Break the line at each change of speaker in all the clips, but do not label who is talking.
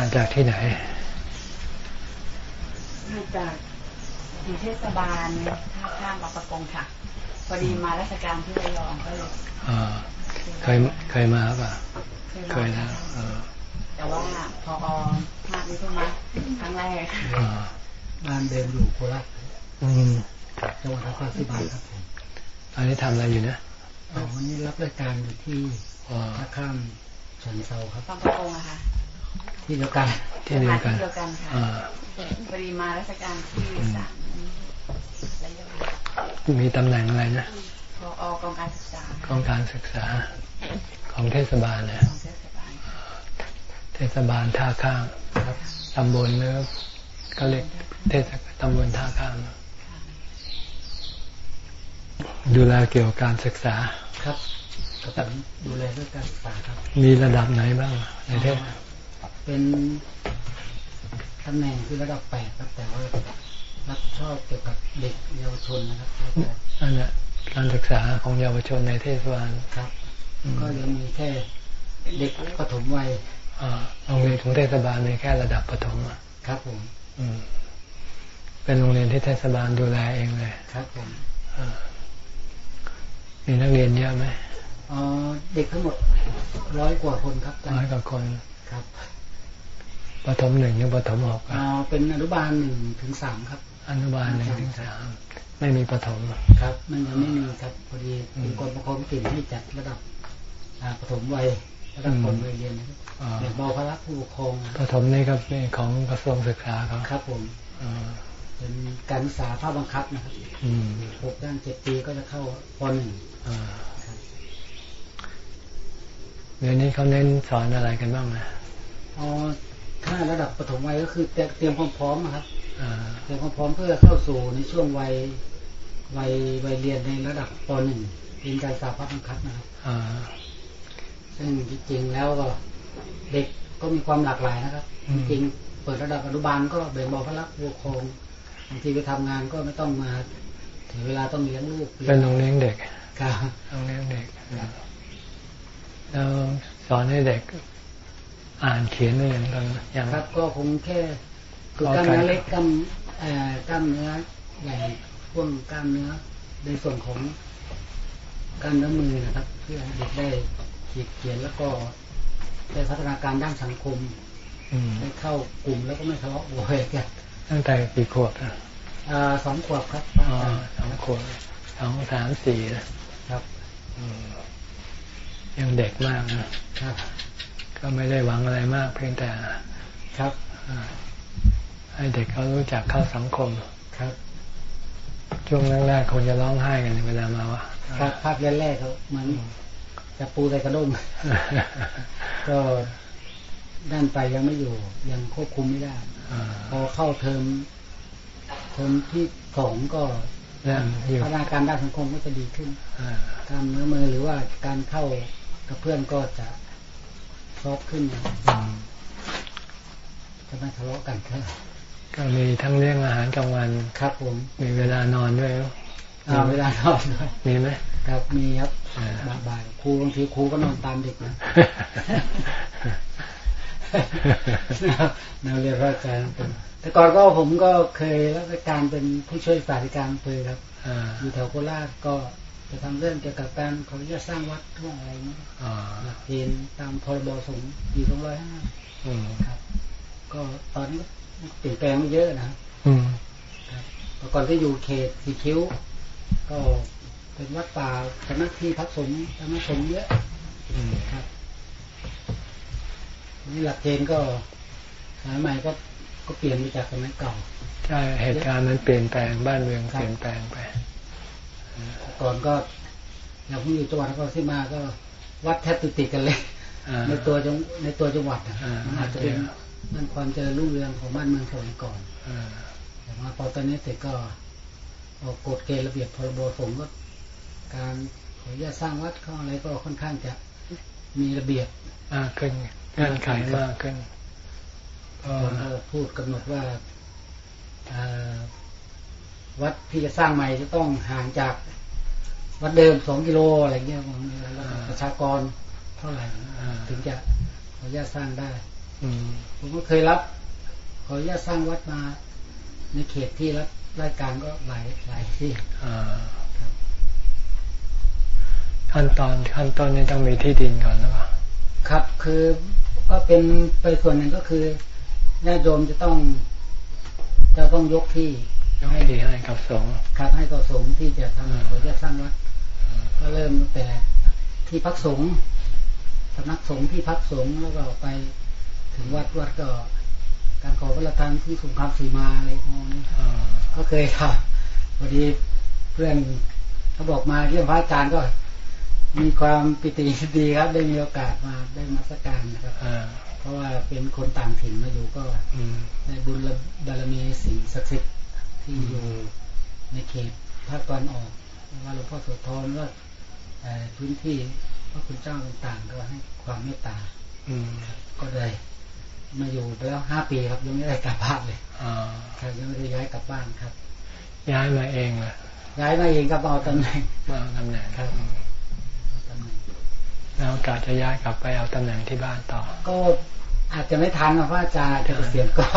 มาจากที่ไหน
มาจากอยู่เทศบาลท่าข้ามบางประกงค่ะ พอดีมาราชการที่ระยองก็เลย
อ่าเคยเคยมาป่ะ เคย
มา
แล้วเออ
แต่ว่าพอภาคนี้เพิ่งมาครั้งแรก
อ่า
บ้านเดิมอยู่โคราช
อืม
จังหวัดนครศรีธรรมราชครับผม
ตอนนี้ทำอะไรอยู่นะ
อ๋อวันนี้รับรายการอยู่ที่
อ๋อ
ท่าข้ามเฉินเซาครับ
บางประกงอะค่ะ
ที่เดียวกัน
ที่เดียวกัน
ที่เดียวกันค่ะ
อ่า
พอดีมาราชการที่สามระยอง
มีตำแหน่งอะไรนะ
พออกองการศึกษา
ของการศึกษาของเทศบาลนะ
ของเทศบาล
เทศบาลท่าข้าม
ครับ
ตำบลเนื้อก็เรียกเทศตำบลท่าข้ามดูแลเกี่ยวกับการศึกษา
ครับก็ผมดูแลเรื่องการศึกษาครับ
มีระดับไหนบ้างในเทศ
เป็นตำแหน่งคือระดับแปดครับแต่ว่ารับผิดชอบเกี่ยวกับเด็กเยาวชนนะครับแล้วก็
นั่นแหละการศึกษาของเยาวชนในเทศบาล
ครับ ก็ยังมีแค่เด็กปฐมวัย
อ่าโรงเรียนของเทศบาลมีแค่ระดับประถมอะ
ครับผม
อืมเป็นโรงเรียนที่เทศบาลดูแลเองเลย
ครับผม
อ่ามีนักเรียนเยอะไหม
อ๋อเด็กทั้งหมดร้อยกว่าคนครับ
ร้อยกว่าคน
ครับ
ประถมหนึ่งยังประถมหก
อ๋
อะ
อเป็นอนุบาลหนึ่งถึงสามครับ
อนุบาลหนึ่งถึงสามไม่มีประถม
ครับ มันยังไม่มีครับพอดีเป็นกรมปกครองกลิ่นที่จัดระดับอ่าปฐมวัยระดับคนวัยเรียนนะครับ
อ่า
แบ่งเบาภาระผู้ปกครองนะ
ประถมนี่ก็เป็นของกระทรวงศึกษาเขา
ครับผม
อ่า
เป็นการศึกษาภาคบังคับนะครับ
อืม
หกย่างเจ็ดปีก็จะเข้าปหนึ่ง
อ่าเดี๋ยวนี้เขาเน้นสอนอะไรกันบ้างนะ
อ๋อ ถ้าระดับปฐมวัยก็คือเตรียมความพร้อมนะครับ
อ่า
เตรียมความพร้อมเพื่อเข้าสู่ในช่วงวัยวัยวัยเรียนในระดับปหนึ่งเป็นการศึกษาภาคบังคับนะครับ
อ่า
ซึ่งจริงๆแล้วก็เด็กก็มีความหลากหลายนะครับ
อื
จ
ม
ริงๆเปิดระดับอนุบาลก็แบ่งเบาภาระผู้ปกครองบางทีไปทำงานก็ไม่ต้องมาถึงเวลาต้องเลี้ยงลูก
เป็นโรงเลี้ยงเด็ก
ครับ
โรงเลี้ยงเด็กแล้วสอนให้เด็ก อ่านเขียนได้อย่างกันอย่าง
ครับก็คงแค่คือกล้ามเนื้อเล็กกล้ามเอ่อกล้ามเนื้อใหญ่พ่วงกล้ามเนื้อในส่วนของกล้ามเนื้อมือนะครับ เพื่อให้เด็กได้ขีดเขียนแล้วก็ได้พัฒนาการด้านสังคม
อืม
ได้เข้ากลุ่มแล้วก็ไม่ทะเลาะโวยกัน
ตั้งแต่กี่ขวบอะ
อ่าสองขวบครับ
อ๋อสองขวบสองสามสี่นะครับอืมยังเด็กมากนะครับ ก็ไม่ได้หวังอะไรมาก เพียงแต่
ครับ
อ่าให้เด็กเขารู้จักเข้าสังคม
ครับ
ช่วงแรกๆคงจะร้องไห้กันเวลามาวะ
ครับภาคแรกๆเขามันจะปูใส่กระด้งก็ด้านไปยังไม่อยู่ ยังควบคุมไม่ได้
อ่า
พอเข้าเทอมเทอมที่สองก็
เริ่มอยู่
พัฒนาการด้านสังคมก็จะดีขึ้น
อ่า
การเนื้อมือหรือว่าการเข้ากับเพื่อนก็จะ ซอฟต์ขึ้น
อืม
จะไม่ทะเลาะกันเท่าไหร่
ก็มีทั้งเลี้ยงอาหารกลางวัน
ครับผม
มีเวลานอนด้วย
อ่าเวลานอนด้วย
มีไหม
ครับมีครับ
อ่า
บ่ายๆครูบางทีครูก็นอนตามเด็กนะแนวเรียนราชการเป็นแต่ก่อนก็ผมก็เคยรับราชการเป็นผู้ช่วยฝ่ายการอำเภอครับ
อ่า
อยู่แถวโคราชก็ จะทำเรื่องเกี่ยวกับการขออนุญาตสร้างวัดท่วงอะไรนี้
อ่า
หลักเกณฑ์ตามพรบสงฆ์ปีสองร้อยห้า
อืม
ครับ ก็ตอนนี้เปลี่ยนแปลงไม่เยอะนะครับ
อืม
ครับแต่ก่อนก็อยู่เขตสีคิ้ว ก็เป็นวัดป่าสำนักที่พักสงฆ์สำนักสงฆ์เยอะ
อืม
ครับนี่หลักเกณฑ์ก็สมัยใหม่ก็ก็เปลี่ยนไปจากสมัยเก่า
ใช่ เหตุการณ์มันเปลี่ยนแปลงบ้านเมืองเปลี่ยนแปลงไป
แต่ ก่อนก็อย่างผมอยู่จังหวัดนครราชสีมาก็วัดแทบติดติดๆกันเลย
อ่า
ในตัวจังในตัวจังหวัดอะ
อ่ามั
มันอาจจะเป็นมันความเจริญรุ่งเรืองของบ้านเมืองสมัยก่อน
อ่า
แต่มาพอตอนนี้เสร็จก็ออกกฎเกณฑ์ระเบียบพรบสงฆ์ก็การขออนุญาตสร้างวัดเข้าอะไรก็ค่อนข้างจะมีระเบียบ
มากขึ้นเงื่อนไขมากขึ้นก็
แล้วก็พูดกำหนดว่าเอ่อวัดที่จะสร้างใหม่จะต้องห่างจาก วัดเดิมสองกิโลอะไรเงี้ยผมแล้วก็ประชากรเท่าไหร่
อ่า
ถึงจะขออนุญาตสร้างได้ผมก็เคยรับ ขออนุญาตสร้างวัดมา ในเขตที่รับรายการก็หลายหลายที่
ขั้นตอนขั้นต้นนี้ต้องมีที่ดินก่อนหรือเปล่า
ครับคือก็เป็นไปส่วนหนึ่งก็คือญาติโยมจะต้อง จะต้องยกที่
ให้ดีให้กับสงฆ์
ครับให้กับสงฆ์ที่จะทำขอจะสร้างวัด ก็เริ่มแต่ที่พักสงฆ์สำนักสงฆ์ที่พักสงฆ์แล้วก็ไปถึงวัดวัดก็ การขอพระราชทานที่สงครามสีมาอะไรพวกนี้ก็เคยค่ะพอดีเพื่อนเขาบอกมาเรื่องพระอาจารย์ก็ มีความปิติดีครับ ได้มีโอกาสมาได้มาสักการนะครับเพราะว่าเป็นคนต่างถิ่นมาอยู่ก็ในบุญบารมีสิ่งศักดิ์สิทธิ์ที่อยู่ในเขตภาคตอนออกว่าหลวงพ่อโสธรว่า พื้นที่พระคุณเจ้าต่างๆก็ให้ความเมตตาก็เลยมาอยู่ไปแล้วห้าปีครับยังไม่ได้กลับบ้านเลยครับยังไม่ได้ย้ายกลับบ้านครับ
ย้ายมาเองเหรอ
ย้ายมาเองครับเอาตำแหน่ง
เอาตำแหน่ง
ครับ
แล้วกะจะย้ายกลับไปเอาตำแหน่งที่บ้านต่อ
ก็อาจจะไม่ทันนะเพราะอาจารย์เกษียณก็ข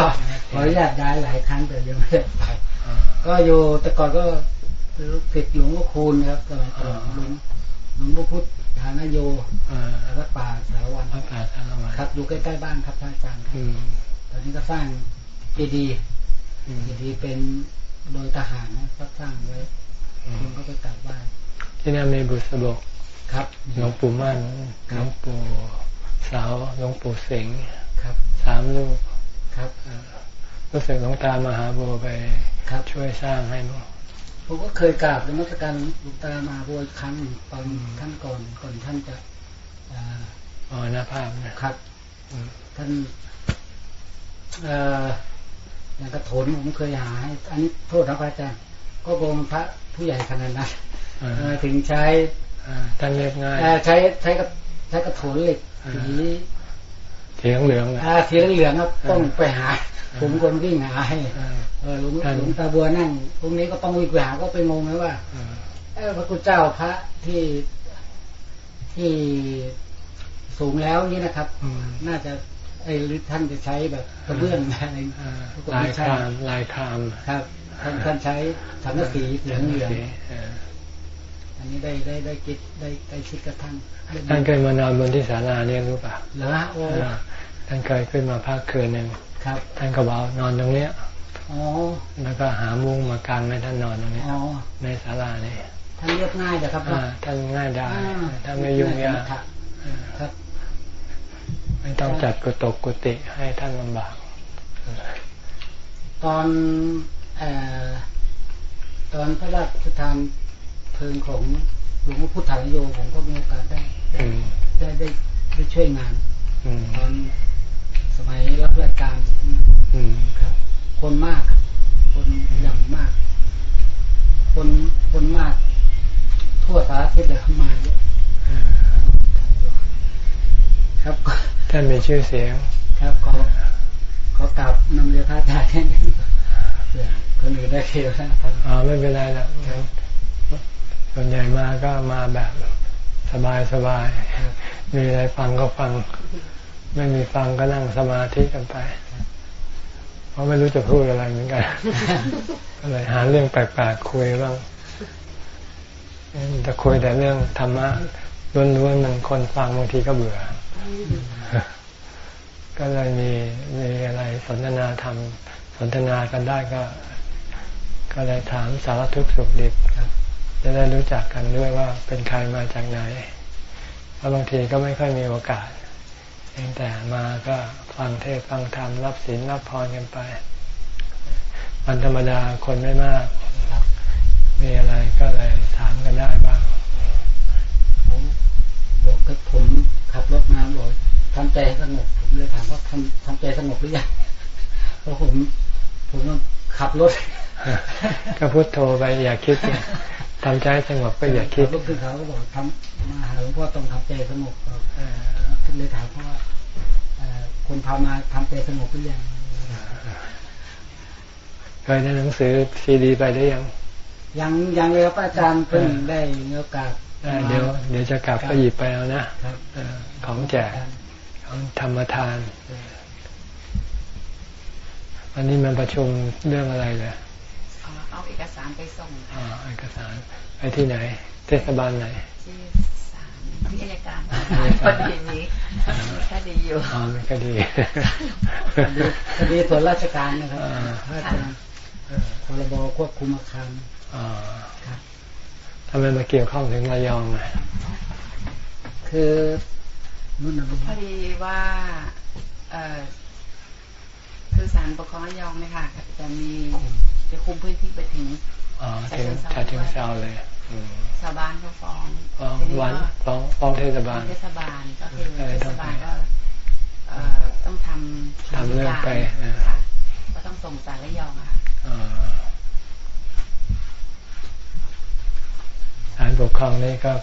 ออนุญาตย้ายหลายครั้งแต่ยังไม่ได้ไปก็อยู่แต่ก่อนก็ลูกศิษย์หลวงพ่อคูณครับสมัยก่อนหลวง หลวงพ่อพุทธฐานโยวัดป่าสารวัน
วัดป่าสารวัน
ครับอยู่ใกล้ๆบ้านครับพระอาจารย์ครับตอนนี้ก็สร้างเจดีย์เจดีย์เป็นโดยทหารนะก็สร้างไว้คนก็ไปกราบไหว้
ที่นั่นมีบุษบก
ครับ
หลวงปู่มั่นหลวงปู่สาวหลวงปู่เสง
ครับ
สามลูก
ครับ
รู้สึกหลวงตามหาบัวไปช่วยสร้างให้มั้ง
ผมก็เคยกราบในมัสการหลวงตามหาบัวครั้งตอนท่านก่อนก่อนท่านจะ
อ๋อหน้าภาพ
นะครับท่านอย่างกระโถนผมเคยหาให้อันนี้โทษนะพระอาจารย์ก็โกงพระผู้ใหญ่ขนาดนั้นถึงใช้
ท่านเรียบง่าย
ใช้ใช้กับใช้กระโถนเหล็กสี
สีเหลือง
อ่าสีเหลืองครับต้องไปหา ผมคนวิ่งหาให้เออหลวงหลวงตาบัวนั่งตรงนี้ก็ต้องวิ่งไปหาก็ไปงงเลยว่าเออพระกุเจ้าพระที่ที่สูงแล้วนี่นะครับ น่าจะไอ้หรือท่านจะใช้แบบกระเบื้องอะไร
ลายคามลายคาม
ครับท่านท่านใช้สังกะสีเหลืองเหลืองอันนี้ได้ได้ได้คิดได้ได้คิดกระทั่ง
ท่านเคยมานอนบนที่ศาลาเนี่ยรู้ป่ะ
เหรอโอ้
ท่านเคยขึ้นมาพักคืนหนึ่ง
ครับ
ท่านก็บอกนอนตรงเนี้ย
อ๋อ
แล้วก็หามุ้งมากางให้ท่านนอนตรงนี้ในศาลาเนี่ย
ท่านเรียบง่ายแต่ครับ
ท่านง่ายได้ท่านไม่ยุ่งยาก
ครับ
ไม่ต้องจัดกุตกกุฏิให้ท่านลำบาก
ตอนอตอนพระราชทานเพลิงของหลวงพ่อพุทธาโยผมก็มีโอกาสได้ได้ได้ได้ช่วยงานตอน สมัยรับราชการที่ครับ คนมาก คนอย่างมาก คนคนมาก ทั่วสารทิศเลยเข้ามาเยอะครับ
ท่านมีชื่อเสียง
ครับขอขอกลับนำเรือพระอาจารย์เพื่อคนอื่นได้เที่ยวนะครับ
อ๋อไม่เป็นไรแล้วส่วนใหญ่มาก็มาแบบสบายสบายมีอะไรฟังก็ฟัง ไม่มีฟังก็นั่งสมาธิกันไป เพราะไม่รู้จะพูดอะไรเหมือนกันก็เลยหาเรื่องแปลกๆคุยบ้างจะคุยแต่เรื่องธรรมะล้วนๆมันคนฟังบางทีก็เบื่อ ก็เลยมีมีอะไรสนทนาธรรมสนทนากันได้ก็ ก็เลยถามสารทุกข์สุขดิบจะได้รู้จักกันด้วยว่าเป็นใครมาจากไหนเพราะบางทีก็ไม่ค่อยมีโอกาส เองแต่มาก็ฟังเทศฟังธรรมรับศีลรับพรกันไป วันธรรมดาคนไม่มาก มีอะไรก็เลยถามกันได้บ้าง
ผมบอกกับผมขับรถมาบอกทำใจสงบผมเลยถามว่าทำทำใจสงบหรือยังเพราะผมผมขับรถ
ก็พุทโธไปอย่าคิดทำใจสงบก็อย่าคิด
ลูกคือเขาก็บอกทำมาหาหลวงพ่อต้องทำใจสงบ เออเลยถามเพราะว่าคนพามาทำใจสงบหรือยัง
เคยได้หนังสือซีดีไปได้ยัง
ยังยังเลยครับอาจารย์เพิ่งได้มีโอกาส
เดี๋ยวเดี๋ยวจะกลับไปหยิบไปเอานะของแจกของธรรมทานวันนี้มันประชุมเรื่องอะไรเลย
เอาเอาเอกสารไปส่ง
อ่า
ค่ะ
เอกสารไปที่ไหน เทศบาลไหน
ที่ศาลที่อัยการ
อัย
พ
การ
อดีนี้มีคดีอยู่
อ๋อมันก็ดี
คดีคดีส่วนราชการนะครับ
อ่า
พระอาจารย์พรบควบคุมอาคาร
อ๋อ
ครับ
ทำไมมาเกี่ยวข้องถึงระยองอะ
คือนุ่นนะ
พอดีว่าเออคือศาลปกครองระยองเนี่ยค่ะจะมีจะคุมพื้นที่ไปถึง
อ๋อถึงชาถึงเซาเลยอืม
ชาวบ้านเขาฟ้อง
ฟ้อง
ทีนี้
วัน
ก็
ฟ้องฟ้องเทศบาล
เทศบาลก็คือ
เออ
เท
ต้อ
ศ
งไป
บาลก็เอ่อต้องทำ
ทำเรื่องไปเออ
ค่ะก็ต้องส่งสารระยองอะค่ะ
อ๋อศาลปกครองนี่ก็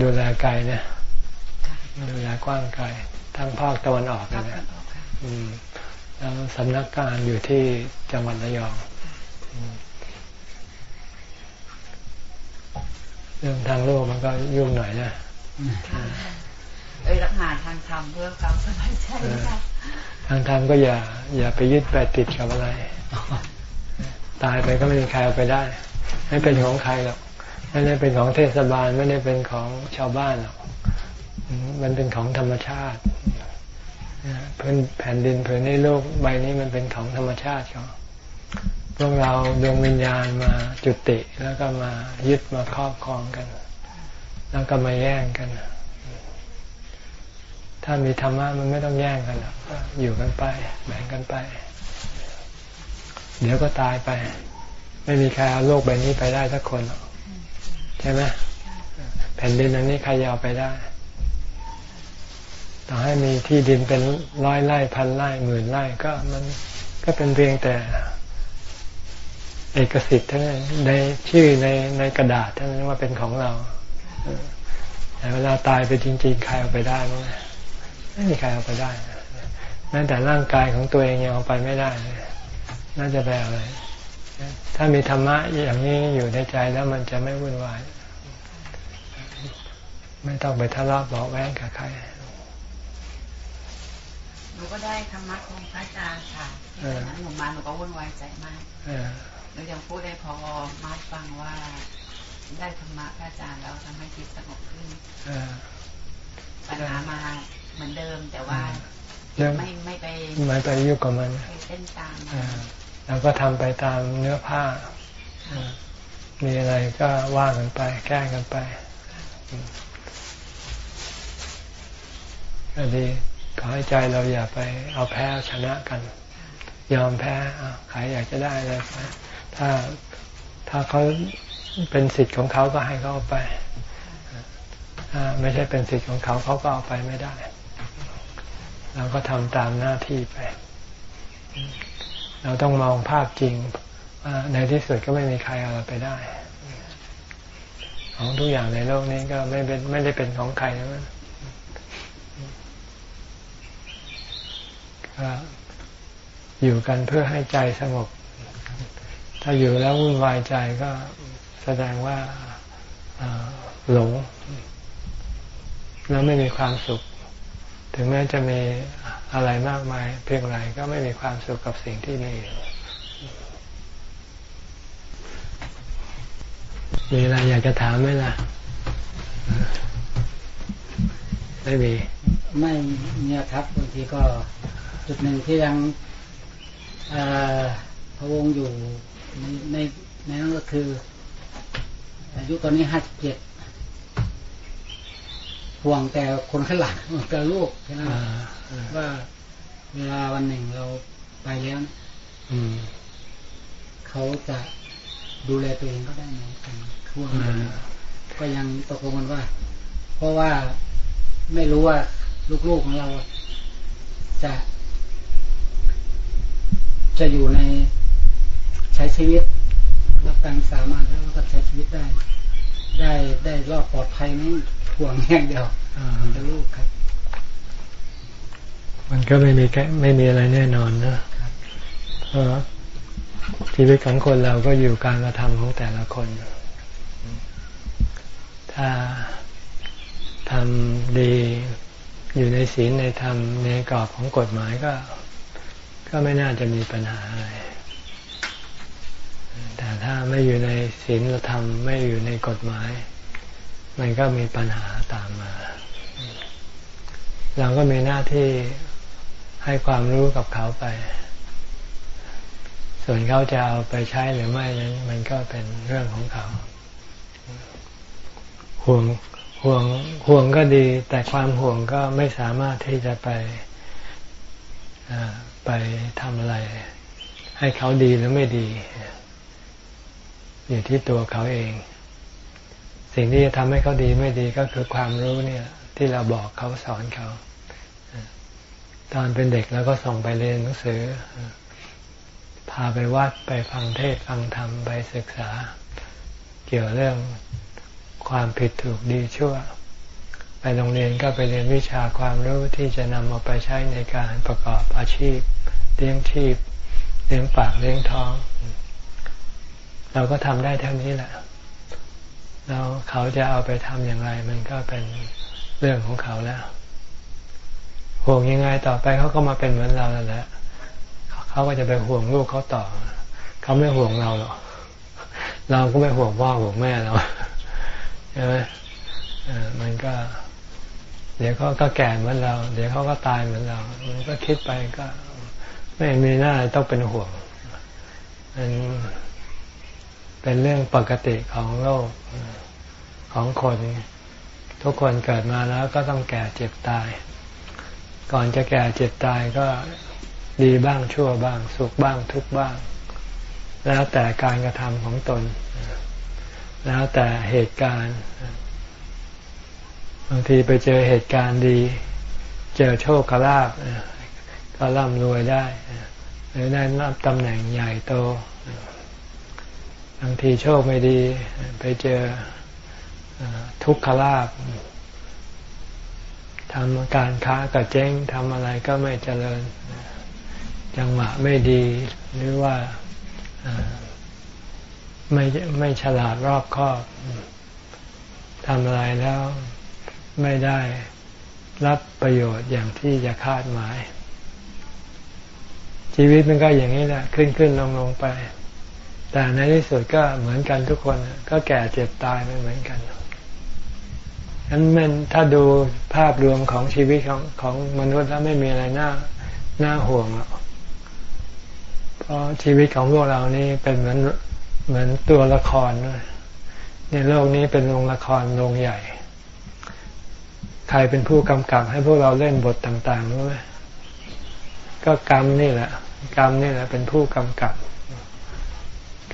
ดูแลไกลนะ
ค่ะ
ดูแลกว้างไกลทั้งภาคตะวันออก
ครั
นะ
บ
เนี่ย
ออกค่ะ
อืมแล้วสำนักการอยู่ที่จังหวัดระยองอืม เรื่องทางโลกมันก็ยุ่งหน่อยนะ
ค่ะเอ้ยรักหาทางทำเพื่อความสบายใจค่ะ
ทางธรรมก็อย่า อย่าไปยึดไปติดกับอะไร ตายไปก็ไม่มีใครเอาไปได้ ไม่เป็นของใครหรอกไม่ได้เป็นของเทศบาลไม่ได้เป็นของชาวบ้านหรอกอืมมันเป็นของธรรมชาตินะพื้นแผ่นดินผืนนี้โลกใบนี้มันเป็นของธรรมชาติเขา พวกเราดวงวิญญาณมาจุติแล้วก็มายึดมาครอบครองกัน แล้วก็มาแย่งกัน ถ้ามีธรรมะมันไม่ต้องแย่งกันหรอกอยู่กันไปแบ่งกันไป เดี๋ยวก็ตายไป ไม่มีใครเอาโลกใบนี้ไปได้สักคนหรอกใช่ไหมแผ่นดินอันนี้ใครจะเอาไปได้ต่อให้มีที่ดินเป็นร้อยไร่พันไร่หมื่นไร่ก็มันก็เป็นเพียงแต่ เอกสิทธิ์เท่านั้นในชื่อในในกระดาษเท่านั้นว่าเป็นของเราเออแต่เวลาตายไปจริง ๆ ใครเอาไปได้มั้งไม่มีใครเอาไปได้แม้แต่ร่างกายของตัวเองยังเอาไปไม่ได้เลยน่าจะไปเอาอะไร ถ้ามีธรรมะอย่างนี้อยู่ในใจแล้วมันจะไม่วุ่นวาย ไม่ต้องไปทะเลาะเบาะแว้งกับใคร
หนูก็ได้ธรรมะของพระอาจารย์ค่ะ
เออ
ที่ตอนนั้นหนูมาหนูก็วุ่นวายใจมาก
เออ
หนูยังพูดได้พอมาฟังว่าได้ธรรมะพระอาจารย์แล้วทำให้จิตสงบขึ้น
เออ
ปัญหามาเหมือนเดิมแต่ว่า
เรื่อง
ไม่ไม่ไป
ไม่ไปยุ่งกับมัน
ไปเต้นตาม
เออเราก็ทำไปตามเนื้อผ้าเออมีอะไรก็ว่ากันไป แก้กันไปอืมก็ดีขอให้ใจเราอย่าไปเอาแพ้เอาชนะกัน ยอมแพ้อะใครอยากจะได้อะไรไป ถ้าถ้าเขาเป็นสิทธิ์ของเขาก็ให้เขาเอาไปถ้าไม่ใช่เป็นสิทธิ์ของเขาเขาก็เอาไปไม่ได้ เราก็ทำตามหน้าที่ไป เราต้องมองภาพจริงในที่สุดก็ไม่มีใครเอาเราไปได้ ของทุกอย่างในโลกนี้ก็ไม่เป็นไม่ได้เป็นของใครนะก็อยู่กันเพื่อให้ใจสงบ ถ้าอยู่แล้ววุ่นวายใจก็แสดงว่าเอ่อหลง แล้วไม่มีความสุข ถึงแม้จะมีอะไรมากมาย เพียงไรก็ไม่มีความสุขกับสิ่งที่มีอยู่มีอะไรอยากจะถามไหมล่ะ ไม่มี
ไม่เนี่ยครับบางทีก็จุดหนึ่งที่ยังพะวงอยู่ ในในในนั้นก็คือ อายุตอนนี้ห้าสิบเจ็ดห่วงแต่คนข้างหลังห่วงแต่ลูกใช่ไหม
อ่าอ่า
ว่าเวลาวันหนึ่งเราไปแล้ว
อืม
เขาจะดูแลตัวเองก็ได้ไหมกันช่วง
อ่า
นี้ก็ยังตกลงกันว่า เพราะว่าไม่รู้ว่าลูกๆของเราจะ จะอยู่ใน ใช้ชีวิต รับการสามารถแล้วก็ใช้ชีวิตได้ ได้ได้รอดปลอดภัยไหมห่วงอย่างเดียว
อ่า
แต่ลูกครับ
มันก็ไม่มีแค่ไม่มีอะไรแน่นอนนะครับเพราะชีวิตของคนเราก็อยู่การกระทำของแต่ละคน ถ้าทำดีอยู่ในศีลในธรรมในกรอบของกฎหมายก็กก็ไม่น่าจะมีปัญหาอะไรแต่ ถ้าไม่อยู่ในศีลธรรมไม่อยู่ในกฎหมาย มันก็มีปัญหาตามมา เราก็มีหน้าที่ให้ความรู้กับเขาไป ส่วนเขาจะเอาไปใช้หรือไม่นั้น มันก็เป็นเรื่องของเขา ห่วงห่วงห่วงก็ดี แต่ความห่วงก็ไม่สามารถที่จะไปไปทำอะไร ให้เขาดีหรือไม่ดี อยู่ที่ตัวเขาเอง สิ่งที่จะทำให้เขาดีไม่ดีก็คือความรู้เนี่ย ที่เราบอกเขาสอนเขา ตอนเป็นเด็กแล้วก็ส่งไปเรียนหนังสือ พาไปวัดไปฟังเทศฟังธรรมไปศึกษา เกี่ยวเรื่องความผิดถูกดีชั่ว ไปโรงเรียนก็ไปเรียนวิชาความรู้ที่จะนำเอาไปใช้ในการประกอบอาชีพเลี้ยงชีพเลี้ยงปากเลี้ยงท้อง เราก็ทำได้เท่านี้แหละแล้วเขาจะเอาไปทำอย่างไร มันก็เป็นเรื่องของเขาแล้วห่วงยังไงต่อไปเขาก็มาเป็นเหมือนเราแล้วแหละเขาก็จะไปห่วงลูกเขาต่อ เขาไม่ห่วงเราหรอกเราก็ไม่ห่วงพ่อห่วงแม่เราใช่ไหมมันก็ เดี๋ยวเขาก็แก่เหมือนเรา เดี๋ยวเขาก็ตายเหมือนเรา มันก็คิดไปก็ ไม่มีหน้าต้องเป็นห่วงมัน เป็นเรื่องปกติของโลกของคน ทุกคนเกิดมาแล้วก็ต้องแก่เจ็บตาย ก่อนจะแก่เจ็บตายก็ดีบ้างชั่วบ้าง สุขบ้างทุกบ้าง แล้วแต่การกระทำของตน แล้วแต่เหตุการณ์บางทีไปเจอเหตุการณ์ดี เจอโชคกลาบก็ร่ำรวยได้ หรือได้รับตำแหน่งใหญ่โต บางทีโชคไม่ดี ไปเจอทุกขลาบทำการค้าก็เจ๊งทำอะไรก็ไม่เจริญ จังหวะไม่ดี หรือว่าไม่ไม่ฉลาดรอบคอบทำอะไรแล้วไม่ได้รับประโยชน์อย่างที่จะคาดหมาย ชีวิตมันก็อย่างนี้แหละ ขึ้นขึ้นลงลงไป แต่ในที่สุดก็เหมือนกันทุกคนก็แก่เจ็บตายไม่เหมือนกันนั้นมันถ้าดูภาพรวมของชีวิตของของมนุษย์แล้วไม่มีอะไรน่าน่าห่วงเพราะชีวิตของพวกเรานี่เป็นเหมือนเหมือนตัวละครในโลกนี้เป็นโรงละครโรงใหญ่ ใครเป็นผู้กำกับให้พวกเราเล่นบทต่างๆรู้ไหมก็กรรมนี่แหละ กรรมนี่แหละเป็นผู้กำกับ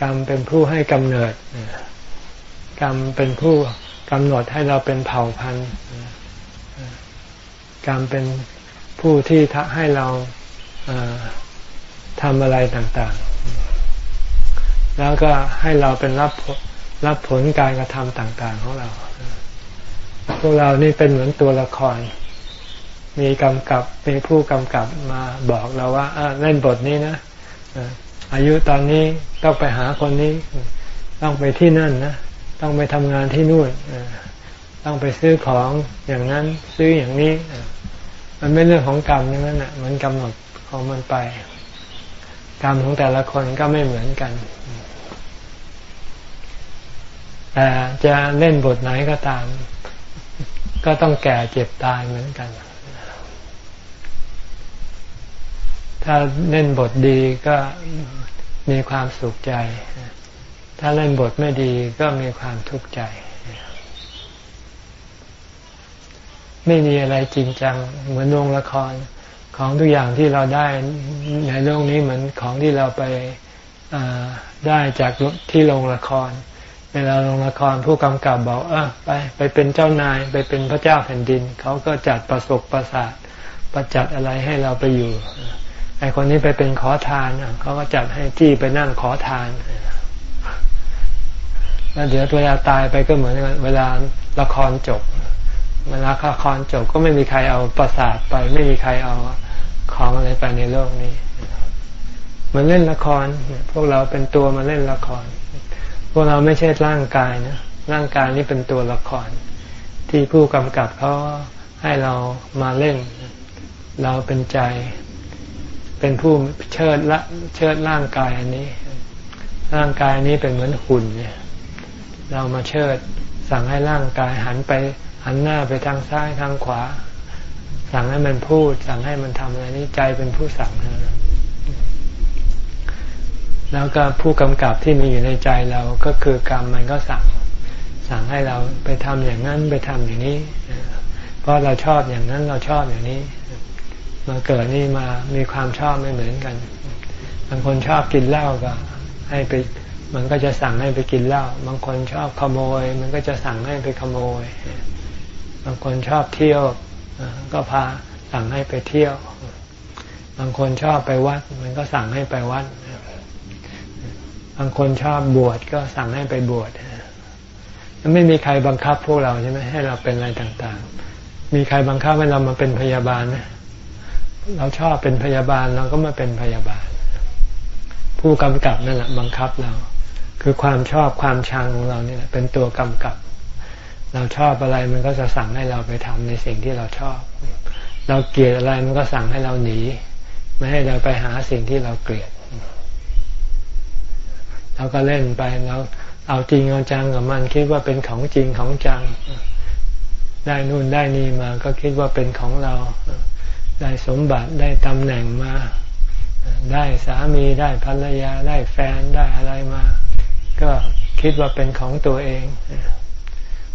กรรมเป็นผู้ให้กำเนิด กรรมเป็นผู้กำหนดให้เราเป็นเผ่าพันธุ์กรรมเป็นผู้ที่ให้เราทำอะไรต่างๆ แล้วก็ให้เราเป็นรับรับผลการกระทำต่างๆของเรา พวกเรานี่เป็นเหมือนตัวละคร มีกำกับ มีผู้กำกับมาบอกเราว่าเล่นบทนี้นะ อายุตอนนี้ต้องไปหาคนนี้ ต้องไปที่นั่นนะต้องไปทำงานที่นู่นต้องไปซื้อของอย่างนั้นซื้ออย่างนี้ มันไม่เรื่องของกรรมนั่นแหละมันกำหนดของมันไป กรรมของแต่ละคนก็ไม่เหมือนกันแต่จะเล่นบทไหนก็ตาม ก็ต้องแก่เจ็บตายเหมือนกัน ถ้าเล่นบทดีก็มีความสุขใจ ถ้าเล่นบทไม่ดีก็มีความทุกข์ใจ ไม่มีอะไรจริงจัง เหมือนโรงละครของทุกอย่างที่เราได้ในโลกนี้เหมือนของที่เราไปได้จากที่โรงละคร เวลาโรงละครผู้กำกับบอกเออไป ไปเป็นเจ้านายไปเป็นพระเจ้าแผ่นดิน เขาก็จัดประสบประสาทประจัดอะไรให้เราไปอยู่ อคนนี้ไปเป็นขอทานเขาก็จัดให้ที่ไปนั่งขอทานแล้วเดี๋ยวเวลาตายไปก็เหมือนเวลาละครจบเวลาละครจบก็ไม่มีใครเอาประสาทไป ไม่มีใครเอาของอะไรไปในโลกนี้มันเล่นละครพวกเราเป็นตัวมาเล่นละคร พวกเราไม่ใช่ร่างกายนะร่างกายนี้เป็นตัวละคร ที่ผู้กำกับเขาให้เรามาเล่น เราเป็นใจ เป็นผู้เชิดละเชิดร่างกายอันนี้ ร่างกายนี้เป็นเหมือนหุ่นเนี่ย เรามาเชิดสั่งให้ร่างกายหันไปหันหน้าไปทางซ้ายทางขวา สั่งให้มันพูด สั่งให้มันทำอะไรนี้ใจเป็นผู้สั่งนะแล้วก็ผู้กำกับที่มีอยู่ในใจเราก็คือกรรมมันก็สั่ง สั่งให้เราไปทำอย่างนั้นไปทำอย่างนี้ เพราะเราชอบอย่างนั้นเราชอบอย่างนี้ มาเกิดนี่มามีความชอบไม่เหมือนกันบางคนชอบกินเหล้าก็ ให้ไปมันก็จะสั่งให้ไปกินเหล้าบางคนชอบขโมย มันก็จะสั่งให้ไปขโมย บางคนชอบเที่ยวก็พาสั่งให้ไปเที่ยว บางคนชอบไปวัด มันก็สั่งให้ไปวัด บางคนชอบบวชก็สั่งให้ไปบวชไม่มีใครบังคับพวกเราใช่ไหมให้เราเป็นอะไรต่างๆ มีใครบังคับให้เรามาเป็นพยาบาลไหม เราชอบเป็นพยาบาลเราก็มาเป็นพยาบาล ผู้กำกับนั่นแหละบังคับเรา คือความชอบความชังของเราเนี่ยเป็นตัวกำกับ เราชอบอะไรมันก็จะสั่งให้เราไปทำในสิ่งที่เราชอบ เราเกลียดอะไรมันก็สั่งให้เราหนี ไม่ให้เราไปหาสิ่งที่เราเกลียดเราก็เล่นไปเราเอาจริงเอาจังกับมันคิดว่าเป็นของจริงของจัง ได้นู่นได้นี่มาก็คิดว่าเป็นของเรา ได้สมบัติได้ตำแหน่งมา ได้สามีได้ภรรยาได้แฟนได้อะไรมา ก็คิดว่าเป็นของตัวเอง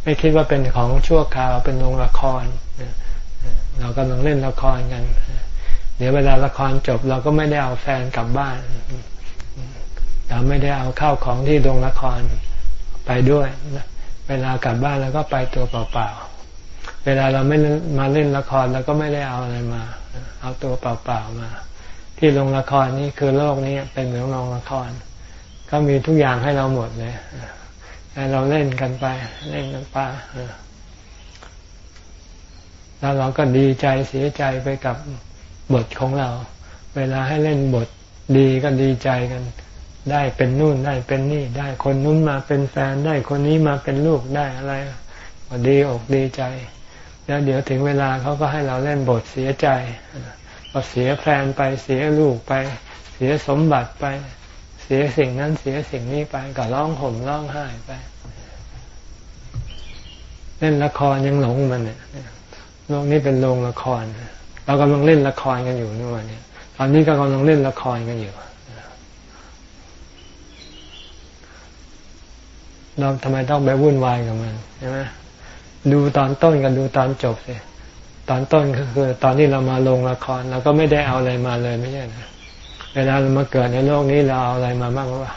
ไม่คิดว่าเป็นของชั่วคราวเป็นโรงละคร เรากำลังเล่นละครกัน เดี๋ยวเวลาละครจบเราก็ไม่ได้เอาแฟนกลับบ้าน เราไม่ได้เอาเข้าของที่โรงละครไปด้วย เวลากลับบ้านแล้วก็ไปตัวเปล่าๆ เวลาเราไม่มาเล่นละครเราก็ไม่ได้เอาอะไรมา เอาตัวเปล่าๆมา ที่โรงละครนี่คือโลกนี้เป็นเหมือนโรงละคร ก็มีทุกอย่างให้เราหมดเลยให้เราเล่นกันไป เล่นกันไปแล้วเราก็ดีใจเสียใจไปกับบทของเรา เวลาให้เล่นบทดีก็ดีใจกัน ได้เป็นนู่นได้เป็นนี่ ได้คนนู้นมาเป็นแฟนได้คนนี้มาเป็นลูกได้อะไรก็ดีอกดีใจ แล้วเดี๋ยวถึงเวลาเขาก็ให้เราเล่นบทเสียใจก็เสียแฟนไปเสียลูกไป เสียสมบัติไป เสียสิ่งนั้นเสียสิ่งนี้ไปก็ร้องห่มร้องไห้ไป เล่นละครยังหลงมันเนี่ยโลกนี้เป็นโรงละคร เรากำลังเล่นละครกันอยู่นู่นเนี่ยตอนนี้ก็กำลังเล่นละครกันอยู่เราทำไมต้องไปวุ่นวายกับมันใช่ไหม ดูตอนต้นกับดูตอนจบสิตอนต้นก็คือ ตอนที่เรามาลงละครเราก็ไม่ได้เอาอะไรมาเลยไม่ใช่นะเวลาเรามาเกิดในโลกนี้เราเอาอะไรมาบ้างวะ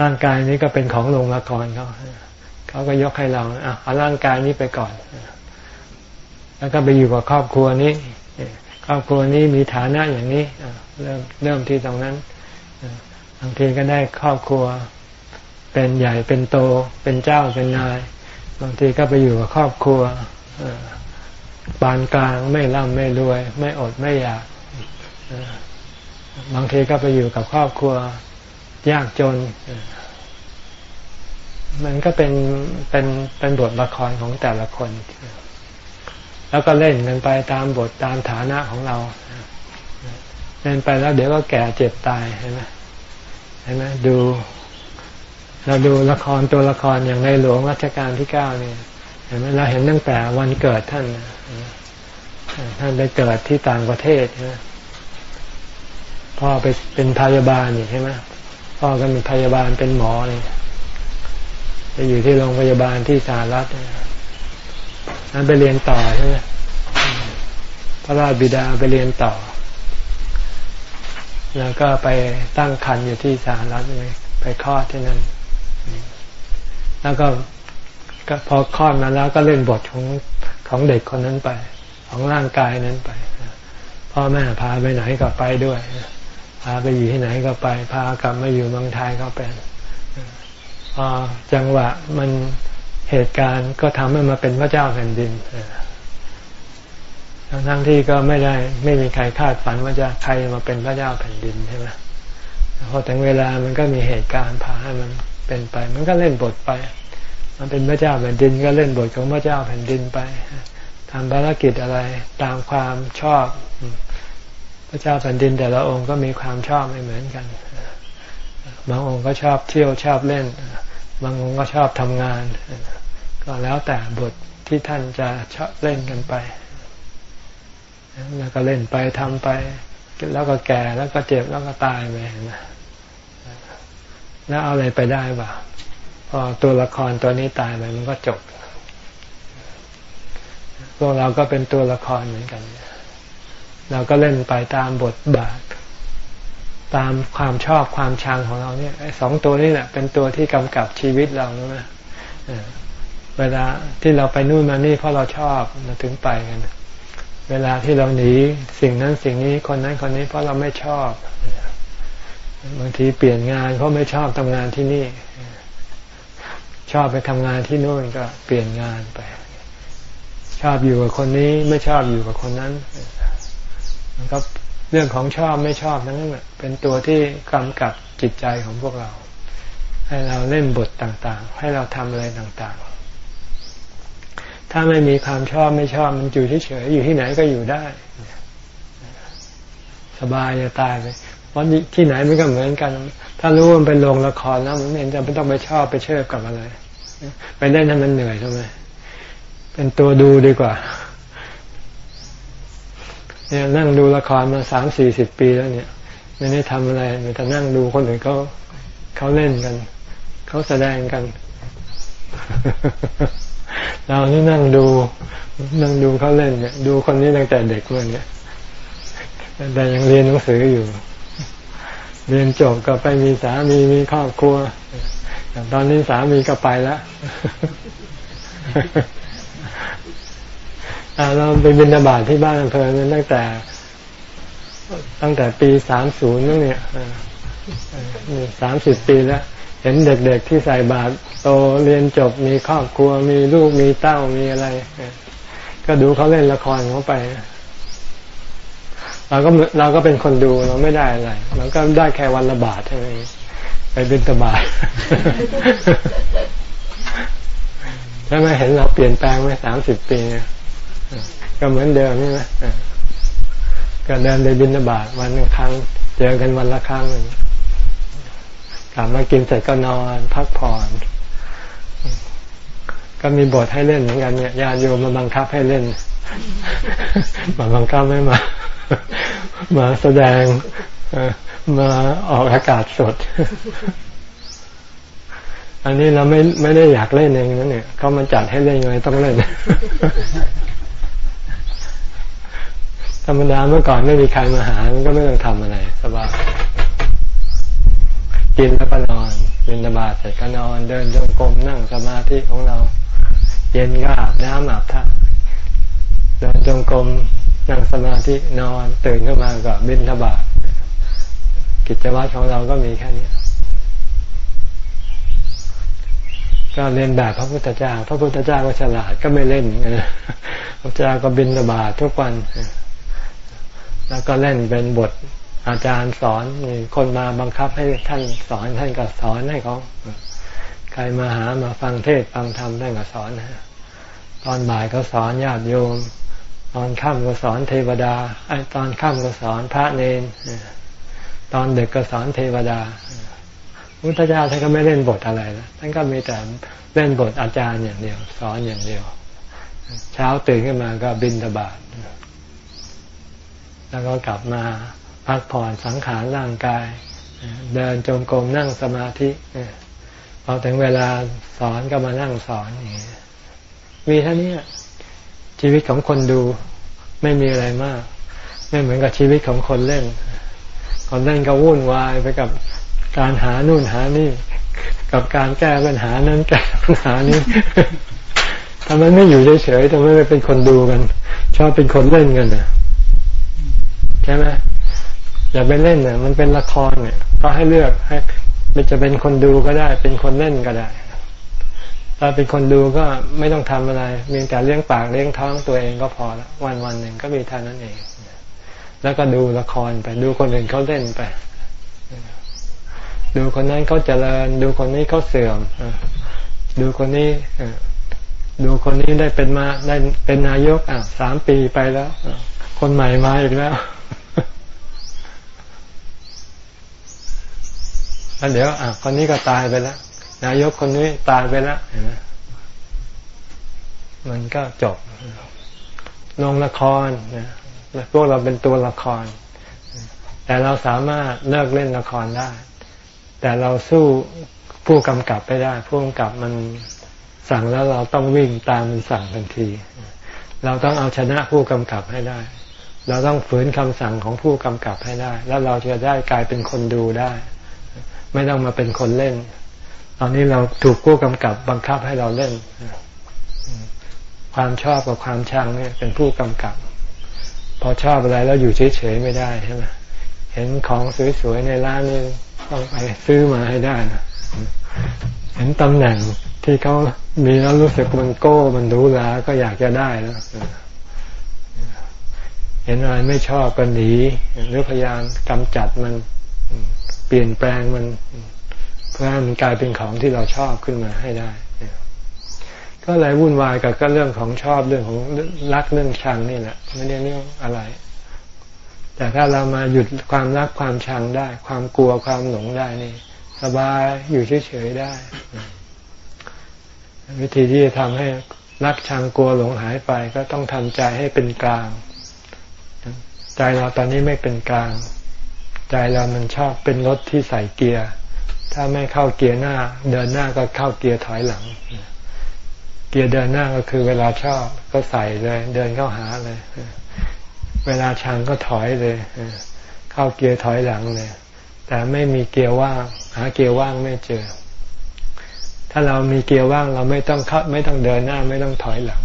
ร่างกายนี้ก็เป็นของลงละครเขาเขาก็ยกให้เราอะเอาร่างกายนี้ไปก่อน แล้วก็ไปอยู่กับครอบครัวนี้ครอบครัวนี้มีฐานะอย่างนี้เริ่มเริ่มที่ตรงนั้นบางทีก็ได้ครอบครัว เป็นใหญ่เป็นโตเป็นเจ้าเป็นนาย บางทีก็ไปอยู่กับครอบครัวปานกลางไม่ร่ำไม่รวย ไม่อดไม่อยากบางทีก็ไปอยู่กับครอบครัวยากจน มันก็เป็นเป็นเป็นบทละครของแต่ละคน แล้วก็เล่นกันไปตามบทตามฐานะของเราเล่นไปแล้วเดี๋ยวก็แก่เจ็บตายเห็นไหมเห็นไหมดู เราดูละครตัวละครอย่างในหลวงรัชกาลที่เก้านี่เห็นไหมเราเห็นตั้งแต่วันเกิดท่าน ท่านไปเกิดที่ต่างประเทศใช่ไหมพ่อไปเป็นพยาบาลนี่ใช่ไหมพ่อก็เป็นพยาบาลเป็นหมอเลยไปอยู่ที่โรงพยาบาลที่สหรัฐนั้นไปเรียนต่อใช่ไหมพระราชบิดาไปเรียนต่อ แล้วก็ไปตั้งครรภ์อยู่ที่สหรัฐเลยไปคลอดที่นั่น แล้วก็พอคลอดมาแล้วก็เล่นบทของของเด็กคนนั้นไป ของร่างกายนั้นไปพ่อแม่พาไปไหนก็ไปด้วย พาไปอยู่ที่ไหนก็ไป พากลับมาอยู่เมืองไทยก็เป็นพอจังหวะมันเหตุการณ์ก็ทำให้มาเป็นพระเจ้าแผ่นดินทั้งทั้งที่ก็ไม่ได้ไม่มีใครคาดฝันว่าจะใครมาเป็นพระเจ้าแผ่นดินใช่ไหมพอถึงเวลามันก็มีเหตุการณ์พาให้มัน เป็นไป มันก็เล่นบทไป มันเป็นพระเจ้าแผ่นดินก็เล่นบทของพระเจ้าแผ่นดินไปทำภารกิจอะไรตามความชอบ พระเจ้าแผ่นดินแต่ละองค์ก็มีความชอบไม่เหมือนกัน บางองค์ก็ชอบเที่ยวชอบเล่น บางองค์ก็ชอบทำงาน ก็แล้วแต่บทที่ท่านจะชอบเล่นกันไป แล้วก็เล่นไปทำไป แล้วก็แก่แล้วก็เจ็บแล้วก็ตายไปนะ แล้วเอาอะไรไปได้บ้าพอตัวละครตัวนี้ตายไปมันก็จบ พวกเราก็เป็นตัวละครเหมือนกัน เราก็เล่นไปตามบทบาท ตามความชอบความชังของเราเนี่ยสองตัวนี้แหละเป็นตัวที่กำกับชีวิตเรานะเวลาที่เราไปนู่นมานี่เพราะเราชอบเราถึงไปกัน เวลาที่เราหนีสิ่งนั้นสิ่งนี้คนนั้นคนนี้เพราะเราไม่ชอบ บางทีเปลี่ยนงานเพราะไม่ชอบทำงานที่นี่ ชอบไปทำงานที่นู่นก็เปลี่ยนงานไป ชอบอยู่กับคนนี้ไม่ชอบอยู่กับคนนั้นมันก็เรื่องของชอบไม่ชอบนั้นเป็นตัวที่กำกับจิตใจของพวกเรา ให้เราเล่นบทต่างๆ ให้เราทำอะไรต่างๆ ถ้าไม่มีความชอบไม่ชอบ มันอยู่เฉยๆอยู่ที่ไหนก็อยู่ได้ สบายจะตายไป เพราะที่ไหนมันก็เหมือนกัน ถ้ารู้ว่ามันเป็นโรงละครแล้วมันเห็นจะไม่ต้องไปชอบไปเชื่อกับอะไร ไปเล่นให้มันเหนื่อยทำไมเป็นตัวดูดีกว่า เนี่ยนั่งดูละครมาสามสี่สิบปีแล้วเนี่ยไม่ได้ทำอะไรมีแต่นั่งดูคนอื่นเขาเขาเล่นกัน เขาแสดงกัน เรานี่นั่งดู นั่งดูเขาเล่นเนี่ย ดูคนนี้ตั้งแต่เด็กเลยเนี่ยแต่ยังเรียนหนังสืออยู่ เรียนจบก็ไปมีสามีมีครอบครัวตอนนี้สามีก็ไปแล้วเราไปบินาบาตที่บ้านอำเภอนั้นตั้งแต่ ตั้งแต่ปีสามศูนย์นั่นเนี่ยสามสิบปีแล้ว เห็นเด็กๆที่ใส่บาตรโตเรียนจบมีครอบครัว มีลูกมีเต้ามีอะไร ก็ดูเขาเล่นละครเขาไป เราก็เราก็เป็นคนดูเราไม่ได้อะไรเราก็ได้แค่วันละบาทเท่านั้นไปบินตบาทใช่ไหมเห็นเราเปลี่ยนแปลงไปสามสิบปีก็เหมือนเดิมใช่ไหมก็เดินไปบินตบาทวันหนึ่งครั้ง เจอกันวันละครั้งหนึ่งกลับมากินเสร็จก็นอน พักผ่อน ก็มีบทให้เล่นเหมือนกันเนี่ยญาติโยมมาบังคับให้เล่นมาบังคับไม่มา มาแสดงมาออกอากาศสด อันนี้เราไม่ไม่ได้อยากเล่นเองนะเนี่ยเขามาจัดให้เล่นไงต้องเล่น ธรรมดาเมื่อก่อนไม่มีใครมาหา มันก็ไม่ต้องทำอะไร สบายกินแล้วก็นอนบินบาตเสร็จก็นอน เดินจงกรมนั่งสมาธิของเรา เย็นก็อาบน้ำอาบท่าเดินจงกรม นั่งสมาธินอนตื่นขึ้นมาก็บินทบาทกิจวัตรของเราก็มีแค่นี้ก็เรียนแบบพระพุทธเจ้า พระพุทธเจ้าก็ฉลาดก็ไม่เล่นพระเจ้าก็บินทบาททุกวัน แล้วก็เล่นเป็นบทอาจารย์สอนคนมาบังคับให้ท่านสอนท่านก็สอนให้เขาใครมาหามาฟังเทศฟังธรรมท่านก็สอนตอนบ่ายก็สอนญาติโยม ตอนค่ำก็สอนเทวดาไอตอนค่ำก็สอนพระเนนตอนเด็กก็สอนเทวดาพุทธเจ้าท่านก็ไม่เล่นบทอะไรนะท่านก็มีแต่เล่นบทอาจารย์อย่างเดียว สอนอย่างเดียว เช้าตื่นขึ้นมาก็บินตบาทแล้วก็กลับมาพักผ่อนสังขารร่างกาย เดินจงกรมนั่งสมาธิพอถึงเวลาสอนก็มานั่งสอนอย่างนี้มีเท่านี้ ชีวิตของคนดูไม่มีอะไรมาก ไม่เหมือนกับชีวิตของคนเล่น คนเล่นก็วุ่นวายไปกับการหานู่นหานี่ กับการแก้ปัญหานั้นแก้ปัญหานี้ทำไมไม่อยู่เฉยๆทำไมไม่เป็นคนดูกัน ชอบเป็นคนเล่นกันนะใช่ไหมอย่าไปเล่นเนี่ยมันเป็นละครเนี่ย ก็ให้เลือกให้มันจะเป็นคนดูก็ได้ เป็นคนเล่นก็ได้ ถ้าเป็นคนดูก็ไม่ต้องทำอะไรเพียงแต่เลี้ยงปากเลี้ยงท้องตัวเองก็พอละวันวันหนึ่งก็มีเท่านั้นเอง แล้วก็ดูละครไปดูคนอื่นเขาเล่นไป ดูคนนั้นเขาเจริญ ดูคนนี้เขาเสื่อมดูคนนี้ดูคนนี้ได้เป็นมาได้เป็นนายกอะสามปีไปแล้ว คนใหม่มาอีกแล้วแล้วเดี๋ยวอะคนนี้ก็ตายไปแล้ว นายกคนนี้ตายไปแล้วเห็นไหมมันก็จบลงละครนะพวกเราเป็นตัวละคร แต่เราสามารถเลิกเล่นละครได้ แต่เราสู้ผู้กำกับไปได้ ผู้กำกับมันสั่งแล้วเราต้องวิ่งตามมันสั่งทันที เราต้องเอาชนะผู้กำกับให้ได้ เราต้องฝืนคำสั่งของผู้กำกับให้ได้ แล้วเราจะได้กลายเป็นคนดูได้ ไม่ต้องมาเป็นคนเล่น ตอนนี้เราถูกผู้กำกับบังคับให้เราเล่น ความชอบกับความชังเนี่ยเป็นผู้กำกับ พอชอบอะไรแล้วอยู่เฉยๆไม่ได้ใช่ไหมเห็นของสวยๆในร้านนี่ต้องไปซื้อมาให้ได้นะเห็นตำแหน่งที่เขามีแล้วรู้สึกมันโก้มันรู้ลาก็อยากจะได้แล้วเห็นอะไรไม่ชอบก็หนีหรือพยายามกำจัดมันเปลี่ยนแปลงมันเพื่อให้มันกลายเป็นของที่เราชอบขึ้นมาให้ได้ ก็เลยวุ่นวายกับก็เรื่องของชอบเรื่องของรักเรื่องชังนี่แหละไม่ได้เรื่องอะไร แต่ถ้าเรามาหยุดความรักความชังได้ ความกลัวความหลงได้นี่ สบายอยู่เฉยๆได้ วิธีที่จะทำให้รักชังกลัวหลงหายไป ก็ต้องทำใจให้เป็นกลาง ใจเราตอนนี้ไม่เป็นกลาง ใจเรามันชอบเป็นรถที่ใส่เกียร์ ถ้าไม่เข้าเกียร์หน้า เดินหน้าก็เข้าเกียร์ถอยหลัง เกียร์เดินหน้าก็คือเวลาชอบก็ใส่เลย เดินเข้าหาเลย เวลาชังก็ถอยเลย เข้าเกียร์ถอยหลังเลย แต่ไม่มีเกียร์ว่าง หาเกียร์ว่างไม่เจอ ถ้าเรามีเกียร์ว่างเราไม่ต้องเข้าไม่ต้องเดินหน้า ไม่ต้องถอยหลัง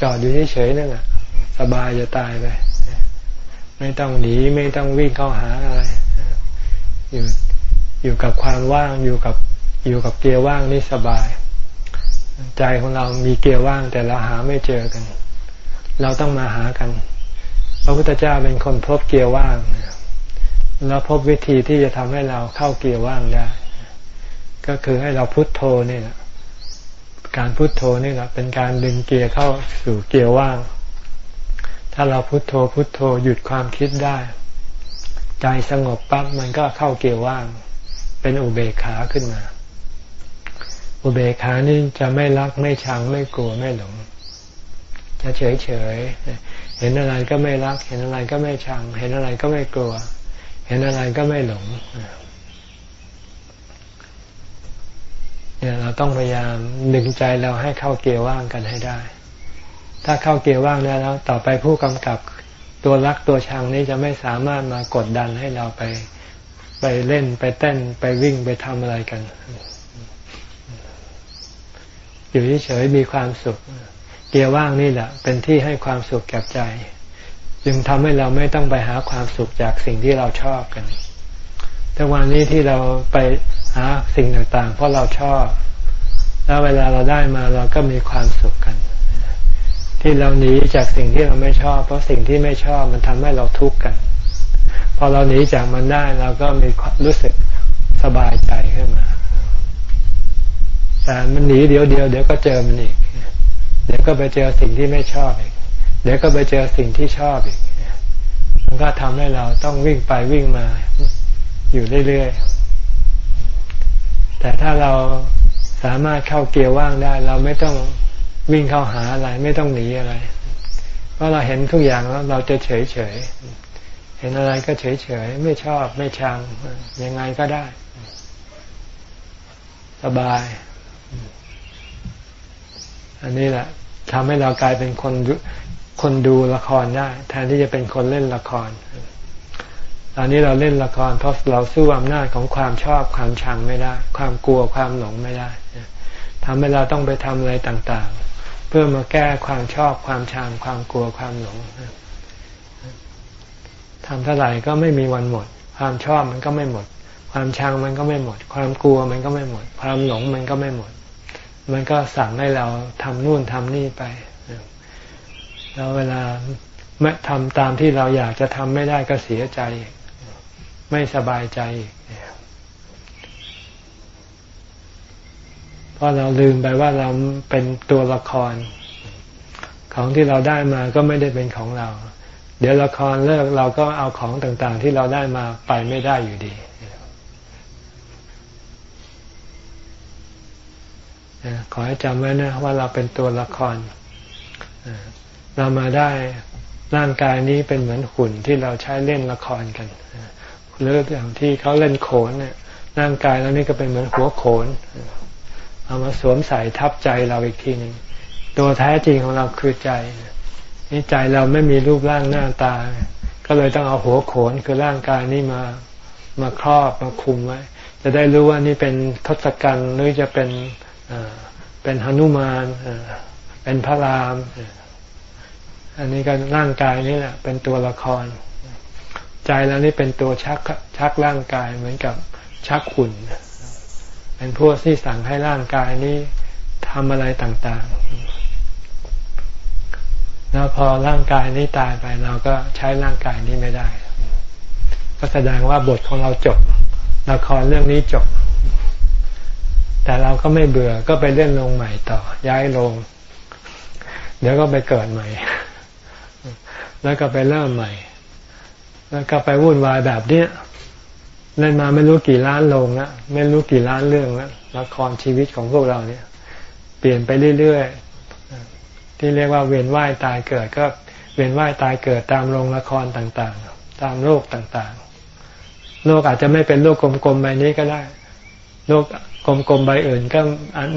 จอดอยู่เฉยๆนั่นแหละสบายจะตายไปไม่ต้องหนีไม่ต้องวิ่งเข้าหาอะไรอยู่ อยู่กับความว่างอยู่กับอยู่กับเกียร์ว่างนี่สบาย ใจของเรามีเกียร์ว่างแต่เราหาไม่เจอกัน เราต้องมาหากัน พระพุทธเจ้าเป็นคนพบเกียร์ว่างแล้วพบวิธีที่จะทำให้เราเข้าเกียร์ว่างได้ ก็คือให้เราพุทโธนี่แหละการพุทโธนี่แหละเป็นการดึงเกียร์เข้าสู่เกียร์ว่าง ถ้าเราพุทโธพุทโธหยุดความคิดได้ ใจสงบปั๊บมันก็เข้าเกียร์ว่าง เป็นอุเบกขาขึ้นมา อุเบกขานี่จะไม่รักไม่ชังไม่กลัวไม่หลง จะเฉยเฉยเห็นอะไรก็ไม่รัก เห็นอะไรก็ไม่ชัง เห็นอะไรก็ไม่กลัว เห็นอะไรก็ไม่หลงเนี่ยเราต้องพยายามดึงใจเราให้เข้าเกียร์ว่างกันให้ได้ ถ้าเข้าเกียร์ว่างได้แล้ว ต่อไปผู้กำกับตัวรักตัวชังนี้จะไม่สามารถมากดดันให้เราไป ไปเล่นไปเต้นไปวิ่งไปทำอะไรกัน อยู่เฉยๆมีความสุข เกียร์ว่างนี่แหละ เป็นที่ให้ความสุขแก่ใจ จึงทำให้เราไม่ต้องไปหาความสุขจากสิ่งที่เราชอบกันแต่วันนี้ที่เราไปหาสิ่งต่างๆ เพราะเราชอบ แล้วเวลาเราได้มาเราก็มีความสุขกัน ที่เราหนีจากสิ่งที่เราไม่ชอบ เพราะสิ่งที่ไม่ชอบมันทำให้เราทุกข์กัน พอเราหนีจากมันได้เราก็มีรู้สึกสบายใจขึ้นมา แต่มันหนีเดี๋ยวเดียวเดี๋ยวก็เจอมันอีก เดี๋ยวก็ไปเจอสิ่งที่ไม่ชอบอีก เดี๋ยวก็ไปเจอสิ่งที่ชอบอีก มันก็ทำให้เราต้องวิ่งไปวิ่งมาอยู่เรื่อยๆ แต่ถ้าเราสามารถเข้าเกียร์ว่างได้ เราไม่ต้องวิ่งเข้าหาอะไร ไม่ต้องหนีอะไร เพราะเราเห็นทุกอย่างแล้วเราจะเฉยเฉย เห็นอะไรก็เฉยเฉยไม่ชอบไม่ชังยังไงก็ได้ สบาย อันนี้แหละทำให้เรากลายเป็นคนคนดูละครได้ แทนที่จะเป็นคนเล่นละคร ตอนนี้เราเล่นละครเพราะเราสู้อำนาจของความชอบความชังไม่ได้ ความกลัวความหลงไม่ได้ทำให้เราต้องไปทำอะไรต่าง ๆ เพื่อมาแก้ความชอบความชังความกลัวความหลง ทำเท่าไหร่ก็ไม่มีวันหมด ความชอบมันก็ไม่หมด ความชังมันก็ไม่หมด ความกลัวมันก็ไม่หมด ความหลงมันก็ไม่หมด มันก็สั่งให้เราทำนู่นทำนี่ไป แล้วเวลาไม่ทำตามที่เราอยากจะทำไม่ได้ก็เสียใจ ไม่สบายใจเพราะเราลืมไปว่าเราเป็นตัวละคร ของที่เราได้มาก็ไม่ได้เป็นของเรา เดี๋ยวละครเลิกเราก็เอาของต่างๆ ที่เราได้มาไปไม่ได้อยู่ดีขอให้จำไว้นะว่าเราเป็นตัวละคร เรามาได้ร่างกายนี้เป็นเหมือนหุ่นที่เราใช้เล่นละครกันหรืออย่างที่เขาเล่นโขนเนี่ยร่างกายแล้วนี่ก็เป็นเหมือนหัวโขน เอามาสวมใส่ทับใจเราอีกทีหนึ่งตัวแท้จริงของเราคือใจ ใจเราไม่มีรูปร่างหน้าตา ก็เลยต้องเอาหัวโขนคือร่างกายนี้มามาครอบมาคุมไว้ จะได้รู้ว่านี่เป็นทศกัณฐ์หรือจะเป็นเป็นหนุมานเป็นพระราม อันนี้ก็ร่างกายนี่แหละเป็นตัวละคร ใจแล้วนี่เป็นตัวชักชักร่างกายเหมือนกับชักขุนเป็นพวกที่สั่งให้ร่างกายนี้ทำอะไรต่าง ๆ แล้วพอร่างกายนี้ตายไปเราก็ใช้ร่างกายนี้ไม่ได้ ก็แสดงว่าบทของเราจบละครเรื่องนี้จบ แต่เราก็ไม่เบื่อก็ไปเล่นลงใหม่ต่อ ย้ายลง เดี๋ยวก็ไปเกิดใหม่ แล้วก็ไปเริ่มใหม่ แล้วก็ไปวุ่นวายแบบเนี้ยเล่นมาไม่รู้กี่ล้านลงแล้วไม่รู้กี่ล้านเรื่องแล้วละครชีวิตของพวกเราเนี่ย เปลี่ยนไปเรื่อยๆ ที่เรียกว่าเวียนว่ายตายเกิดก็เวียนว่ายตายเกิดตามโรงละครต่างๆ ตามโลกต่างๆ โลกอาจจะไม่เป็นโลกกลมๆใบนี้ก็ได้ โลกกลมๆใบอื่นก็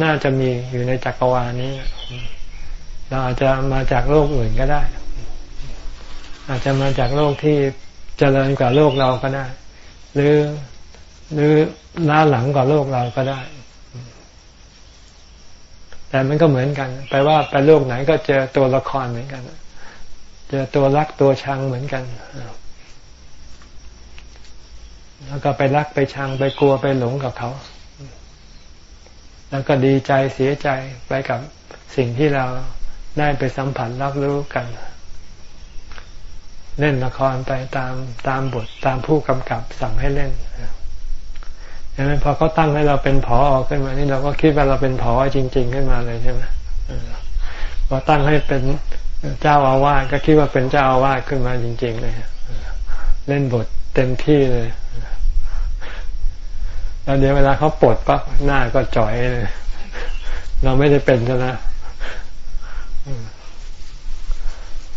น่าจะมีอยู่ในจักรวาลนี้ เราอาจจะมาจากโลกอื่นก็ได้ อาจจะมาจากโลกที่เจริญกว่าโลกเราก็ได้ หรือหรือล้าหลังกว่าโลกเราก็ได้ แต่มันก็เหมือนกันไปว่าไปโลกไหนก็เจอตัวละครเหมือนกัน เจอตัวรักตัวชังเหมือนกัน แล้วก็ไปรักไปชังไปกลัวไปหลงกับเขา แล้วก็ดีใจเสียใจไปกับสิ่งที่เราได้ไปสัมผัสรับรู้กันเล่นละครไปตามตามบทตามผู้กำกับสั่งให้เล่น ดังนั้นพอเขาตั้งให้เราเป็นผออขึ้นมา นี่เราก็คิดว่าเราเป็นผอจริง ๆ ขึ้นมาเลยใช่ไหมพอตั้งให้เป็นเจ้าอาวาสก็คิดว่าเป็นเจ้าอาวาสขึ้นมาจริง ๆ เลยเล่นบทเต็มที่เลยแล้วเดี๋ยวเวลาเขาปลดปั๊บหน้าก็จ่อยเลย เราไม่ได้เป็นซะนะ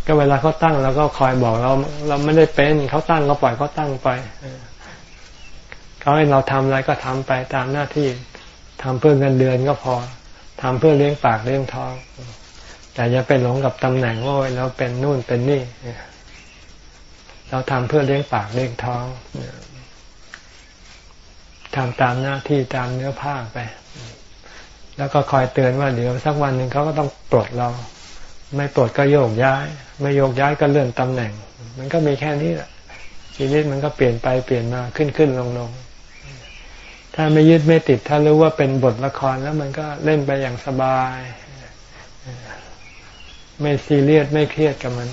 ก็เวลาเขาตั้งเราก็คอยบอกเรา เราไม่ได้เป็นเขาตั้งก็ปล่อยเขาตั้งไป เขาให้เราทำอะไรก็ทำไปตามหน้าที่ทำเพื่อเงินเดือนก็พอทำเพื่อเลี้ยงปากเลี้ยงท้อง แต่อย่าไปหลงกับตำแหน่งว่าเราเป็นนู่นเป็นนี่ เราทำเพื่อเลี้ยงปากเลี้ยงท้องทำตามหน้าที่ตามเนื้อผ้าไป แล้วก็คอยเตือนว่าเดี๋ยวสักวันหนึ่งเขาก็ต้องปลดเรา ไม่ปลดก็โยกย้าย ไม่โยกย้ายก็เลื่อนตำแหน่ง มันก็มีแค่นี้แหละชีวิตมันก็เปลี่ยนไปเปลี่ยนมาขึ้นขึ้นลงลง ถ้าไม่ยึดไม่ติด ถ้ารู้ว่าเป็นบทละครแล้วมันก็เล่นไปอย่างสบาย ไม่ซีเรียสไม่เครียดกับมัน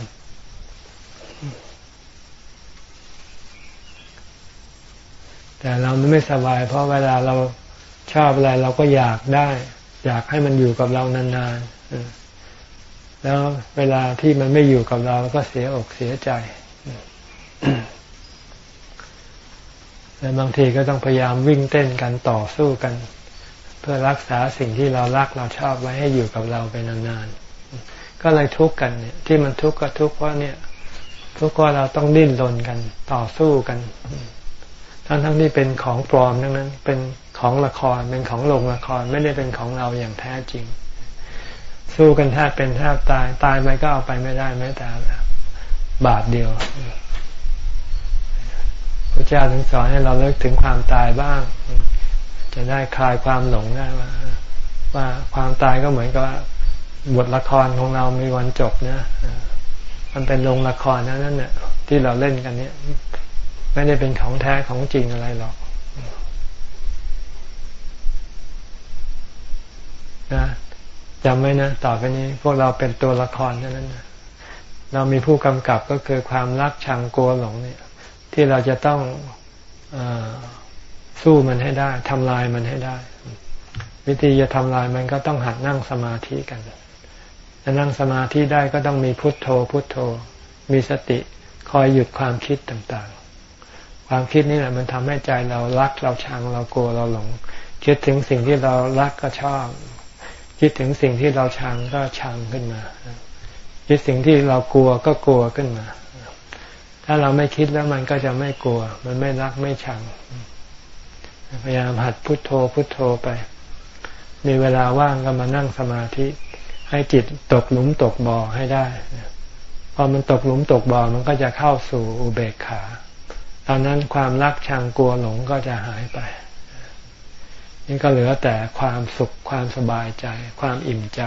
แต่เราไม่สบาย เพราะเวลาเราชอบอะไรเราก็อยากได้ อยากให้มันอยู่กับเรานานๆแล้วเวลาที่มันไม่อยู่กับเราก็เสียอกเสียใจ และบางทีก็ต้องพยายามวิ่งเต้นกันต่อสู้กัน เพื่อรักษาสิ่งที่เรารักเราชอบไว้ให้อยู่กับเราไปนานๆ ก็เลยทุกข์กันเนี่ย ที่มันทุกข์ก็ทุกข์เพราะเนี่ย ทุกข์เพราะเราต้องดิ้นรนกันต่อสู้กัน ทั้งทั้งที่เป็นของปลอมทั้งนั้น เป็นของละครเป็นของลงละครไม่ได้เป็นของเราอย่างแท้จริง สู้กันแทบเป็นแทบตายตายไปก็เอาไปไม่ได้แม้แต่บาทเดียว พระเจ้าถึงสอนให้เราเลิกถึงความตายบ้าง จะได้คลายความหลงได้ว่าว่าความตายก็เหมือนกับบทละครของเรามีวันจบนะมันเป็นโรงละครนั่นนั่นเนี่ยที่เราเล่นกันเนี่ย ไม่ได้เป็นของแท้ของจริงอะไรหรอกนะจำไว้นะต่อไปนี้พวกเราเป็นตัวละครเท่านั้นนะเรามีผู้กำกับก็คือความรักชังกลัวหลงเนี่ย ที่เราจะต้องอสู้มันให้ได้ทำลายมันให้ได้ วิธีจะทำลายมันก็ต้องหัดนั่งสมาธิกันจะนั่งสมาธิได้ก็ต้องมีพุทโธ พุทโธ มีสติคอยหยุดความคิดต่างๆ ความคิดนี่แหละมันทำให้ใจเรารักเราชังเรากลัวเราหลง คิดถึงสิ่งที่เรารักก็ชอบ คิดถึงสิ่งที่เราชังก็ชังขึ้นมา คิดสิ่งที่เรากลัวก็กลัวขึ้นมา ถ้าเราไม่คิดแล้วมันก็จะไม่กลัว มันไม่รักไม่ชัง พยายามหัดพุทโธพุทโธไป มีเวลาว่างก็มานั่งสมาธิ ให้จิตตกหลุมตกบ่อให้ได้ พอมันตกหลุมตกบ่อมันก็จะเข้าสู่อุเบกขา ตอนนั้นความรักชังกลัวหลงก็จะหายไป นี่ก็เหลือแต่ความสุขความสบายใจ ความอิ่มใจ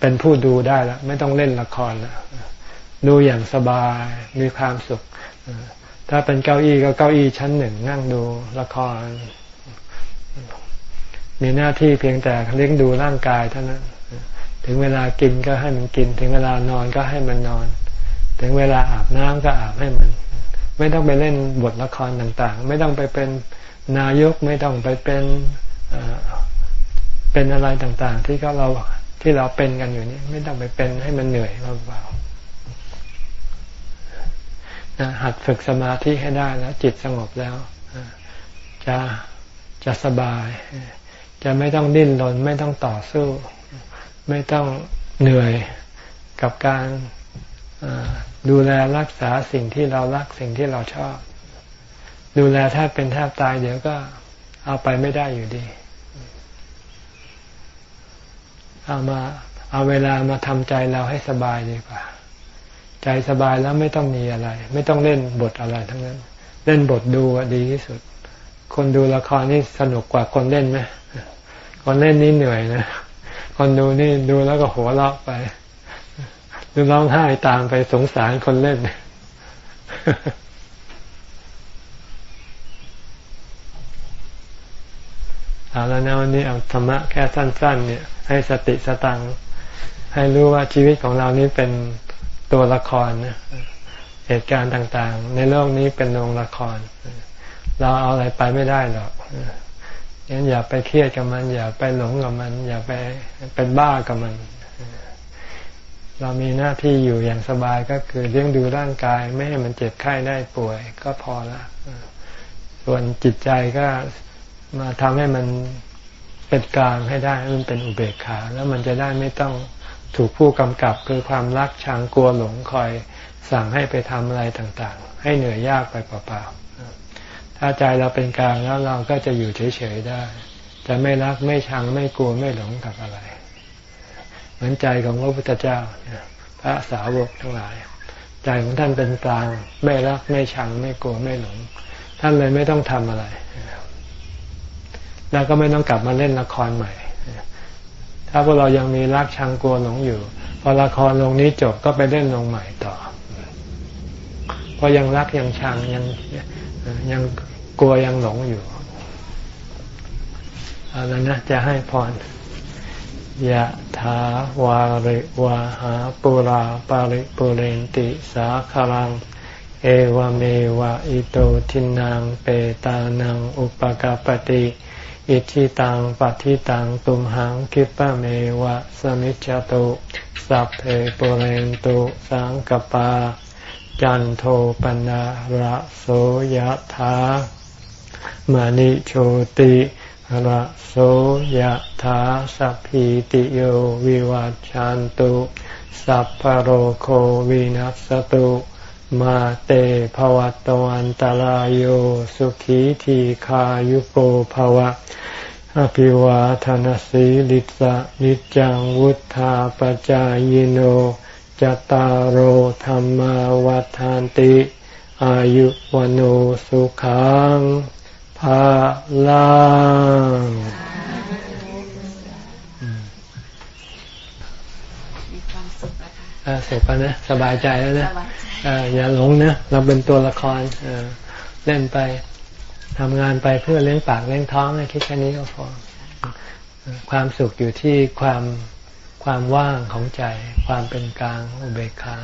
เป็นผู้ดูได้แล้วไม่ต้องเล่นละครแล้ว ดูอย่างสบายมีความสุข ถ้าเป็นเก้าอี้ก็เก้าอี้ชั้นหนึ่งนั่งดูละคร มีหน้าที่เพียงแต่เลี้ยงดูร่างกายเท่านั้น ถึงเวลากินก็ให้มันกิน ถึงเวลานอนก็ให้มันนอน ถึงเวลาอาบน้ำก็อาบให้มัน ไม่ต้องไปเล่นบทละครต่างๆ ไม่ต้องไปเป็นนายกไม่ต้องไปเป็นเป็นอะไรต่างๆ ที่ก็เราที่เราเป็นกันอยู่นี่ไม่ต้องไปเป็นให้มันเหนื่อยเปล่า หัดฝึกสมาธิให้ได้แล้ว จิตสงบแล้วจะจะสบาย จะไม่ต้องดิ้นรนไม่ต้องต่อสู้ ไม่ต้องเหนื่อยกับการดูแลรักษาสิ่งที่เรารักสิ่งที่เราชอบ ดูแลแทบเป็นแทบตายเดี๋ยวก็เอาไปไม่ได้อยู่ดี เอามาเอาเวลามาทำใจเราให้สบายดีกว่า ใจสบายแล้วไม่ต้องมีอะไร ไม่ต้องเล่นบทอะไรทั้งนั้น เล่นบทดูดีที่สุด คนดูละครนี่สนุกกว่าคนเล่นไหมคนเล่นนี่เหนื่อยนะคนดูนี่ดูแล้วก็หัวเราะไปดูร้องไห้ตามไปสงสารคนเล่น เอาแล้วนะวันนี้เอาธรรมะแค่สั้น ๆ เนี่ย ให้สติสตังให้รู้ว่าชีวิตของเรานี้เป็น ตัวละครนะเหตุการณ์ต่างๆ ในโลกนี้เป็นโรงละคร เราเอาอะไรไปไม่ได้หรอกงั้นอย่าไปเครียดกับมัน อย่าไปหลงกับมัน อย่าไปเป็นบ้ากับมัน เรามีหน้าที่อยู่อย่างสบายก็คือเลี้ยงดูร่างกาย ไม่ให้มันเจ็บไข้ได้ป่วย ก็พอละส่วนจิตใจก็มาทำให้มันเป็นกลางให้ได้มันเป็นอุเบกขา แล้วมันจะได้ไม่ต้อง ถูกผู้กำกับคือความรักชังกลัวหลงคอยสั่งให้ไปทำอะไรต่างๆ ให้เหนื่อยยากไปเปล่าๆถ้าใจเราเป็นกลางแล้วเราก็จะอยู่เฉยๆได้ จะไม่รักไม่ชังไม่กลัวไม่หลงกับอะไร เหมือนใจของพระพุทธเจ้าพระสาวกทั้งหลาย ใจของท่านเป็นกลาง ไม่รักไม่ชังไม่กลัวไม่หลง ท่านเลยไม่ต้องทำอะไร แล้วก็ไม่ต้องกลับมาเล่นละครใหม่ ถ้าพวกเรายังมีรักชังกลัวหลงอยู่ พอละครลงนี้จบก็ไปเล่นลงใหม่ต่อเพราะยังรักยังชังยังยังกลัวยังหลงอยู่เอาแล้วนะจะให้พรยะถาวาริวาหาปุราปาริปุเรนติสาคารัง เอวเมวะอิโตทินังเปตานังอุปกาปติ อิทิตังปัฏิตังตุมหังคิปะเมวะสมิจจตุสัพเพปเรนตุสังกปา จันโทปนะระโสยธามณิโชติระโสยธาสัพพิติโยวิวัจจันตุสัพพโรโควินัสตุ มาเตภวัตวันตารโยสุขีทีขายุโกภวะ อภิวาทานสีลิสะนิจังวุธาปจายโนจตารโหธรรมวาทานติ อายุวโนสุขังภาลัง เสร็จปะนะสบายใจแล้วนะอย่าหลงนะเราเป็นตัวละครเล่นไปทำงานไปเพื่อเลี้ยงปากเลี้ยงท้องคิดแค่นี้ก็พอความสุขอยู่ที่ความความว่างของใจ ความเป็นกลางอุเบกขา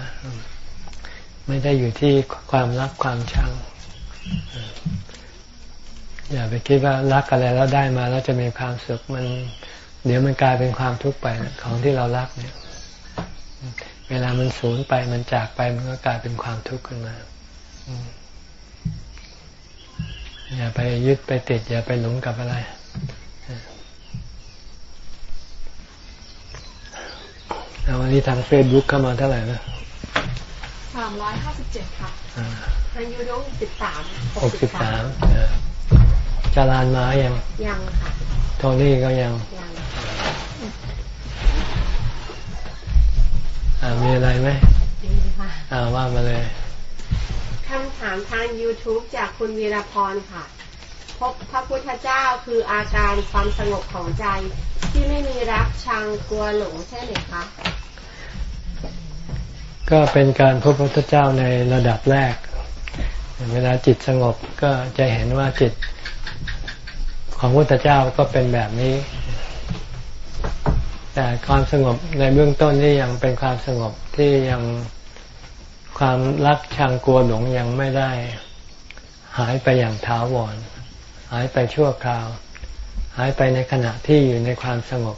ไม่ได้อยู่ที่ความรักความชังอย่าไปคิดว่ารักอะไรแล้วได้มาแล้วจะมีความสุขมัน เดี๋ยวมันกลายเป็นความทุกข์ไปของที่เรารักเนี่ย เวลามันสูญไปมันจากไปมันก็กลายเป็นความทุกข์ขึ้นมาอย่าไปยึดไปติด อย่าไปหลงกับอะไรวันนี้ทางเฟซบุ๊กเข้ามาเท่าไหร่นะ
สามร้อยห้าสิบเจ็ดค่ะทางยูทูบสิบสาม
หกสิบสามจารานมายัง
ยังค่ะ
โทนี่ก็ยังยัง มีอะไรไหมมีค่ะอ่าว่ามาเลย
คำถามทาง YouTube จากคุณวีรพรค่ะ พบพระพุทธเจ้าคืออาการความสงบของใจ ที่ไม่มีรักชังกลัวหลงใช่ไหมคะ
ก็เป็นการพบพระพุทธเจ้าในระดับแรก เวลาจิตสงบก็จะเห็นว่าจิตของพระพุทธเจ้าก็เป็นแบบนี้ แต่ความสงบในเบื้องต้นนี่ยังเป็นความสงบที่ยังความรักชังกลัวหลงยังไม่ได้ หายไปอย่างถาวร หายไปชั่วคราว หายไปในขณะที่อยู่ในความสงบ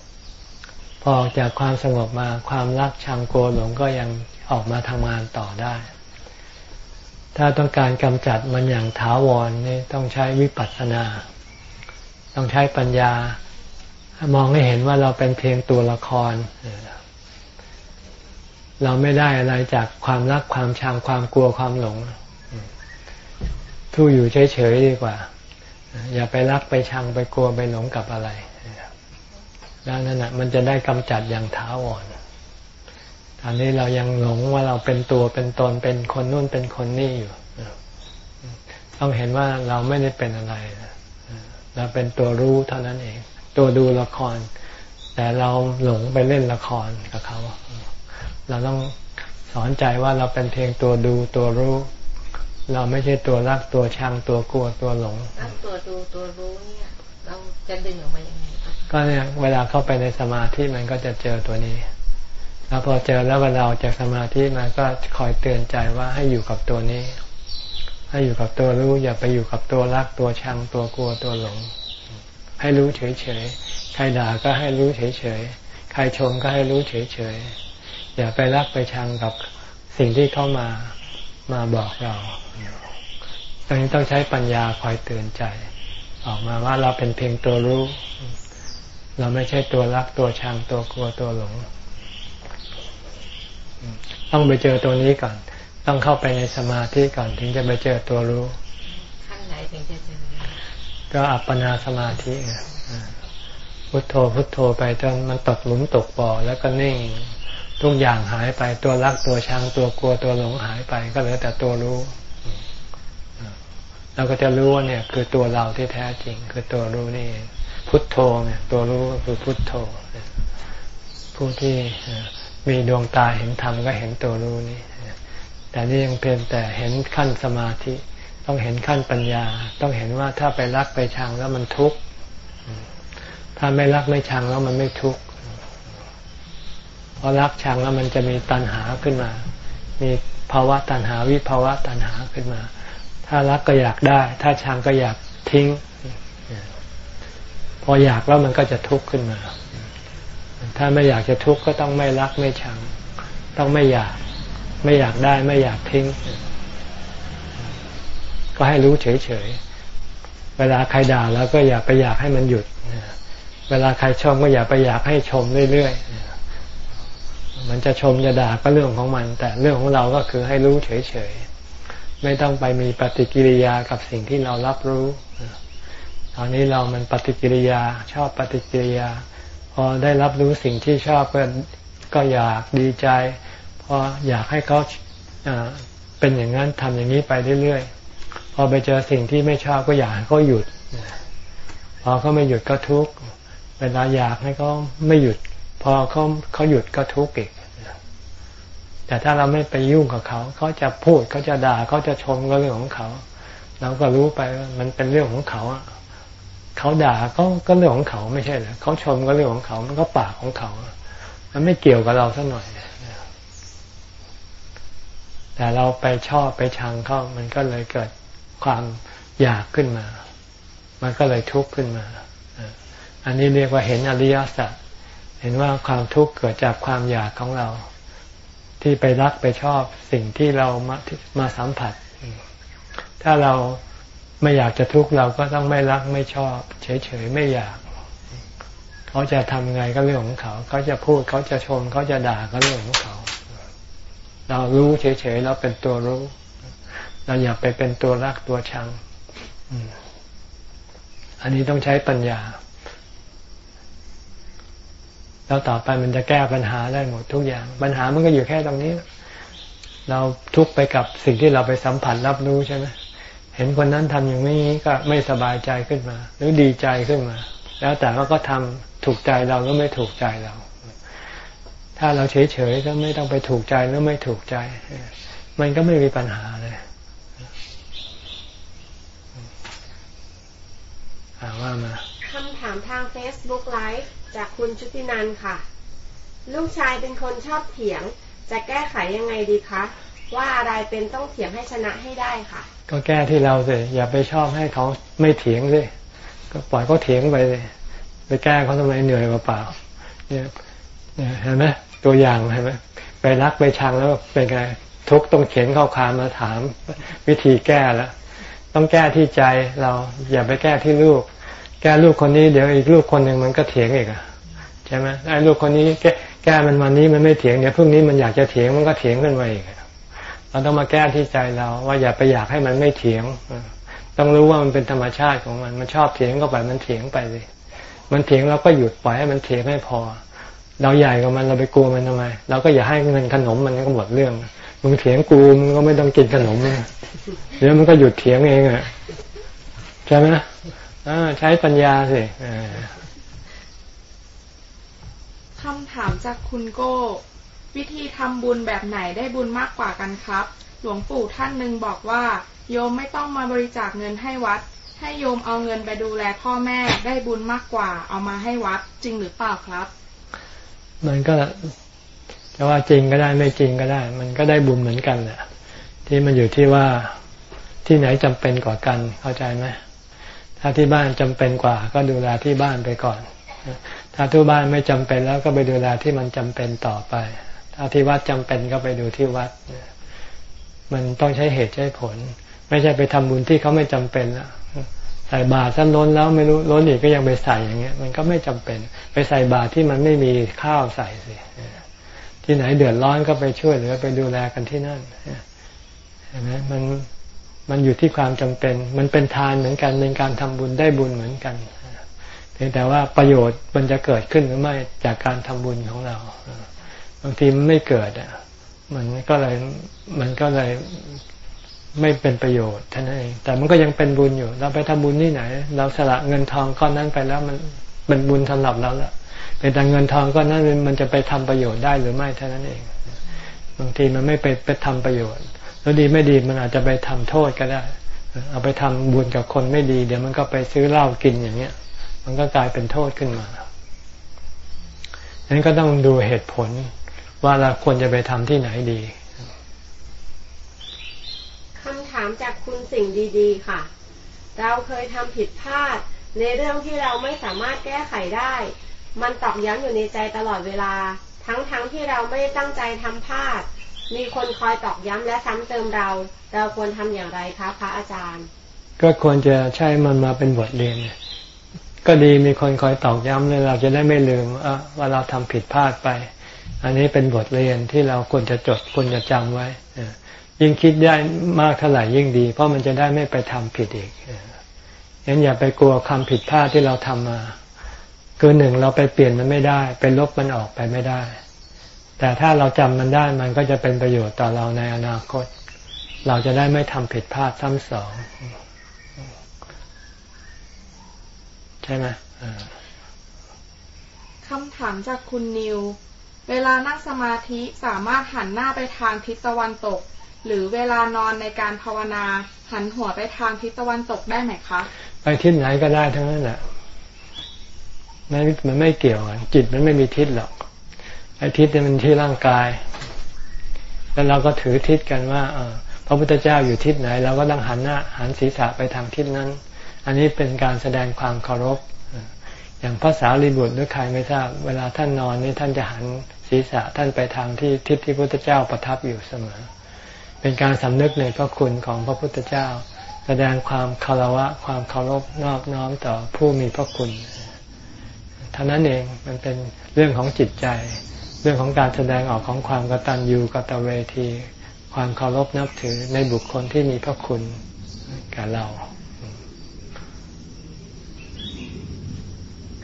พอออกจากความสงบมาความรักชังกลัวหลงก็ยังออกมาทำงานต่อได้ ถ้าต้องการกำจัดมันอย่างถาวรนี่ต้องใช้วิปัสสนา ต้องใช้ปัญญา มองให้เห็นว่าเราเป็นเพียงตัวละคร เราไม่ได้อะไรจากความรักความชังความกลัวความหลงทู่อยู่เฉยๆดีกว่า อย่าไปรักไปชังไปกลัวไปหลงกับอะไรแล้วนั่นแหะมันจะได้กำจัดอย่างท้าวอนตอนนี้เรายังหลงว่าเราเป็นตัวเป็นตนเป็นคนนู่นเป็นคนนี่อยู่ ต้องเห็นว่าเราไม่ได้เป็นอะไรเราเป็นตัวรู้เท่านั้นเอง ตัวดูละคร แต่เราหลงไปเล่นละครกับเขา เราต้องสอนใจว่าเราเป็นเพียงตัวดูตัวรู้ เราไม่ใช่ตัวรักตัวชังตัวกลัวตัวหลง
รักตัวดูตัวรู้เนี่ยเราจะดึงออกมาอย่างไง
ก็เนี่ยเวลาเข้าไปในสมาธิมันก็จะเจอตัวนี้ แล้วพอเจอแล้วเวลาออกจากสมาธิมันก็คอยเตือนใจว่าให้อยู่กับตัวนี้ ให้อยู่กับตัวรู้อย่าไปอยู่กับตัวรักตัวชังตัวกลัวตัวหลง ให้รู้เฉยๆ ใครด่าก็ให้รู้เฉยๆ ใครชมก็ให้รู้เฉยๆ อย่าไปรักไปชังกับสิ่งที่เข้ามามาบอกเราตรงนี้ต้องใช้ปัญญาคอยเตือนใจ ออกมาว่าเราเป็นเพียงตัวรู้ เราไม่ใช่ตัวรักตัวชังตัวกลัวตัวหลง ต้องไปเจอตัวนี้ก่อน ต้องเข้าไปในสมาธิก่อนถึงจะไปเจอตัวรู้
ขั้นไหนถึงจะเจ
ก็อัปปนาสมาธิพุทโธพุทโธไปจนมันตกหลุมตกบ่อแล้วก็นิ่งทุกอย่างหายไปตัวรักตัวชังตัวกลัวตัวหลงหายไป ก็เหลือแต่ตัวรู้เราก็จะรู้ว่าเนี่ย คือตัวเราที่แท้จริง คือตัวรู้นี่ พุทโธเนี่ย ตัวรู้คือพุทโธผู้ที่มีดวงตาเห็นธรรมก็เห็นตัวรู้นี่แต่นี่ยังเพียงแต่เห็นขั้นสมาธิ ต้องเห็นขั้นปัญญา ต้องเห็นว่าถ้าไปรักไปชังแล้วมันทุกข์ถ้าไม่รักไม่ชังแล้วมันไม่ทุกข์พอรักชังแล้วมันจะมีตัณหาขึ้นมา มีภาวะตัณหาวิภาวะตัณหาขึ้นมา ถ้ารักก็อยากได้ ถ้าชังก็อยากทิ้ง พออยากแล้วมันก็จะทุกข์ขึ้นมา ถ้าไม่อยากจะทุกข์ก็ต้องไม่รักไม่ชัง ต้องไม่อยาก ไม่อยากได้ไม่อยากทิ้ง ก็ให้รู้เฉยๆ เวลาใครด่าแล้วก็อย่าไปอยากให้มันหยุด เวลาใครชมก็อย่าไปอยากให้ชมเรื่อยๆ มันจะชมจะด่าก็เรื่องของมัน แต่เรื่องของเราก็คือให้รู้เฉยๆ ไม่ต้องไปมีปฏิกิริยากับสิ่งที่เรารับรู้ตอนนี้เรามันปฏิกิริยาชอบปฏิกิริยา พอได้รับรู้สิ่งที่ชอบก็ก็อยากดีใจพออยากให้เขาเป็นอย่างนั้นทำอย่างนี้ไปเรื่อยๆ พอไปเจอสิ่งที่ไม่ชอบก็อยากให้เขาหยุด พอเขาไม่หยุดก็ทุกข์เวลาอยากให้เขาไม่หยุด พอเขาเขาหยุดก็ทุกข์อีกแต่ถ้าเราไม่ไปยุ่งกับเขาเขาจะพูดเขาจะด่าเขาจะชมก็เรื่องของเขา เราก็รู้ไปว่ามันเป็นเรื่องของเขาเขาด่าก็ก็เรื่องของเขาไม่ใช่เหรอเขาชมก็เรื่องของเขา มันก็ปากของเขา มันไม่เกี่ยวกับเราสักหน่อย แต่เราไปชอบไปชังเขามันก็เลยเกิด ความอยากขึ้นมา มันก็เลยทุกข์ขึ้นมา อันนี้เรียกว่าเห็นอริยสัจเห็นว่าความทุกข์เกิดจากความอยากของเรา ที่ไปรักไปชอบสิ่งที่เรามามาสัมผัส ถ้าเราไม่อยากจะทุกข์เราก็ต้องไม่รักไม่ชอบ เฉยๆไม่อยาก เขาจะทำไงก็เรื่องของเขา เขาจะพูดเขาจะชม เขาจะด่าก็เรื่องของเขา เรารู้เฉยๆเราเป็นตัวรู้ เราอย่าไปเป็นตัวรักตัวชัง อันนี้ต้องใช้ปัญญา แล้วต่อไปมันจะแก้ปัญหาได้หมดทุกอย่าง ปัญหามันก็อยู่แค่ตรงนี้ เราทุกไปกับสิ่งที่เราไปสัมผัสรับรู้ใช่ไหมเห็นคนนั้นทำอย่างนี้ก็ไม่สบายใจขึ้นมา หรือดีใจขึ้นมา แล้วแต่ว่าก็ทำถูกใจเราหรือไม่ถูกใจเรา ถ้าเราเฉยๆก็ไม่ต้องไปถูกใจหรือไม่ถูกใจ มันก็ไม่มีปัญหาเลยถาม ว่ามา
คำถามทาง Facebook Live จากคุณชุตินันค่ะ ลูกชายเป็นคนชอบเถียง จะแก้ไขยังไงดีคะ ว่าอะไรเป็นต้องเถียงให้ชนะให้ได้ค่ะ
ก็แก้ที่เราสิอย่าไปชอบให้เขาไม่เถียงสิก็ปล่อยเขาเถียงไปเลยไปแก้เขาทำไมเหนื่อยเปล่าเนี่ยเนี่ยเห็นไหมตัวอย่างเห็นไหมไปรักไปชังแล้วเป็นไงทุกต้องเขียนข้อความมาถามวิธีแก้แล้วต้องแก้ที่ใจเราอย่าไปแก้ที่ลูกแก้ลูกคนนี้เดี๋ยวอีกลูกคนหนึ่งมันก็เถียงอีกอะใช่ไหมไอ้ลูกคนนี้แก้แก้มันวันนี้มันไม่เถียงเดี๋ยวพรุ่งนี้มันอยากจะเถียงมันก็เถียงขึ้นมาอีกเราต้องมาแก้ที่ใจเราว่าอย่าไปอยากให้มันไม่เถียงต้องรู้ว่ามันเป็นธรรมชาติของมันมันชอบเถียงก็ไปมันเถียงไปเลย มันเถียงเราก็หยุดปล่อยให้มันเถียงให้พอ เราใหญ่กว่ามันเราไปกลัวมันทำไมเราก็อย่าให้เงินขนมมันก็หมดเรื่องมึงเถียงกูมึงก็ไม่ต้องกินขนมเดี๋ยวมันก็หยุดเถียงเองอะใช่ไหม ใช้ปัญญาสิ
คำถามจากคุณโก้ วิธีทำบุญแบบไหนได้บุญมากกว่ากันครับ หลวงปู่ท่านหนึ่งบอกว่า โยมไม่ต้องมาบริจาคเงินให้วัด ให้โยมเอาเงินไปดูแลพ่อแม่ได้บุญมากกว่า เอามาให้วัดจริงหรือเปล่าครับ
มันก็จะว่าจริงก็ได้ไม่จริงก็ได้ มันก็ได้บุญเหมือนกันแหละที่มันอยู่ที่ว่าที่ไหนจำเป็นกว่ากันเข้าใจไหม ถ้าที่บ้านจำเป็นกว่า ก็ดูแลที่บ้านไปก่อน ถ้าที่บ้านไม่จำเป็นแล้วก็ไปดูแลที่มันจำเป็นต่อไป ถ้าที่วัดจำเป็นก็ไปดูที่วัด มันต้องใช้เหตุใช้ผล ไม่ใช่ไปทำบุญที่เขาไม่จำเป็นแล้วใส่บาตรท่านล้นแล้วไม่รู้ล้นอีกก็ยังไปใส่อย่างเงี้ย มันก็ไม่จำเป็น ไปใส่บาตรที่มันไม่มีข้าวใส่สิที่ไหนเดือดร้อนก็ไปช่วยเหลือไปดูแลกันที่นั่นเห็นไหมมัน มันอยู่ที่ความจำเป็น มันเป็นทานเหมือนกัน เป็นการทำบุญได้บุญเหมือนกันเพียงแต่ว่าประโยชน์มันจะเกิดขึ้นหรือไม่จากการทำบุญของเรา บางทีมันไม่เกิดอะ มันก็เลย มันก็เลยไม่เป็นประโยชน์ท่านเอง แต่มันก็ยังเป็นบุญอยู่ เราไปทำบุญที่ไหน เราสละเงินทองก้อนนั้นไปแล้วมันเป็นบุญสำหรับเราละเป็นแต่เงินทองก้อนนั้นมันจะไปทำประโยชน์ได้หรือไม่เท่านั้นเอง บางทีมันไม่ไปไปทำประโยชน์ แล้วดีไม่ดีมันอาจจะไปทำโทษก็ได้ เอาไปทำบุญกับคนไม่ดี เดี๋ยวมันก็ไปซื้อเหล้ากินอย่างเงี้ย มันก็กลายเป็นโทษขึ้นมาดังนั้นก็ต้องดูเหตุผลว่าเราควรจะไปทำที่ไหนดี
คำถามจากคุณสิ่งดีๆ ค่ะ เราเคยทำผิดพลาด ในเรื่องที่เราไม่สามารถแก้ไขได้ มันตอกย้ำอยู่ในใจตลอดเวลา ทั้งๆทที่เราไม่ได้ตั้งใจทำพลาด มีคนคอยตอกย้ำและซ้ำเติมเรา เราควรทำอย่างไรคะพระอาจารย์
ก็ควรจะใช้มันมาเป็นบทเรียน ก็ดีมีคนคอยตอกย้ำเลยเราจะได้ไม่ลืมว่าเราทำผิดพลาดไป อันนี้เป็นบทเรียนที่เราควรจะจดควรจะจำไว้ยิ่งคิดได้มากเท่าไหร่ยิ่งดี เพราะมันจะได้ไม่ไปทำผิดอีกงั้นอย่าไปกลัวคำผิดพลาดที่เราทำมา คือหนึ่งเราไปเปลี่ยนมันไม่ได้ ไปลบมันออกไปไม่ได้ แต่ถ้าเราจำมันได้มันก็จะเป็นประโยชน์ต่อเราในอนาคต เราจะได้ไม่ทำผิดพลาดซ้ำสองใช่ไหม
คำถามจากคุณนิว เวลานั่งสมาธิสามารถหันหน้าไปทางทิศตะวันตก หรือเวลานอนในการภาวนา หันหัวไปทางทิศตะวันตกได้ไหมคะ
ไปทิศไหนก็ได้ทั้งนั้นแหละมันมันไม่เกี่ยวจิตมันไม่มีทิศหรอก ไอ้ทิศเนี่ยมันที่ร่างกาย แล้วเราก็ถือทิศกันว่าพระพุทธเจ้าอยู่ทิศไหน เราก็ต้องหันหน้าหันศีรษะไปทางทิศนั้น อันนี้เป็นการแสดงความเคารพ อย่างภาษาลิบุตรหรือใครไม่ทราบ เวลาท่านนอนนี่ท่านจะหันศีรษะท่านไปทางที่ทิศที่พระพุทธเจ้าประทับอยู่เสมอ เป็นการสำนึกในพระคุณของพระพุทธเจ้า แสดงความคารวะความเคารพนอบน้อมต่อผู้มีพระคุณเท่านั้นเองมันเป็นเรื่องของจิตใจ รื่องของการแสดงออกของความกตัญญูกตเวที ความเคารพนับถือในบุคคลที่มีพระคุณกับเรา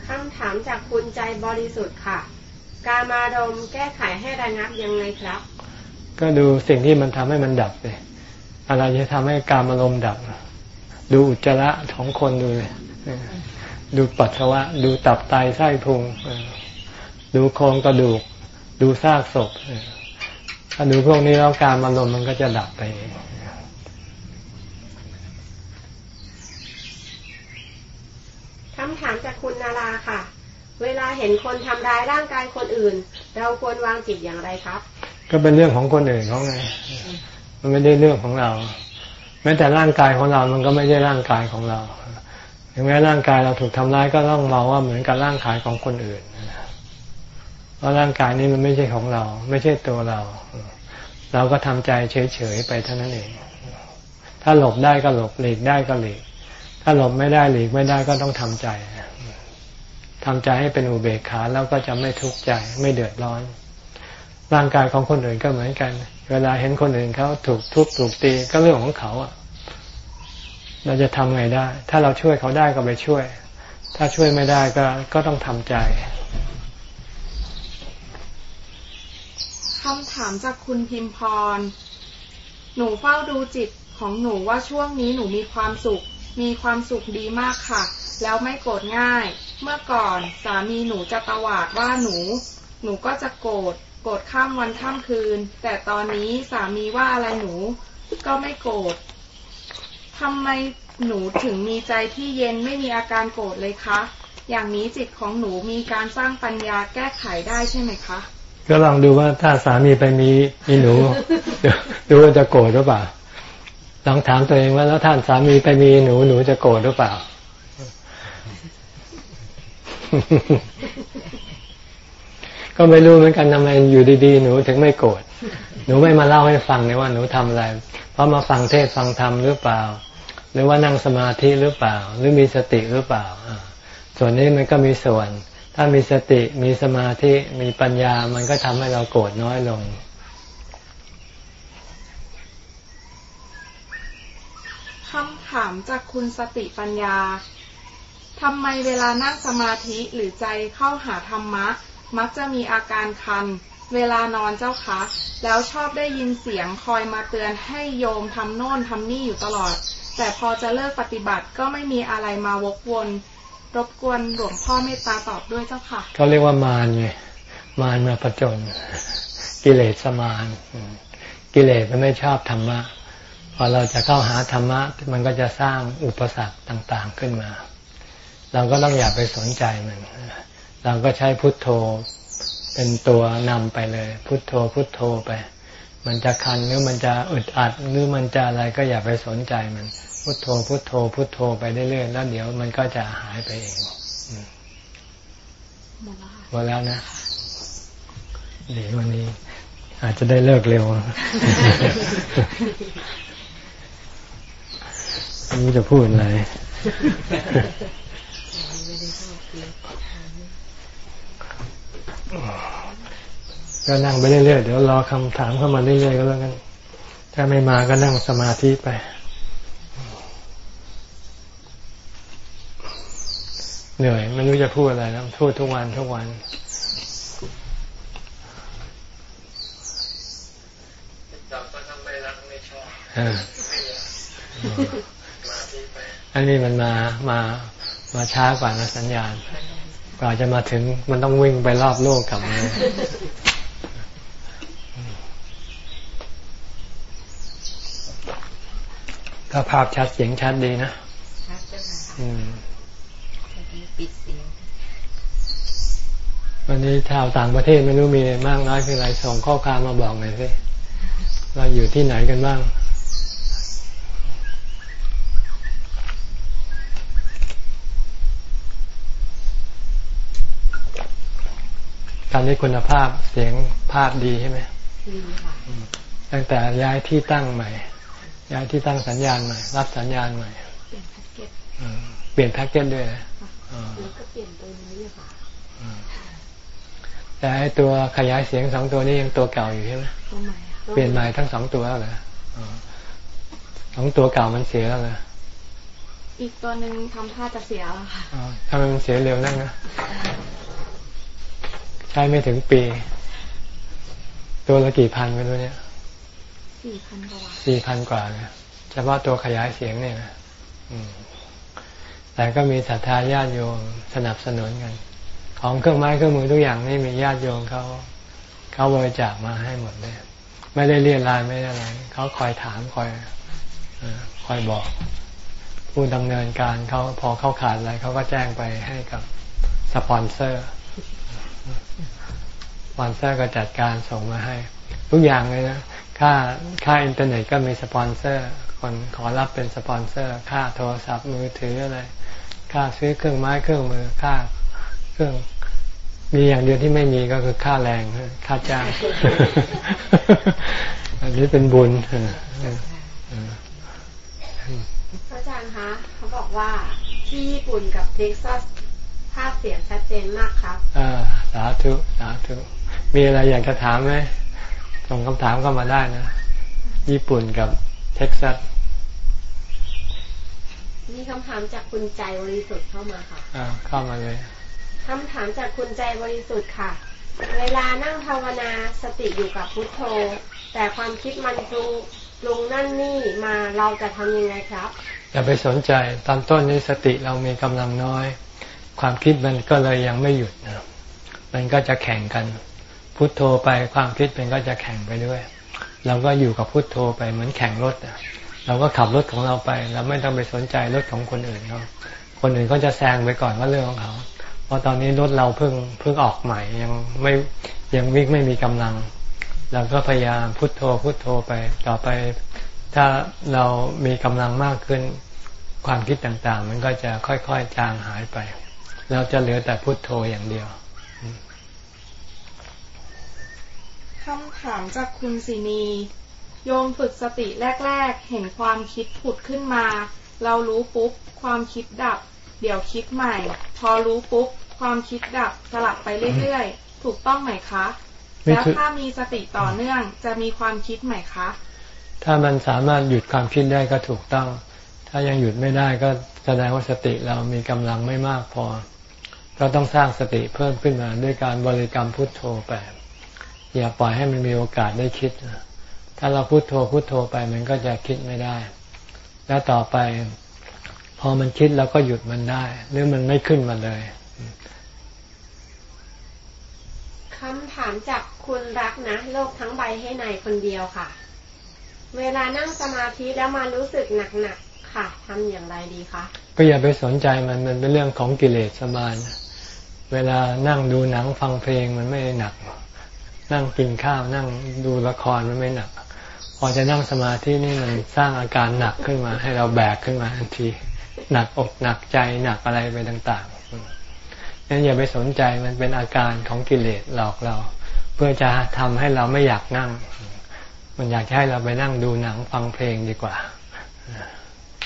คำถามจากคุณใจบริสุทธิ์ค่ะ การมาดมแก้ไขให้ระงับยังไงครับ
ก็ดูสิ่งที่มันทำให้มันดับเลยอะไรจะทำให้การอารมณ์ดับ ดูอุจจาระของคนดูเลยดูปัสสาวะ ดูตับไตไส้พุงดูโครงกระดูก ดูซากศพถ้าดูพวกนี้แล้วการอารมณ์มันก็จะดับไปเอง
คำถามจากคุณนาราค่ะ เวลาเห็นคนทำร้ายร่างกายคนอื่น เราควรวางจิตอย่างไรครับ
ก็เป็นเรื่องของคนอื่นเขาไง มันไม่ได้เรื่องของเรา แม้แต่ร่างกายของเรา มันก็ไม่ใช่ร่างกายของเรา ถึงแม้ร่างกายเราถูกทำร้ายก็ต้องมองว่าเหมือนกับร่างกายของคนอื่น เพราะร่างกายนี้มันไม่ใช่ของเรา ไม่ใช่ตัวเรา เราก็ทำใจเฉยๆไปเท่านั้นเอง ถ้าหลบได้ก็หลบหลีกได้ก็หลีก ถ้าหลบไม่ได้หลีกไม่ได้ก็ต้องทำใจทำใจให้เป็นอุเบกขาแล้วก็จะไม่ทุกข์ใจไม่เดือดร้อน ร่างกายของคนอื่นก็เหมือนกัน เวลาเห็นคนอื่นเขาถูกทุบถูกตีก็เรื่องของเขาอะ เราจะทำไงได้ ถ้าเราช่วยเขาได้ก็ไปช่วย ถ้าช่วยไม่ได้ก็ก็ต้องทำใจ
คำถามจากคุณพิมพร หนูเฝ้าดูจิตของหนูว่าช่วงนี้หนูมีความสุข มีความสุขดีมากค่ะ แล้วไม่โกรธง่าย เมื่อก่อนสามีหนูจะตวาดว่าหนู หนูก็จะโกรธ โกรธข้ามวันข้ามคืน แต่ตอนนี้สามีว่าอะไรหนู ก็ไม่โกรธทำไมหนูถึงมีใจที่เย็นไม่มีอาการโกรธเลยคะ อย่างนี้จิตของหนูมีการสร้างปัญญาแก้ไขได้ใช่ไหมคะ
ก็ลองดูว่าถ้าสามีไปมีมีหนูดูว่าจะโกรธหรือเปล่าลองถามตัวเองว่าแล้วท่านสามีไปมีหนูหนูจะโกรธหรือเปล่า ก็ไม่รู้เหมือนกันทำไมอยู่ดีๆ หนูถึงไม่โกรธหนูไม่มาเล่าให้ฟังเลยว่าหนูทำอะไร เพราะมาฟังเทศฟังธรรมหรือเปล่า หรือว่านั่งสมาธิหรือเปล่า หรือมีสติหรือเปล่า ส่วนนี้มันก็มีส่วน ถ้ามีสติมีสมาธิมีปัญญามันก็ทำให้เราโกรธน้อยลง
คำถามจากคุณสติปัญญาทำไมเวลานั่งสมาธิหรือใจเข้าหาธรรมะ มักจะมีอาการคัน เวลานอนเจ้าคะ แล้วชอบได้ยินเสียงคอยมาเตือนให้โยมทำโน่นทำนี่อยู่ตลอด แต่พอจะเลิกปฏิบัติก็ไม่มีอะไรมาวกวน รบกวนหลวงพ่อเมตตาตอบด้วยเจ้าค่ะ
เขาเรียกว่ามารไงมารมาผจญกิเลสมานกิเลสมันไม่ชอบธรรมะพอเราจะเข้าหาธรรมะ มันก็จะสร้างอุปสรรคต่าง ๆขึ้นมา เราก็ต้องอย่าไปสนใจมันเราก็ใช้พุทโธ เป็นตัวนำไปเลย พุทโธพุทโธไป มันจะคันหรือมันจะอึดอัดหรือมันจะอะไรก็อย่าไปสนใจมัน พุโทโธพุโทโธพุโทโธไปเรื่อยๆแล้วเดี๋ยวมันก็จะหายไปเองหมดแล้วนะเดี๋ยววันนี้ อาจจะได้เลิกเร็วไม่รู้จะพูดอะไรก็นั่งไปเรื่อยๆเดี๋ยวรอคำถามเข้ามาเรื่อยๆก็แล้วกัน ถ้าไม่มาก็นั่งสมาธิไป เหนื่อย ไม่รู้จะพูดอะไรแล้วพูดทุกวันทุกวัน อันนี้มันมามามาช้ากว่านะสัญญาณกว่าจะมาถึงมันต้องวิ่งไปรอบโลกกลับมาก็ภาพชัดเสียงชัดดีนะ ชัดจ้ะค่ะ ปิดเสียง วันนี้ชาวต่างประเทศไม่รู้มีมากน้อยเพียงไรส่งข้อความมาบอกหน่อยสิเราอยู่ที่ไหนกันบ้างตอนนี้คุณภาพเสียงภาพดีใช่ไหมดีค่ะตั้งแต่ย้ายที่ตั้งใหม่ ย้ายที่ตั้งสัญญาณใหม่ รับสัญญาณใหม่ เปลี่ยนแพ็กเกจเปลี่ยนแพ็กเกจด้วย แล้วก็เปลี่ยนตัวนี้ค่ะแต่ไอตัวขยายเสียงสองตัวนี้ยังตัวเก่าอยู่ใช่ไหม
ตัวใหม่ค่ะ
เปลี่ยนใหม่ทั้งสองตัวแล้วเหรออ๋อสองตัวเก่ามันเสียแล้วเหรอ
อีกตัวหนึ่งทำท่าจะเสียแล้วค่ะ
อ๋อทำไมมันเสียเร็วนั่งนะใช้ไม่ถึงปี ตัวละกี่พันไม่รู้เนี่ย
สี่พันกว่าบาท
สี่พันกว่าเนี่ยเฉพาะตัวขยายเสียงเนี่ยนะอืม แต่ก็มีศรัทธาญาติโยมสนับสนุนกัน ของเครื่องไม้เครื่องมือทุกอย่างนี่มีญาติโยมเขาเขาบริจาคมาให้หมดเลยไม่ได้เรียนรายไม่ได้อะไรเขาคอยถามคอยอคอยบอก ผู้ดำเนินการเขาพอเขาขาดอะไรเขาก็แจ้งไปให้กับสปอนเซอร์สปอนเซอร์ก็จัดการส่งมาให้ ทุกอย่างเลยนะค่าค่าอินเทอร์เน็ตก็มีสปอนเซอร์ คนขอรับเป็นสปอนเซอร์ ค่าโทรศัพท์มือถืออะไร ค่าซื้อเครื่องไม้เครื่องมือค่าเครื่องมีอย่างเดียวที่ไม่มีก็คือค่าแรงค่าจ้างอันนี้เป็นบุญเออเออเออ
พระอาจารย์คะเขาบอกว่าที่ญี่ปุ่นกับเท็กซัสภาพเสียงชัดเจนมากครับ
อ่าสาธุสาธุมีอะไรอยากจะถามไหมส่งคำถามเข้ามาได้นะ ญี่ปุ่นกับเท็กซัส
มีคำถามจากคุณใจบริสุทธิ์เข้ามาค่ะ
อ่าเข้ามาเลย
คำถามจากคุณใจบริสุทธิ์ค่ะ เวลานั่งภาวนาสติอยู่กับพุทโธ แต่ความคิดมันปรุงปรุงนั่นนี่มาเราจะทำยังไงครับ
อย่าไปสนใจตอนต้นนี้สติเรามีกำลังน้อย ความคิดมันก็เลยยังไม่หยุดนะมันก็จะแข่งกัน พุทโธไปความคิดมันก็จะแข่งไปด้วย เราก็อยู่กับพุทโธไปเหมือนแข่งรถอะ เราก็ขับรถของเราไป เราไม่ต้องไปสนใจรถของคนอื่นเขาคนอื่นก็จะแซงไปก่อนว่าเรื่องของเขาเพราะตอนนี้รถเราเพิ่งเพิ่งออกใหม่ยังไม่ยังวิ่งไม่มีกำลังเราก็พยายามพุทโธพุทโธไป ต่อไป ถ้าเรามีกำลังมากขึ้น ความคิดต่างๆ มันก็จะค่อยๆจางหายไป เราจะเหลือแต่พุทโธอย่างเดียว
คำถามจากคุณสินี โยมฝึกสติแรก ๆ เห็นความคิดผุดขึ้นมา เรารู้ปุ๊บ ความคิดดับ เดี๋ยวคิดใหม่ พอรู้ปุ๊บ ความคิดดับสลับไปเรื่อยๆ ถูกต้องไหมคะ
ไม่
แล้ว
ถูก
ถ้ามีสติต่อเนื่องจะมีความคิดไหมคะ
ถ้ามันสามารถหยุดความคิดได้ก็ถูกต้อง ถ้ายังหยุดไม่ได้ก็แสดงว่าสติเรามีกำลังไม่มากพอ ก็ต้องสร้างสติเพิ่มขึ้นมาด้วยการบริกรรมพุทโธไป อย่าปล่อยให้มันมีโอกาสได้คิด ถ้าเราพุโทโธพุโทโธไปมันก็จะคิดไม่ได้ แล้วต่อไป พอมันคิดเราก็หยุดมันได้ หรือมันไม่ขึ้นมาเลย
คำถามจากคุณรักนะโลกทั้งใบให้ในายคนเดียวค่ะ เวลานั่งสมาธิแล้วมารู้สึกหนักๆค่ะทำอย่างไรดีคะ
ก็อย่าไปสนใจมันมันเป็นเรื่องของกิเลสสมานเวลานั่งดูหนังฟังเพลงมันไม่หนัก นั่งกินข้าวนั่งดูละครมันไม่หนักพ อจะนั่งสมาธินี่มันสร้างอาการหนักขึ้นมา ให้เราแบกขึ้นมาทันที หนักอกหนักใจหนักอะไรไปต่างๆงั้นอย่าไปสนใจมันเป็นอาการของกิเลสหลอกเรา เพื่อจะทำให้เราไม่อยากนั่ง มันอยากให้เราไปนั่งดูหนังฟังเพลงดีกว่า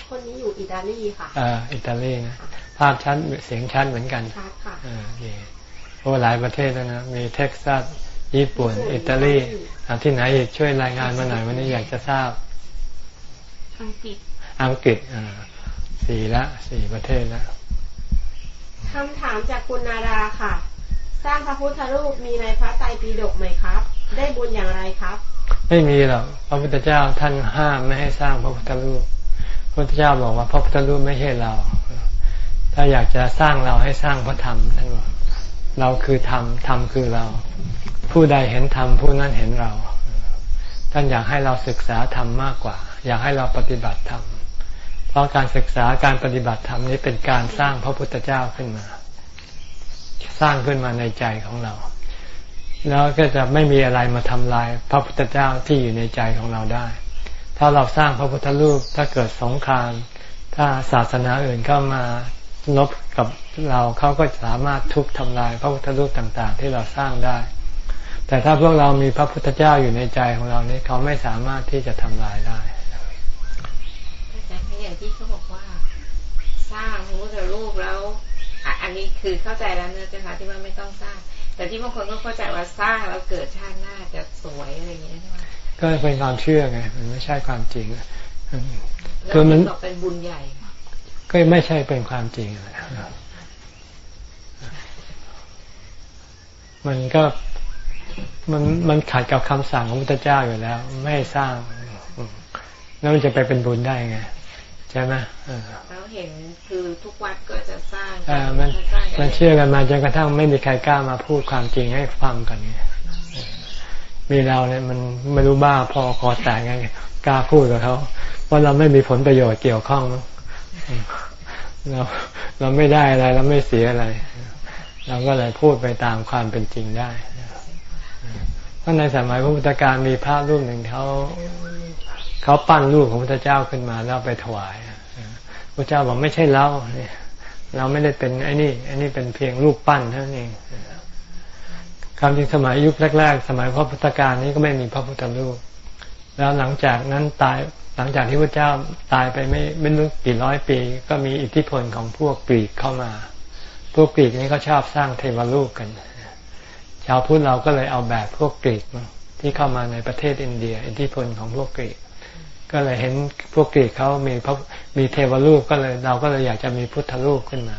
คนนี้อยู่อิตาลีค่ะ
อ่าอิตาลีนะภาพชัดเสียงชัดเหมือนกัน
ชัดค่ะ
อ่าโอเคโอ้หลายประเทศแล้วนะมีเท็กซัส ญี่ปุ่น อิตาลีอ่าที่ไหนอีกช่วยรายงานมาหน่อยวันนี้อยากจะทราบ
อังกฤษ
อังกฤษอ่าสี่ละสี่ประเทศแล้ว
คำถามจากคุณนาราค่ะ สร้างพระพุทธรูปมีในพระไตรปิฎกไหมครับ ได้บุญอย่างไรครับ
ไม่มีหรอกพระพุทธเจ้าท่านห้ามไม่ให้สร้างพระพุทธรูปพระพุทธเจ้าบอกว่าพระพุทธรูปไม่ใช่เรา ถ้าอยากจะสร้างเราให้สร้างพระธรรมท่านบอกเราคือธรรมธรรมคือเรา ผู้ใดเห็นธรรมผู้นั้นเห็นเรา ท่านอยากให้เราศึกษาธรรมมากกว่า อยากให้เราปฏิบัติธรรม เพราะการศึกษาการปฏิบัติธรรมนี้เป็นการสร้างพระพุทธเจ้าขึ้นมา สร้างขึ้นมาในใจของเรา แล้วก็จะไม่มีอะไรมาทำลายพระพุทธเจ้าที่อยู่ในใจของเราได้ ถ้าเราสร้างพระพุทธรูปถ้าเกิดสงครามถ้าศาสนาอื่นเข้ามานบกับเราเขาก็สามารถทุบทำลายพระพุทธรูปต่าง ๆ ที่เราสร้างได้ แต่ถ้าพวกเรามีพระพุทธเจ้าอยู่ในใจของเรานี้เขาไม่สามารถที่จะทำลายได้
แต่แค่อย่างที่เขาบอกว่า สร้างพระพุทธรูปแล้วอันนี้คือเข้าใจแล้วเนอะเจ้าค่ะที่ว่าไม่ต้องสร้าง แต่ที่บางคนก็เข้าใจว่าสร้างแล้วเกิดชาติหน้าจะสวยอะไรอย่างเงี้ยใช่ไหม
ก็เป็นความเชื่อไง มันไม่ใช่ความจริง
แล้ว
คือมัน
บอกเป็นบุญใหญ่
ก็ไม่ใช่เป็นความจริงแหละมันก็ มันมันขัดกับคำสั่งของพระพุทธเจ้าอยู่แล้ว ไม่ให้สร้างอืมแล้วมันจะไปเป็นบุญได้ไงใช่ไหมเออ
แล้วเห็นคือทุกวัดก็จะสร้าง
เออมัน
สร้างกั
มันเชื่อกันมาจนกระทั่งไม่มีใครกล้ามาพูดความจริงให้ฟังกันไงมีเราเนี่ยมันไม่รู้บ้าพอคอแตกไงกล้าพูดกับเขาว่าเราไม่มีผลประโยชน์เกี่ยวข้องเราเราไม่ได้อะไรเราไม่เสียอะไร เราก็เลยพูดไปตามความเป็นจริงได้เพราะในสมัยพระพุทธการมีพระรูปหนึ่งเขาเขาปั้นรูปของพระพุทธเจ้าขึ้นมาแล้วไปถวายพระเจ้าบอกไม่ใช่เราเนี่ย เราไม่ได้เป็นไอ้นี่ไอ้นี่เป็นเพียงรูปปั้นเท่านั้นเองความจริงสมัยยุคแรก ๆ สมัยพระพุทธการนี้ก็ไม่มีพระพุทธรูป แล้วหลังจากนั้นตายหลังจากที่พระเจ้าตายไปไม่ไม่รู้กี่ร้อยปี ก็มีอิทธิพลของพวกกรีกเข้ามา พวกกรีกนี้ก็ชอบสร้างเทวรูปกัน ชาวพุทธเราก็เลยเอาแบบพวกกรีกที่เข้ามาในประเทศอินเดีย อิทธิพลของพวกกรีก ก็เลยเห็นพวกกรีกเขามีพระมีเทวรูปก็เลยเราก็เลยอยากจะมีพุทธรูปขึ้นมา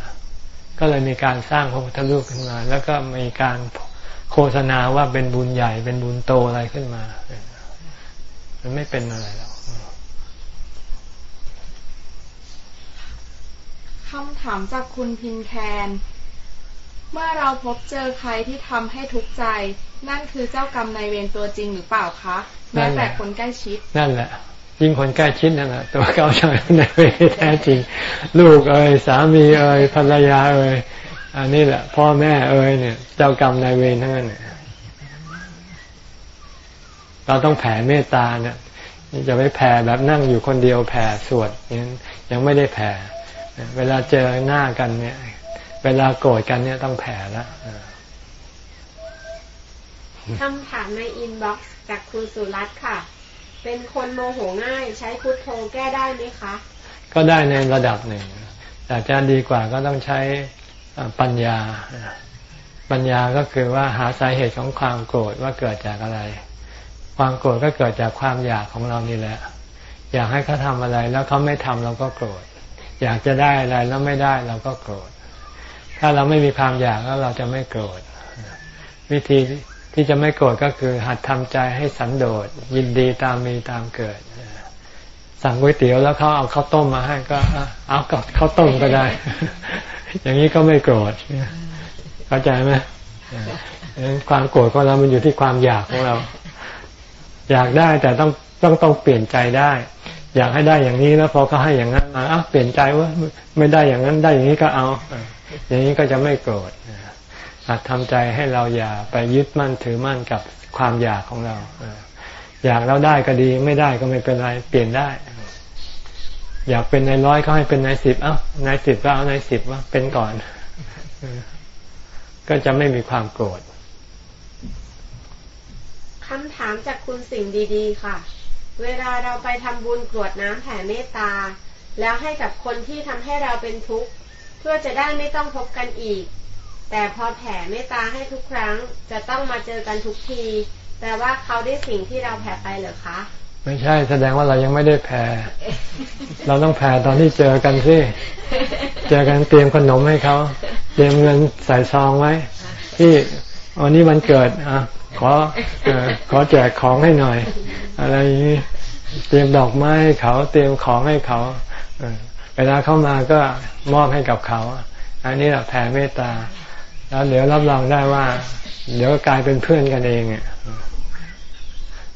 ก็เลยมีการสร้างพระพุทธรูปขึ้นมา แล้วก็มีการโฆษณาว่าเป็นบุญใหญ่เป็นบุญโตอะไรขึ้นมา มันไม่เป็นอะไรแล้ว
คำถามจากคุณพินแคน เมื่อเราพบเจอใครที่ทำให้ทุกข์ใจ นั่นคือเจ้ากรรมนายเวรตัวจริงหรือเปล่าคะ
นั่
แม้
นแหละ
แต่คนใกล้ชิด
นั่นแหละ ยิ่งคนใกล้ชิดนั่นแหละตัวเก่าชายในเวทแท้จริง ลูกเอ่ยสามีเอ่ยภรรยาเอ่ยอันนี้แหละ พ่อแม่เอ่ยเนี่ย เจ้ากรรมนายเวรทั้งนั้นเนี่ยเราต้องแผ่เมตตาเนี่ยจะไปแผ่แบบนั่งอยู่คนเดียวแผ่สวดยังยังไม่ได้แผ่เวลาเจอหน้ากันเนี่ย เวลาโกรธกันเนี่ยต้องแผ่แล้ว
คำถามใน inbox จากคุณสุรัตน์ค่ะ เป็นคนโมโหง่ายใช้พุทโธแก้ได้ไหมคะ
ก็ได้ในระดับหนึ่ง แต่จะดีกว่าก็ต้องใช้ปัญญา ปัญญาก็คือว่าหาสาเหตุของความโกรธว่าเกิดจากอะไร ความโกรธก็เกิดจากความอยากของเรานี่แหละ อยากให้เขาทำอะไรแล้วเขาไม่ทำเราก็โกรธ อยากจะได้อะไรแล้วไม่ได้เราก็โกรธ ถ้าเราไม่มีความอยากแล้วเราจะไม่โกรธ วิธีที่จะไม่โกรธก็คือ หัดทำใจให้สันโดษยินดีตามมีตามเกิด สั่งก๋วยเตี๋ยวแล้วเขาเอาข้าวต้มมาให้ก็เอากับข้าวต้มก็ได้ อย่างนี้ก็ไม่โกรธเข้าใจไหมความโกรธของเรา มันอยู่ที่ความอยากของเรา อยากได้แต่ต้องต้องต้องเปลี่ยนใจได้ อยากให้ได้อย่างนี้แล้วพอเขาให้อย่างนั้นมาเปลี่ยนใจว่าไม่ได้อย่างนั้นได้อย่างนี้ก็เอา อย่างนี้ก็จะไม่โกรธหัดทำใจให้เราอย่าไปยึดมั่นถือมั่นกับความอยากของเราอยากแล้วได้ก็ดีไม่ได้ก็ไม่เป็นไรเปลี่ยนได้ อยากเป็นนายร้อยก็ให้เป็นนายสิบเอ้านายสิบก็เอานายสิบว่าเป็นก่อน ก็จะไม่มีความโกรธ
คำถามจากคุณสิ่งดี ๆ ค่ะ เวลาเราไปทำบุญกรวดน้ำแผ่เมตตา แล้วให้กับคนที่ทำให้เราเป็นทุกข์ พื่อจะได้ไม่ต้องพบกันอีก แต่พอแผ่เมตตาให้ทุกครั้ง จะต้องมาเจอกันทุกทีแต่ว่าเขาได้สิ่งที่เราแผ่ไปเหรอคะ
ไม่ใช่แสดงว่าเรายังไม่ได้แผ่ เราต้องแผ่ตอนที่เจอกันสิเจอกันเตรียมขนมให้เขา เตรียมเงินใส่ซองไว้ ที่วันนี้วันเกิดอะขออขอแจกของให้หน่อย อะไรอย่างนี้เตรียมดอกไม้ให้เขา เตรียมของให้เขา เวลาเข้ามาก็มอบให้กับเขา อันนี้แหละแผ่เมตตา แล้วเดี๋ยวรับรองได้ว่า เดี๋ยวกลายเป็นเพื่อนกันเอง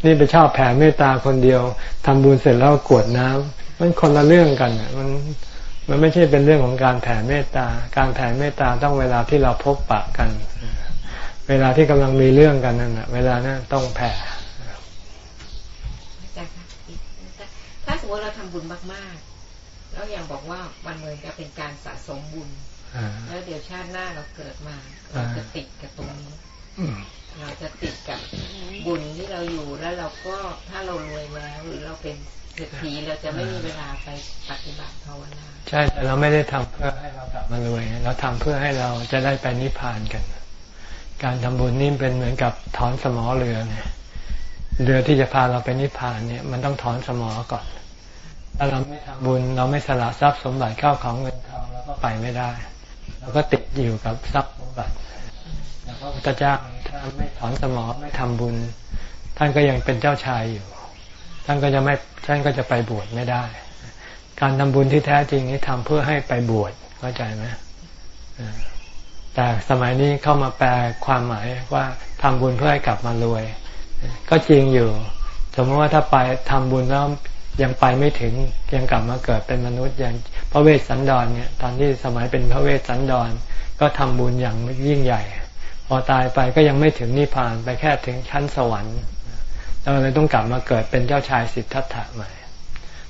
นี่ไปชอบแผ่เมตตาคนเดียวทำบุญเสร็จแล้วกวดน้ำมันคนละเรื่องกันมันมันไม่ใช่เป็นเรื่องของการแผ่เมตตา การแผ่เมตตาต้องเวลาที่เราพบปะกัน เวลาที่กำลังมีเรื่องกันนั่นแหะเวลานั้นต้องแผ่
ถ้าสมมติเราทำบุญมากๆ แล้วอย่างบอกว่ามันเหมือนกับเป็นการสะสมบุญแล้วเดี๋ยวชาติหน้าเราเกิดมาเราจะติดกับตรงนี้
เราจะติดกับบุญที่เราอยู่แล้วเราก็ถ้าเรารวยแล้วหรือเราเป็นเศรษฐีเราจะไม่มีเวลาไปปฏิบัติภาวนา
ใช่แต่เราไม่ได้ทำเพื่อให้เรากลับมารวย เราทำเพื่อให้เราจะได้ไปนิพพานกัน การทำบุญนี่เป็นเหมือนกับถอนสมอเรือเนี่ยเรือที่จะพาเราไปนิพพานเนี่ย มันต้องถอนสมอก่อน ถ้าเราไม่ทำบุญ เราไม่สละทรัพย์สมบัติเข้าของเงินทองเราก็ไปไม่ได้เราก็ติดอยู่กับทรัพย์สมบัติแต่พระพุทธเจ้าถ้าไม่ถอนสมอไม่ทำบุญ ท่านก็ยังเป็นเจ้าชายอยู่ ท่านก็จะไม่ท่านก็จะไปบวชไม่ได้ การทำบุญที่แท้จริงนี่ทำเพื่อให้ไปบวชเข้าใจไหมแต่สมัยนี้เข้ามาแปลความหมายว่าทำบุญเพื่อให้กลับมารวย ก็จริงอยู่ สมมติว่าถ้าไปทำบุญแล้ว ยังไปไม่ถึงยังกลับมาเกิดเป็นมนุษย์อย่างพระเวสสันดรเนี่ยตอนที่สมัยเป็นพระเวสสันดร ก็ทำบุญอย่างยิ่งใหญ่ พอตายไปก็ยังไม่ถึงนิพพานไปแค่ถึงชั้นสวรรค์เราเลยต้องกลับมาเกิดเป็นเจ้าชายสิทธัตถะใหม่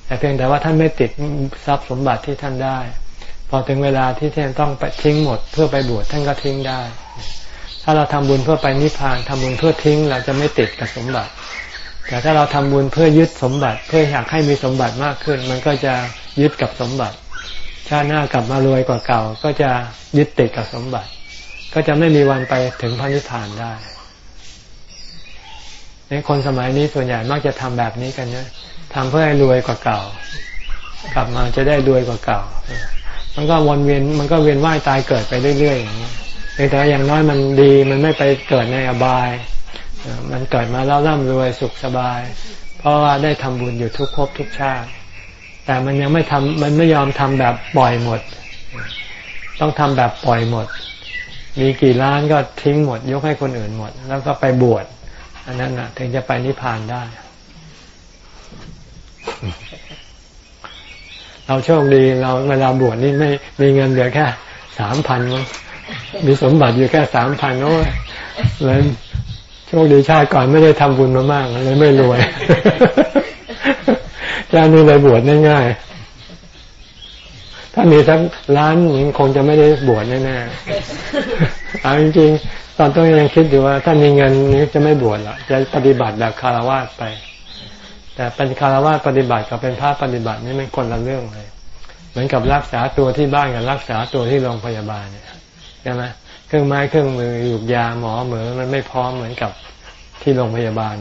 แต่เพียงแต่ว่าท่านไม่ติดทรัพย์สมบัติที่ท่านได้ พอถึงเวลาที่ท่านต้องไปทิ้งหมดเพื่อไปบวชท่านก็ทิ้งได้ ถ้าเราทำบุญเพื่อไปนิพพานทำบุญเพื่อทิ้งเราจะไม่ติดกับสมบัติ แต่ถ้าเราทำบุญเพื่อยึดสมบัติ เพื่ออยากให้มีสมบัติมากขึ้น มันก็จะยึดกับสมบัติ ชาติหน้ากลับมารวยกว่าเก่า ก็จะยึดติดกับสมบัติ ก็จะไม่มีวันไปถึงพระนิพพานได้ในคนสมัยนี้ส่วนใหญ่มักจะทำแบบนี้กันนะทำเพื่อให้รวยกว่าเก่า กลับมาจะได้รวยกว่าเก่า มันก็วนเวียนมันก็เวียนว่ายตายเกิดไปเรื่อยๆอย่างนี้แต่อย่างน้อยมันดีมันไม่ไปเกิดในอบาย มันเกิดมาแล้วร่ำรวยสุขสบาย เพราะว่าได้ทำบุญอยู่ทุกภพทุกชาติ แต่มันยังไม่ทำมันไม่ยอมทำแบบปล่อยหมด ต้องทำแบบปล่อยหมด มีกี่ล้านก็ทิ้งหมด ยกให้คนอื่นหมด แล้วก็ไปบวชอันนั้นนะถึงจะไปนิพพานได้ เราโชคดีเราเวลาบวชนี่ไม่มีเงินเหลือแค่สามพันมีสมบัติอยู่แค่สามพันโอ้ยเลย ชคดีชาติก่อนไม่ได้ทำบุญมามากเลยไม่รวยชาตินี้เลยบวชง่ายๆถ้ามีสักล้านคงจะไม่ได้บวชแน่ๆเอาจริงๆ ตอนต้นยังคิดอยู่ว่า ถ้ามีเงินนี้จะไม่บวชละจะปฏิบัติแบบคารวะไป แต่เป็นคารวะปฏิบัติกับเป็นพระปฏิบัตินี่มันคนละเรื่องเลย เหมือนกับรักษาตัวที่บ้านกับรักษาตัวที่โรงพยาบาลเนี่ยใช่ไหม เครื่องไม้เครื่องมือหยูกยาหมอเหมือมันไม่พร้อมเหมือนกับที่โรงพยาบาล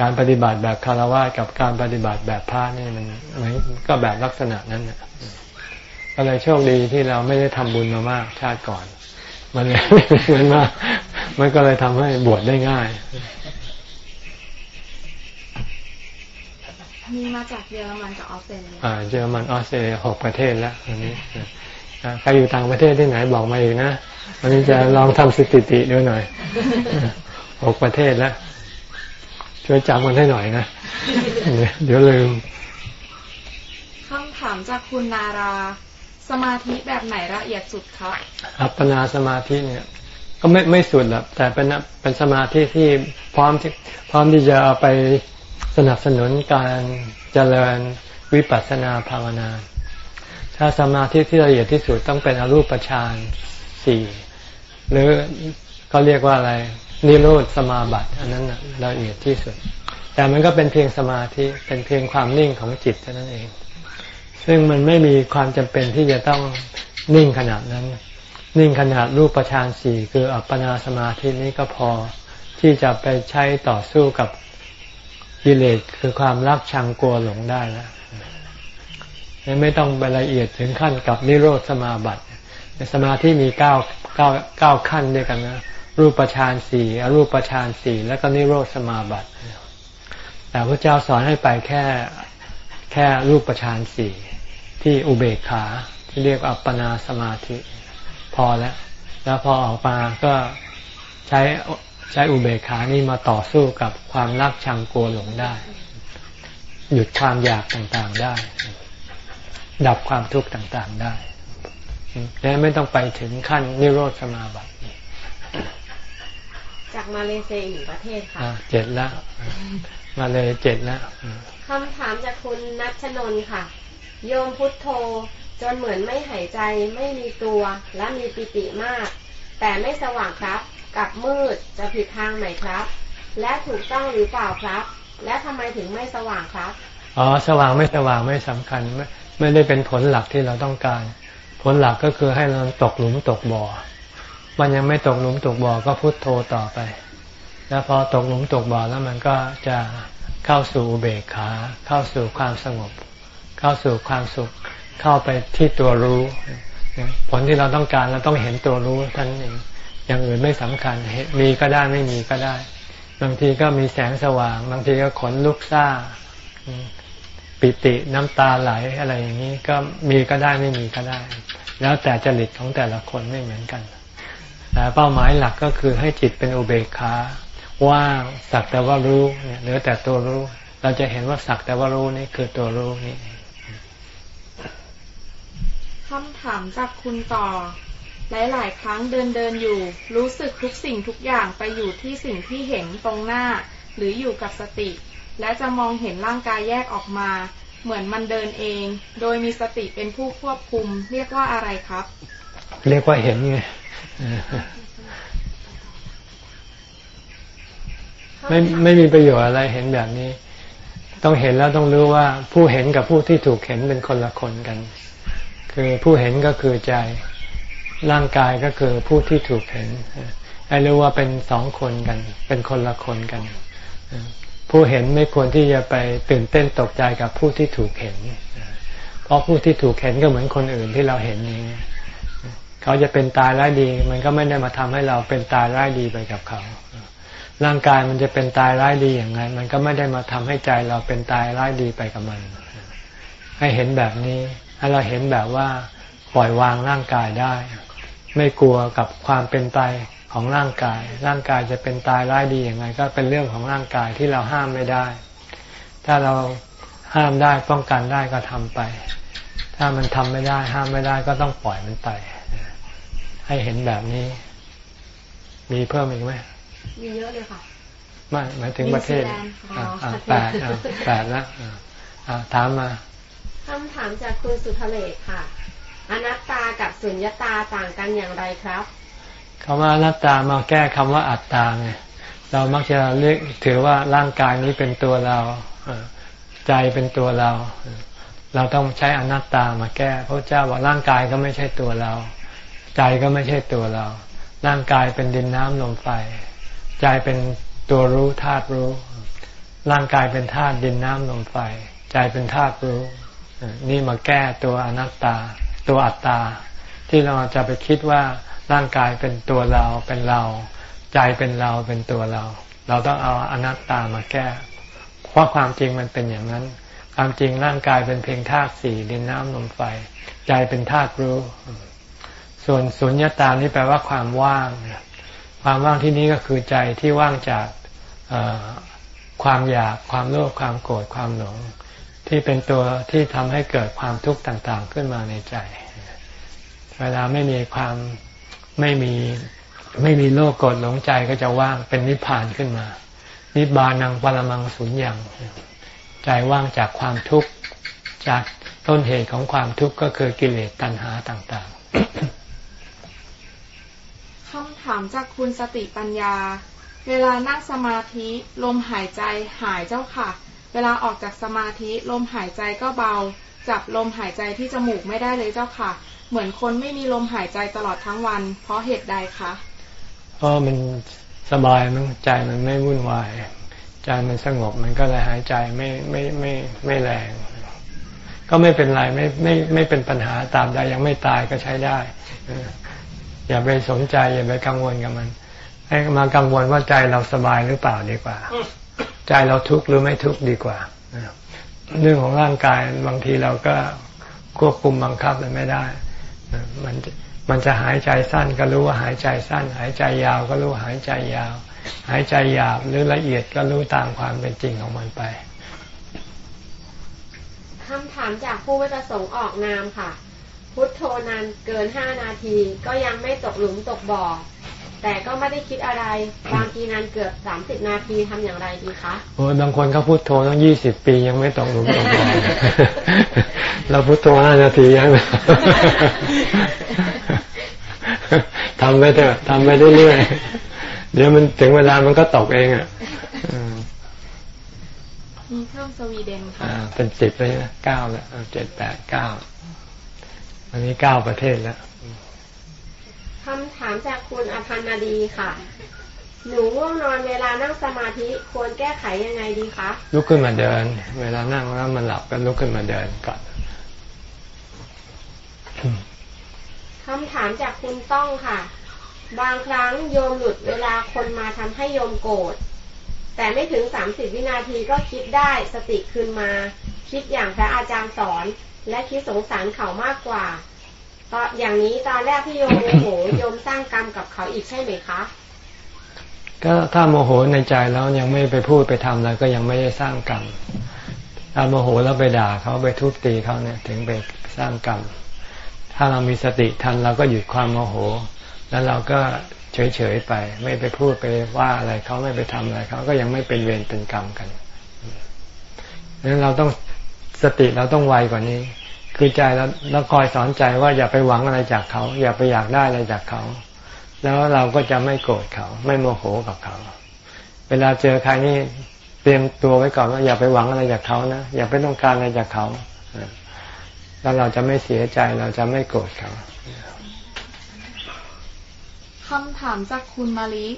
การปฏิบัติแบบคารวะกับการปฏิบัติแบบพระนี่มันเหมือนก็แบบลักษณะนั้นก็เลยโชคดีที่เราไม่ได้ทำบุญมามากชาติก่อน มันเลยเหมือนว่ามันก็เลยทำให้บวชได้ง่าย
มีมาจากเยอรมันกับออสเตรเลีย
อ่าเยอรมันออสเตรเลียหกประเทศแล้วอันนี้ ใครอยู่ต่างประเทศที่ไหนบอกมาอีกนะวันนี้จะลองทำสถิติดูหน่อยหกประเทศแล้วช่วยจำกันให้หน่อยนะเดี๋ยวลืม
คำถามจากคุณนารา สมาธิแบบไหนละเอียดสุดครับ
อัปปนาสมาธิเนี่ย ก็ไม่ไม่สุดหรอกแต่เป็นเป็นสมาธิที่พร้อมที่พร้อมที่จะเอาไปสนับสนุนการเจริญวิปัสสนาภาวนา ถ้าสมาธิที่ละเอียดที่สุดต้องเป็นอรูปฌานสี่หรือเขาเรียกว่าอะไรนิโรธสมาบัติ อันนั้นละเอียดที่สุด แต่มันก็เป็นเพียงสมาธิเป็นเพียงความนิ่งของจิตเท่านั้นเอง ซึ่งมันไม่มีความจำเป็นที่จะต้องนิ่งขนาดนั้น นิ่งขนาดรูปฌานสี่คืออัปปนาสมาธินี้ก็พอที่จะไปใช้ต่อสู้กับกิเลสคือความรักชังกลัวหลงได้แล้ว ไม่ต้องไปละเอียดถึงขั้นกับนิโรธสมาบัติสมาธิมีเก้าเก้าเก้าขั้นด้วยกันนะรูปฌานสี่อรูปฌานสี่แล้วก็นิโรธสมาบัติแต่พระเจ้าสอนให้ไปแค่แค่รูปฌานสี่ที่อุเบกขาที่เรียกอัปปนาสมาธิ พอแล้ว แล้วพอออกมาก็ใช้ใช้อุเบกขานี่มาต่อสู้กับความรักชังกลัวหลงได้ หยุดความอยากต่างๆได้ ดับความทุกข์ต่างๆได้และไม่ต้องไปถึงขั้นนิโรธสมาบัติ
จากมาเลเซียอีกประเทศค่ะ
เจ็ดแล้วมาเลยเจ็ดแล้ว
คำถามจากคุณนัชนนค่ะ โยมพุทโธ จนเหมือนไม่หายใจไม่มีตัวและมีปิติมาก แต่ไม่สว่างครับกับมืดจะผิดทางไหมครับ และถูกต้องหรือเปล่าครับ และทำไมถึงไม่สว่างครับ
อ๋อสว่างไม่สว่างไม่สำคัญ ไม่ได้เป็นผลหลักที่เราต้องการ ผลหลักก็คือให้เราตกหลุมตกบ่อ มันยังไม่ตกหลุมตกบ่อก็พุโทโธต่อไป แล้วพอตกหลุมตกบ่อแล้วมันก็จะเข้าสู่อุเบกขา เข้าสู่ความสงบ เข้าสู่ความสุข เข้าไปที่ตัวรู้ ผลที่เราต้องการเราต้องเห็นตัวรู้ท่านเอง อย่างอื่นไม่สำคัญ มีก็ได้ไม่มีก็ได้ บางทีก็มีแสงสว่าง บางทีก็ขนลุกซ่า ปิติน้ำตาไหลอะไรอย่างนี้ก็มีก็ได้ไม่มีก็ได้ แล้วแต่จริตของแต่ละคนไม่เหมือนกัน แต่เป้าหมายหลักก็คือให้จิตเป็นอุเบกขาว่างสักแต่ว่ารู้เนี่ยเหลือแต่ตัวรู้ เราจะเห็นว่าสักแต่ว่ารู้นี่คือตัวรู้นี่
คำถามจากคุณต่อ หลาย ๆ ครั้งเดินเดินอยู่ รู้สึกทุกสิ่งทุกอย่างไปอยู่ที่สิ่งที่เห็นตรงหน้า หรืออยู่กับสติ และจะมองเห็นร่างกายแยกออกมา เหมือนมันเดินเอง โดยมีสติเป็นผู้ควบคุม เรียกว่าอะไรครับ
เรียกว่าเห็นไงไม่ไม่มีประโยชน์อะไรเห็นแบบนี้ ต้องเห็นแล้วต้องรู้ว่าผู้เห็นกับผู้ที่ถูกเห็นเป็นคนละคนกัน คือผู้เห็นก็คือใจร่างกายก็คือผู้ที่ถูกเห็นให้รู้ว่าเป็นสองคนกัน เป็นคนละคนกัน ผู้เห็นไม่ควรที่จะไปตื่นเต้นตกใจกับผู้ที่ถูกเห็น เพราะผู้ที่ถูกเห็นก็เหมือนคนอื่นที่เราเห็นนี้เขาจะเป็นตายร้ายดี มันก็ไม่ได้มาทำให้เราเป็นตายร้ายดีไปกับเขา ร่างกายมันจะเป็นตายร้ายดีอย่างไรมันก็ไม่ได้มาทำให้ใจเราเป็นตายร้ายดีไปกับมัน ให้เห็นแบบนี้ให้เราเห็นแบบว่าปล่อยวางร่างกายได้ ไม่กลัวกับความเป็นตาย ของร่างกาย ร่างกายจะเป็นตายร้ายดีอย่างไรก็เป็นเรื่องของร่างกายที่เราห้ามไม่ได้ ถ้าเราห้ามได้ป้องกันได้ก็ทำไป ถ้ามันทำไม่ได้ ห้ามไม่ได้ก็ต้องปล่อยมันไป ให้เห็นแบบนี้ มีเพิ่มอีกไหม
มีเยอะเลยค่ะ
ไม่หมายถึงประเทศแปดแปดแล้วถามมา
คำถามจากคุณสุทะเลค่ะ อนัตตากับสุญญตาต่างกันอย่างไรครับ
คำว่าอนัตตามาแก้คำว่าอัตตาไงเรามักจะเรียกถือว่าร่างกายนี้เป็นตัวเราใจเป็นตัวเรา เราต้องใช้อนัตตามาแก้พระเจ้าบอกร่างกายก็ไม่ใช่ตัวเรา ใจก็ไม่ใช่ตัวเรา ร่างกายเป็นดินน้ำลมไฟใจเป็นตัวรู้ธาตุรู้ ร่างกายเป็นธาตุดินน้ำลมไฟใจเป็นธาตุรู้ นี่มาแก้ตัวอนัตตา ตัวอัตตา ที่เราจะไปคิดว่า ร่างกายเป็นตัวเราเป็นเรา ใจเป็นเราเป็นตัวเรา เราต้องเอาอนัตตามาแก้ เพราะความจริงมันเป็นอย่างนั้น ความจริงร่างกายเป็นเพียงธาตุสี่ดินน้ำลมไฟ ใจเป็นธาตุรู้ ส่วนสุญญตานี่แปลว่าความว่าง ความว่างที่นี้ก็คือใจที่ว่างจากความอยากความโลภความโกรธความหลง ที่เป็นตัวที่ทำให้เกิดความทุกข์ต่างๆ ขึ้นมาในใจ เวลาไม่มีความ ไม่มีไม่มีโลภโกรธหลงใจก็จะว่างเป็นนิพพานขึ้นมา นิบานังปรมังสุญญ์ใจว่างจากความทุกข์จากต้นเหตุของความทุกข์ก็คือกิเลสตัณหาต่างๆ
คำถามจากคุณสติปัญญา เวลานั่งสมาธิลมหายใจหายเจ้าค่ะ เวลาออกจากสมาธิลมหายใจก็เบา จับลมหายใจที่จมูกไม่ได้เลยเจ้าค่ะ เหมือนคนไม่มีลมหายใจตลอดทั้งวัน เพราะเหตุใดคะ
เพราะมันสบายมันใจมันไม่วุ่นวาย ใจมันสงบมันก็เลยหายใจไม่ไม่ไม่ไม่แรง ก็ไม่เป็นไรไม่ไม่ไม่เป็นปัญหาตามใดยังไม่ตายก็ใช้ได้ อย่าไปสนใจอย่าไปกังวลกับมัน ให้มากังวลว่าใจเราสบายหรือเปล่าดีกว่า ใจเราทุกข์หรือไม่ทุกข์ดีกว่าเรื่องของร่างกายบางทีเราก็ควบคุมบังคับมันไม่ได้ มันมันจะหายใจสั้นก็รู้ว่าหายใจสั้น หายใจยาวก็รู้หายใจยาว หายใจหยาบหรือละเอียดก็รู้ตามความเป็นจริงของมันไป
คำถามจากผู้ไม่ประสงค์ออกนามค่ะ พุทโธนานเกินห้านาทีก็ยังไม่ตกหลุมตกบ่อ แต่ก็ไม่ได้คิดอะไร บางทีนานเกือบสามสิบนาทีทำอย่างไรดีคะ
โอ้บางคนเขาพุทโธตั้งยี่สิบปียังไม่ตกหลุมตกบ่อเราพุทโธห้านาทียังทำไปเถอะทำไปเรื่อยเดี๋ยวมันถึงเวลามันก็ตกเองอะ
มีเพิ่มสวีเดนค่ะ
เป็นสิบเลยนะเก้าแล้วเจ็ดแปดเก้าอันนี้เก้าประเทศแล้ว
คำถามจากคุณอภันนาดีค่ะ หนูง่วงนอนเวลานั่งสมาธิควรแก้ไขยังไงดีคะ
ลุกขึ้นมาเดิน เวลานั่งแล้วมันหลับก็ลุกขึ้นมาเดินก่อน
คำถามจากคุณต้องค่ะ บางครั้งโยมหลุดเวลาคนมาทำให้โยมโกรธแต่ไม่ถึงสามสิบวินาทีก็คิดได้สติคืนมา คิดอย่างพระอาจารย์สอน และคิดสงสารเขามากกว่า ก็อย่างนี้ตอนแรกที่โยมโมโหโยมสร้างกรรมกับเขาอีกใช่ไหมคะ
ก็ถ้าโมโหในใจแล้วยังไม่ไปพูดไปทำอะไรก็ยังไม่ได้สร้างกรรมถ้าโมโหแล้วไปด่าเขาไปทุบตีเขาเนี่ย ถึงไปสร้างกรรม ถ้าเรามีสติทันเราก็หยุดความโมโห แล้วเราก็เฉยๆไป ไม่ไปพูดไปว่าอะไรเขาไม่ไปทำอะไรเขาก็ยังไม่เป็นเวรเป็นกรรมกันดังนั้นเราต้องสติเราต้องไวกว่านี้ คือใจเราเราคอยสอนใจว่าอย่าไปหวังอะไรจากเขา อย่าไปอยากได้อะไรจากเขา แล้วเราก็จะไม่โกรธเขา ไม่โมโหกับเขา เวลาเจอใครนี่เตรียมตัวไว้ก่อนว่าอย่าไปหวังอะไรจากเขานะอย่าไปต้องการอะไรจากเขาแล้วเราจะไม่เสียใจเราจะไม่โกรธเขา
คำถามจากคุณมาลิ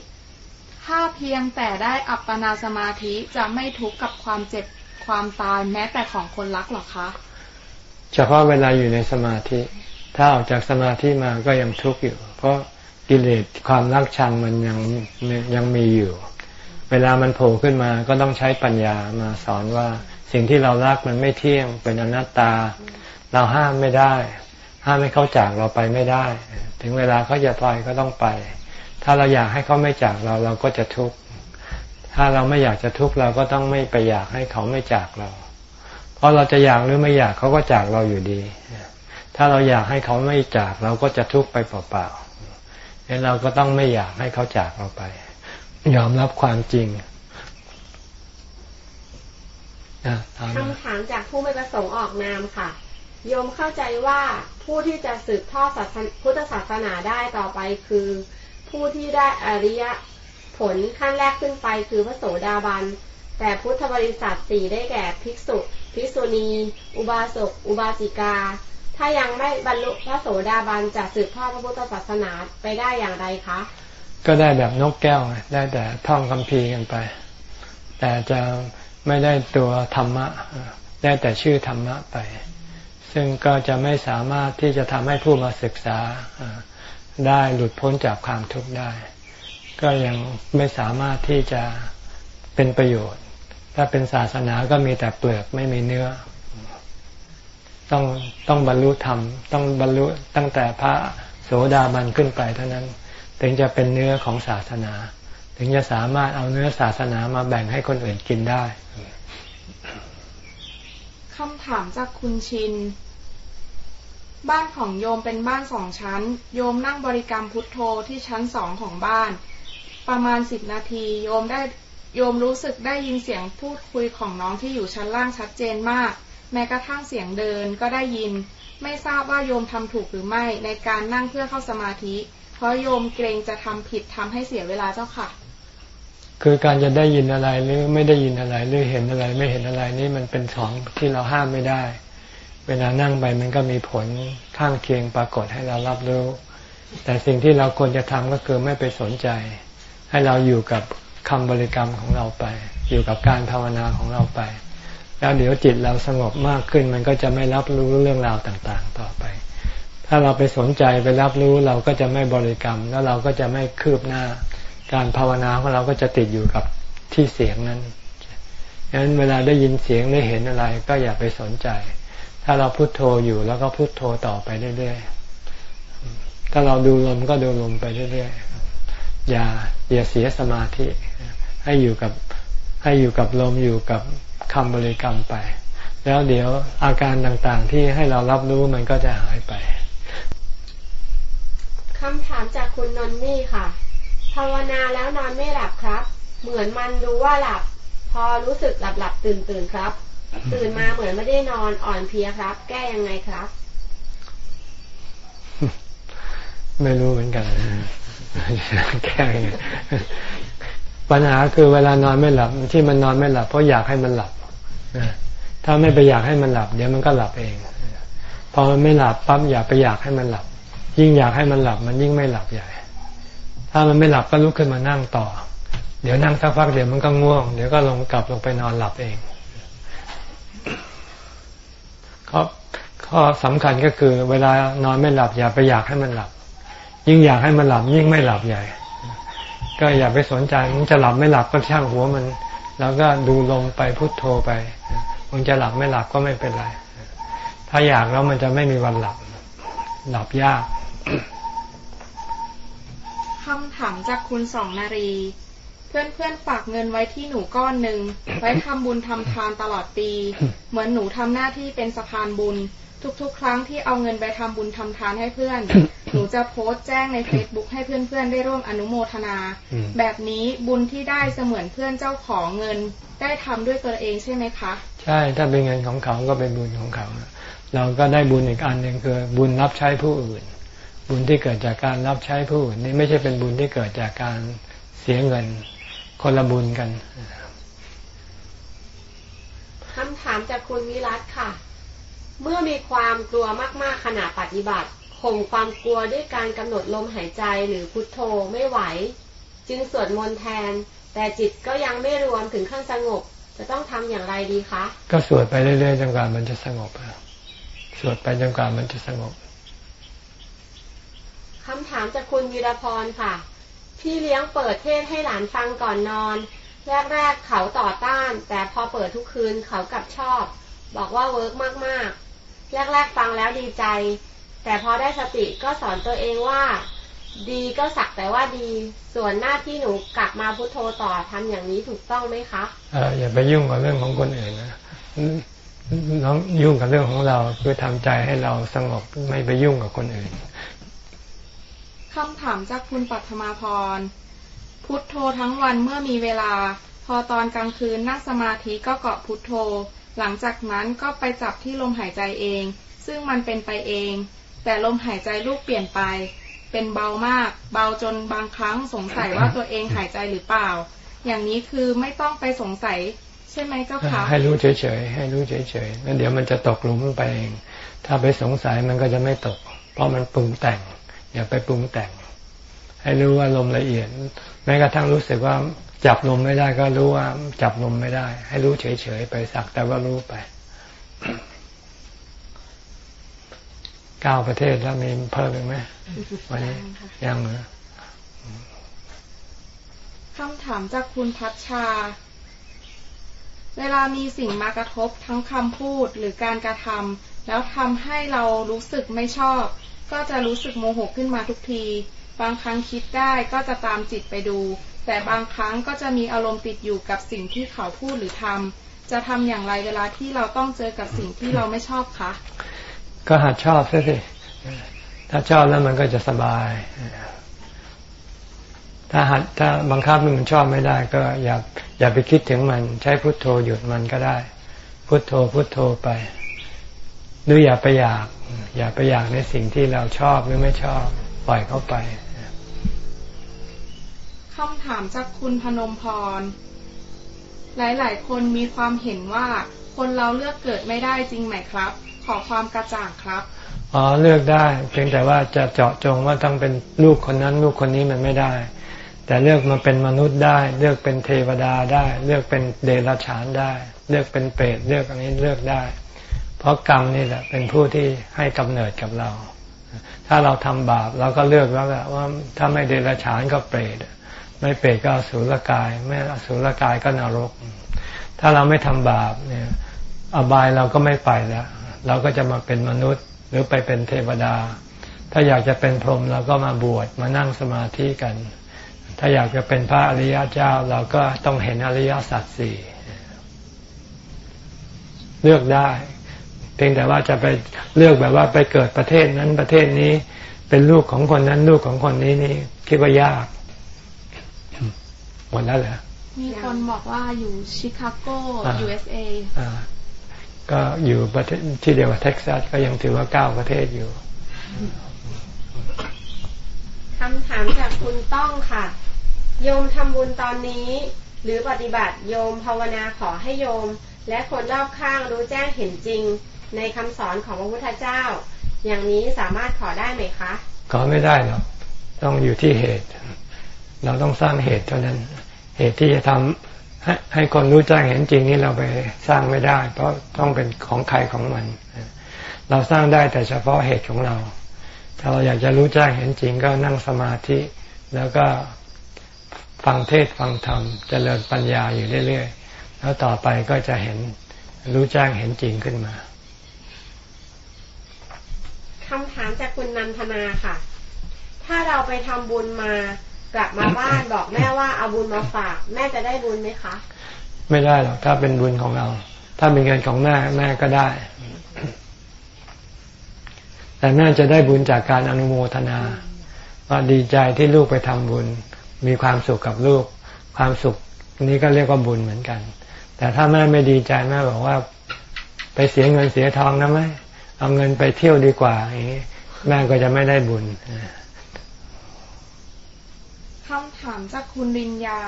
ถ้าเพียงแต่ได้อัปปนาสมาธิจะไม่ทุกข์กับความเจ็บความตายแม้แต่ของคนรักหรอคะ
เฉพาะเวลาอยู่ในสมาธิ ถ้าออกจากสมาธิมาก็ยังทุกข์อยู่ เพราะกิเลสความรักชังมันยังยังมีอยู่ เวลามันโผล่ขึ้นมาก็ต้องใช้ปัญญามาสอนว่าสิ่งที่เรารักมันไม่เที่ยงเป็นอนัตตา เราห้ามไม่ได้ ห้ามให้เขาจากเราไปไม่ได้ ถึงเวลาเขาจะไปก็ต้องไป ถ้าเราอยากให้เขาไม่จากเราเราก็จะทุกข์ถ้าเราไม่อยากจะทุกข์เราก็ต้องไม่ไปอยากให้เขาไม่จากเรา ราะเราจะอยากหรือไม่อยากเขาก็จากเราอยู่ดี ถ้าเราอยากให้เขาไม่จากเราก็จะทุกข์ไปเปล่าๆงนั้นเราก็ต้องไม่อยากให้เขาจากเราไป ยอมรับความจริง
คำถามจากผู้ไม่ประสงค์ออกนามค่ะ โยมเข้าใจว่าผู้ที่จะสืบทอดพุทธศาสนาได้ต่อไปคือ ผู้ที่ได้อริยผลขั้นแรกขึ้นไปคือพระโสดาบัน แต่พุทธบริษัทสี่ได้แก่ภิกษุ ภิกษุณี อุบาสก อุบาสิกา ถ้ายังไม่บรรลุพระโสดาบันจะสืบทอดพระพุทธศาสนาไปได้อย่างไรคะ
ก็ได้แบบนกแก้วได้แต่ท่องคำพีกันไป แต่จะไม่ได้ตัวธรรมะ ได้แต่ชื่อธรรมะไป ซึ่งก็จะไม่สามารถที่จะทำให้ผู้มาศึกษาได้หลุดพ้นจากความทุกข์ได้ ก็ยังไม่สามารถที่จะเป็นประโยชน์ ถ้าเป็นศาสนาก็มีแต่เปลือกไม่มีเนื้อ ต้องต้องบรรลุธรรม ต้องบรรลุตั้งแต่พระโสดาบันขึ้นไปเท่านั้น ถึงจะเป็นเนื้อของศาสนา ถึงจะสามารถเอาเนื้อศาสนามาแบ่งให้คนอื่นกินได้
คำถามจากคุณชิน บ้านของโยมเป็นบ้านสองชั้น โยมนั่งบริกรรมพุทโธที่ชั้นสองของบ้าน ประมาณสิบนาที โยมได้ โยมรู้สึกได้ยินเสียงพูดคุยของน้องที่อยู่ชั้นล่างชัดเจนมาก แม้กระทั่งเสียงเดินก็ได้ยิน ไม่ทราบว่าโยมทำถูกหรือไม่ในการนั่งเพื่อเข้าสมาธิ เพราะโยมเกรงจะทำผิดทำให้เสียเวลาเจ้าค่ะ
คือการจะได้ยินอะไรหรือไม่ได้ยินอะไรหรือเห็นอะไรไม่เห็นอะไรนี่มันเป็นของที่เราห้ามไม่ได้ เวลานั่งไปมันก็มีผลข้างเคียงปรากฏให้เรารับรู้แต่สิ่งที่เราควรจะทำก็คือไม่ไปสนใจ ให้เราอยู่กับ คำบริกรรมของเราไป อยู่กับการภาวนาของเราไป แล้วเดี๋ยวจิตเราสงบมากขึ้น มันก็จะไม่รับรู้เรื่องราวต่างๆ ต่อไป ถ้าเราไปสนใจไปรับรู้เราก็จะไม่บริกรรม แล้วเราก็จะไม่คืบหน้า การภาวนาของเราก็จะติดอยู่กับที่เสียงนั้นฉะนั้นเวลาได้ยินเสียงได้เห็นอะไรก็อย่าไปสนใจ ถ้าเราพุโทโธอยู่แล้วก็พุโทโธต่อไปเรื่อยๆ ถ้าเราดูลมก็ดูลมไปเรื่อยๆ อย่าอย่าเสียสมาธิ ให้อยู่กับให้อยู่กับลมอยู่กับคำบริกรรมไป แล้วเดี๋ยวอาการต่างๆที่ให้เรารับรู้มันก็จะหายไป
คำถามจากคุณนนนี่ค่ะ ภาวนาแล้วนอนไม่หลับครับ เหมือนมันรู้ว่าหลับ พอรู้สึกหลับหลับตื่นตื่นครับ ตื่นมาเหมือนไม่ได้นอนอ่อนเพลียครับ แก้ยังไงครับ
ไม่รู้เหมือนกันแก้ไง ปัญหาคือเวลานอนไม่หลับที่มันนอนไม่หลับ เพราะอยากให้มันหลับถ้าไม่ไปอยากให้มันหลับ เดี๋ยวมันก็หลับเองพอมันไม่หลับปั๊บอย่าไปอยากให้มันหลับ ยิ่งอยากให้มันหลับ มันยิ่งไม่หลับใหญ่ ถ้ามันไม่หลับก็ลุกขึ้นมานั่งต่อ เดี๋ยวนั่งสักพักเดี๋ยวมันก็ง่วง เดี๋ยวก็ลงกลับลงไปนอนหลับเองข้อข้อสำคัญก็คือ เวลานอนไม่หลับอย่าไปอยากให้มันหลับ ยิ่งอยากให้มันหลับ ยิ่งไม่หลับใหญ่ ก็อย่าไปสนใจมันจะหลับไม่หลับก็ช่างหัวมัน แล้วก็ดูลมไปพุโทโธไปมันจะหลับไม่หลับก็ไม่เป็นไร ถ้าอยากแล้วมันจะไม่มีวันหลับ หลับยาก
คำถามจากคุณสองนารี เพื่อนเพื่อนฝากเงินไว้ที่หนูก้อนหนึ่งไว้ทำบุญทำทานตลอดปี เหมือนหนูทำหน้าที่เป็นสะพานบุญ ทุกๆ ครั้งที่เอาเงินไปทำบุญทำทานให้เพื่อน หนูจะโพสต์แจ้งในเฟซบุ๊กให้เพื่อนๆ ได้ร่วมอนุโมทนา แบบนี้บุญที่ได้เสมือนเพื่อนเจ้าของเงินได้ทำด้วยตัวเองใช่ไหมคะ
ใช่ถ้าเป็นเงินของเขาก็เป็นบุญของเขา เราก็ได้บุญอีกอันหนึ่งคือบุญรับใช้ผู้อื่น บุญที่เกิดจากการรับใช้ผู้อื่นนี่ไม่ใช่เป็นบุญที่เกิดจากการเสียเงินคนละบุญกัน
คำถามจากคุณวิรัตค่ะ เมื่อมีความกลัวมากๆขณะปฏิบัติข่มความกลัวด้วยการกำหนดลมหายใจหรือพุทโธไม่ไหว จึงสวดมนต์แทน แต่จิตก็ยังไม่รวมถึงขั้นสงบ จะต้องทำอย่างไรดีคะ
ก็สวดไปเรื่อยๆจนกว่ามันจะสงบสวดไปจนกว่ามันจะสงบ
คำถามจากคุณวีรพรค่ะ พี่เลี้ยงเปิดเทศน์ให้หลานฟังก่อนนอน แรกๆเขาต่อต้าน แต่พอเปิดทุกคืนเขากลับชอบ บอกว่า work มากๆ แรกๆฟังแล้วดีใจ แต่พอได้สติก็สอนตัวเองว่า ดีก็สักแต่ว่าดี ส่วนหน้าที่หนูกลับมาพุโทโธต่อทำอย่างนี้ถูกต้องไหมคะ
ออย่าไปยุ่งกับเรื่องของคนอื่นนะน้องยุ่งกับเรื่องของเราคือทำใจให้เราสงบไม่ไปยุ่งกับคนอื่น
คำถามจากคุณปัทมาพร พุทโธทั้งวันเมื่อมีเวลา พอตอนกลางคืนนั่งสมาธิก็เกาะพุทโธ หลังจากนั้นก็ไปจับที่ลมหายใจเอง ซึ่งมันเป็นไปเอง แต่ลมหายใจลูกเปลี่ยนไป เป็นเบามาก เบาจนบางครั้งสงสัยว่าตัวเองหายใจหรือเปล่า อย่างนี้คือไม่ต้องไปสงสัยใช่ไหมเจ้าคะ
ให้รู้เฉยๆให้รู้เฉยๆแล้วเดี๋ยวมันจะตกหลุมไปเอง ถ้าไปสงสัยมันก็จะไม่ตก เพราะมันปรุงแต่ง อย่าไปปรุงแต่ง ให้รู้ว่าลมละเอียด แม้กระทั่งรู้สึกว่า จับลมไม่ได้ก็รู้ว่าจับลมไม่ได้ ให้รู้เฉยๆไปสักแต่ว่ารู้ไปเก้าประเทศแล้วมีเพิ่มอีกไหมวันนี้ยังเหรอ
คำถามจากคุณพัชชา เวลามีสิ่งมากระทบทั้งคำพูดหรือการกระทำแล้วทำให้เรารู้สึกไม่ชอบ ก็จะรู้สึกโมโหขึ้นมาทุกที บางครั้งคิดได้ก็จะตามจิตไปดู แต่บางครั้งก็จะมีอารมณ์ติดอยู่กับสิ่งที่เขาพูดหรือทำจะทำอย่างไรเวลาที่เราต้องเจอกับสิ่งที่เราไม่ชอบคะ
ก็หัดชอบซะสิถ้าชอบแล้วมันก็จะสบาย ถ้าหัดถ้าบังคับมันชอบไม่ได้ ก็อย่าอย่าไปคิดถึงมัน ใช้พุทโธหยุดมันก็ได้ พุทโธพุทโธไปหรืออย่าไปอยาก อย่าไปอยากในสิ่งที่เราชอบหรือไม่ชอบปล่อยเข้าไปำ
ถามจากคุณพนมพร หลายๆ คนมีความเห็นว่าคนเราเลือกเกิดไม่ได้จริงไหมครับ ขอความกระจ่างครับ
อ๋อเลือกได้ เพียงแต่ว่าจะเจาะจงว่าต้องเป็นลูกคนนั้นลูกคนนี้มันไม่ได้ แต่เลือกมาเป็นมนุษย์ได้ เลือกเป็นเทวดาได้ เลือกเป็นเดรัจฉานได้ เลือกเป็นเปรตเลือกอันนี้เลือกได้ เพราะกรรมนี่แหละเป็นผู้ที่ให้กำเนิดกับเรา ถ้าเราทำบาปเราก็เลือกแล้วแหละว่าถ้าไม่เดรัจฉานก็เปรต ไม่เปรตก็อสุรกาย ไม่อสุรกายก็นรก ถ้าเราไม่ทำบาปเนี่ย อบายเราก็ไม่ไปแล้ว เราก็จะมาเป็นมนุษย์หรือไปเป็นเทวดา ถ้าอยากจะเป็นพรหมเราก็มาบวชมานั่งสมาธิกัน ถ้าอยากจะเป็นพระอริยเจ้า เราก็ต้องเห็นอริยสัจสี่เลือกได้ เพียงแต่ว่าจะไปเลือกแบบว่าไปเกิดประเทศนั้นประเทศนี้ เป็นลูกของคนนั้นลูกของคนนี้นี่คิดว่ายาก หมดแล้วเหรอ
มีคนบอกว่าอยู่ชิคาโก USA
ก็อยู่ประเทศที่เดียวกับเท็กซัสก็ยังถือว่าเก้าประเทศอยู่
คำ
ถามจากคุณต้องค่ะ โยมทำบุญตอนนี้ หรือปฏิบัติโยมภาวนาขอให้โยม และคนรอบข้างรู้แจ้งเห็นจริง ในคำสอนของพระพุทธเจ้า อย่างนี้สามารถขอได้ไหมคะ
ขอไม่ได้หรอกต้องอยู่ที่เหตุ เราต้องสร้างเหตุเท่านั้น เหตุที่จะทำให้ให้คนรู้แจ้งเห็นจริงนี่เราไปสร้างไม่ได้ เพราะต้องเป็นของใครของมัน เราสร้างได้แต่เฉพาะเหตุของเรา ถ้าเราอยากจะรู้แจ้งเห็นจริงก็นั่งสมาธิ แล้วก็ฟังเทศฟังธรรมเจริญปัญญาอยู่เรื่อยๆ แล้วต่อไปก็จะเห็นรู้แจ้งเห็นจริงขึ้นมา
คำถามจากคุณนันทนาค่ะ ถ้าเราไปทำบุญมา กลับมาบ้านบอกแม่ว่าเอาบุญมาฝากแม่จะได้บุญไหมคะ
ไม่ได้หรอกถ้าเป็นบุญของเรา ถ้าเป็นเงินของแม่แม่ก็ได้ แต่แม่จะได้บุญจากการอนุโมทนาว่าดีใจที่ลูกไปทำบุญ มีความสุขกับลูก ความสุขนี้ก็เรียกว่าบุญเหมือนกัน แต่ถ้าแม่ไม่ดีใจแม่บอกว่า ไปเสียเงินเสียทองนะไหมเอาเงินไปเที่ยวดีกว่าอย่างนี้แม่ก็จะไม่ได้บุญ
คำถามจากคุณริญญา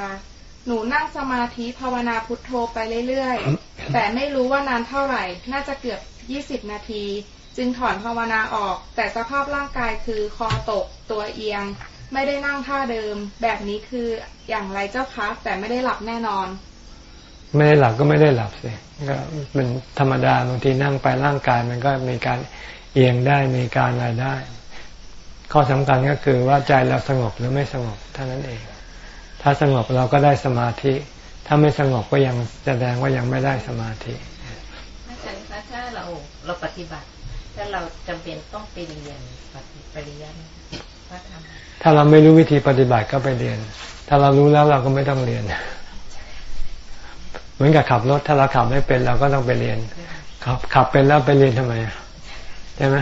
หนูนั่งสมาธิภาวนาพุทโธไปเรื่อยๆ แต่ไม่รู้ว่านานเท่าไหร่ น่าจะเกือบ20นาที จึงถอนภาวนาออก แต่สภาพร่างกายคือคอตกตัวเอียง ไม่ได้นั่งท่าเดิม แบบนี้คืออย่างไรเจ้าคะ แต่ไม่ได้หลับแน่นอน
ไม่ได้หลับก็ไม่ได้หลับสิก็เป็นธรรมดาบางทีนั่งไปร่างกายมันก็มีการเอียงได้มีการอะไรได้ ข้อสำคัญก็คือว่าใจเราสงบหรือไม่สงบเท่านั้นเอง ถ้าสงบเราก็ได้สมาธิ ถ้าไม่สงบก็ยังแสดงว่ายังไม่ได้สมาธิ
อาจารย์คะถ้าเราเราปฏิบัติถ้าเราจำเป็นต้องไปเรียนปฏิปริยัติพระธรรม
ถ้าเราไม่รู้วิธีปฏิบัติก็ไปเรียน ถ้าเรารู้แล้วเราก็ไม่ต้องเรียน เหมือนกับขับรถ ถ้าเราขับไม่เป็นเราก็ต้องไปเรียนขับขับเป็นแล้วไปเรียนทำไมใช่ไหม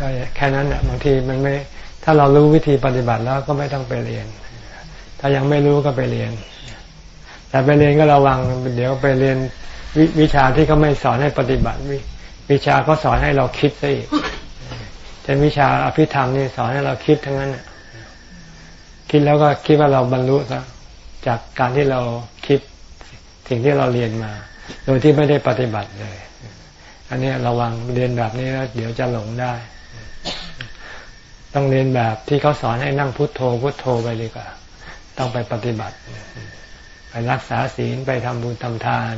ก็แค่นั้นแหละบางทีมันไม่ ถ้าเรารู้วิธีปฏิบัติแล้วก็ไม่ต้องไปเรียน ถ้ายังไม่รู้ก็ไปเรียน แต่ไปเรียนก็ระวังเดี๋ยวไปเรียนววิชาที่เขาไม่สอนให้ปฏิบัติ วิวิชาเขาสอนให้เราคิดซะอีกเช่นวิชาอภิธรรมนี่สอนให้เราคิดทั้งนั้นคิดแล้วก็คิดว่าเราบรรลุแล้วจากการที่เราคิดสิ่งที่เราเรียนมา โดยที่ไม่ได้ปฏิบัติเลย อันนี้ระวังเรียนแบบนี้แล้วเดี๋ยวจะหลงได้ ต้องเรียนแบบที่เขาสอนให้นั่งพุทโธพุทโธไปดีกว่า ต้องไปปฏิบัติ ไปรักษาศีลไปทำบุญทำทาน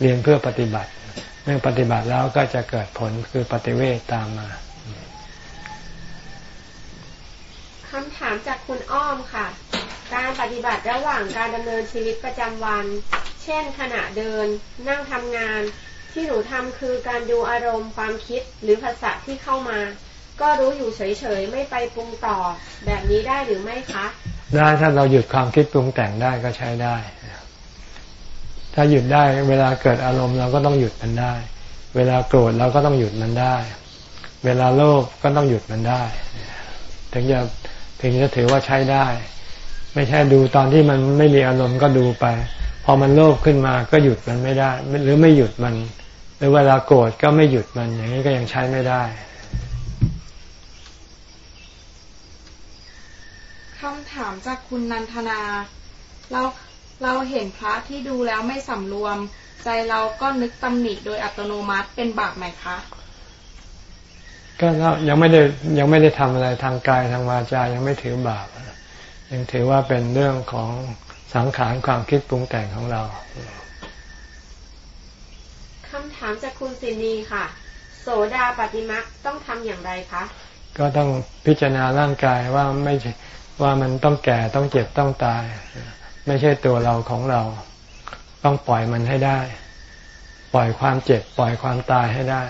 เรียนเพื่อปฏิบัติ เมื่อปฏิบัติแล้วก็จะเกิดผลคือปฏิเวทตามมา
คำถามจากคุณอ้อมค่ะ การปฏิบัติระหว่างการดำเนินชีวิตประจำวัน เช่นขณะเดิน นั่งทำงาน ที่หนูทำคือการดูอารมณ์ความคิดหรือภาษาที่เข้ามา ก็รู้อยู่เฉยๆไม่ไปปรุงต่อ แบบนี้ได้หรือไม่คะ
ได้ถ้าเราหยุดความคิดปรุงแต่งได้ก็ใช้ได้ ถ้าหยุดได้เวลาเกิดอารมณ์เราก็ต้องหยุดมันได้ เวลาโกรธเราก็ต้องหยุดมันได้ เวลาโลภก็ต้องหยุดมันได้ ถึงจะถึงจะถือว่าใช้ได้ ไม่ใช่ดูตอนที่มันไม่มีอารมณ์ก็ดูไปพอมันโลภขึ้นมาก็หยุดมันไม่ได้ หรือไม่หยุดมัน หรือเวลาโกรธก็ไม่หยุดมันอย่างนี้ก็ยังใช้ไม่ได้
คำถามจากคุณนันทนา เราเราเห็นพระที่ดูแล้วไม่สำรวม ใจเราก็นึกตำหนิโดยอัตโนมัติเป็นบาปไหมคะ
ก็ยังไม่ได้ยังไม่ได้ทำอะไรทางกายทางวาจายังไม่ถือบาปยังถือว่าเป็นเรื่องของสังขารความคิดปรุงแต่งของเรา
คำถามจากคุณสินีค่ะ โสดาปฏิมักต้องทำอย่างไรคะ
ก็ต้องพิจารณาร่างกายว่าไม่ใช่ว่ามันต้องแก่ต้องเจ็บต้องตาย ไม่ใช่ตัวเราของเรา ต้องปล่อยมันให้ได้ ปล่อยความเจ็บ ปล่อยความตายให้ได้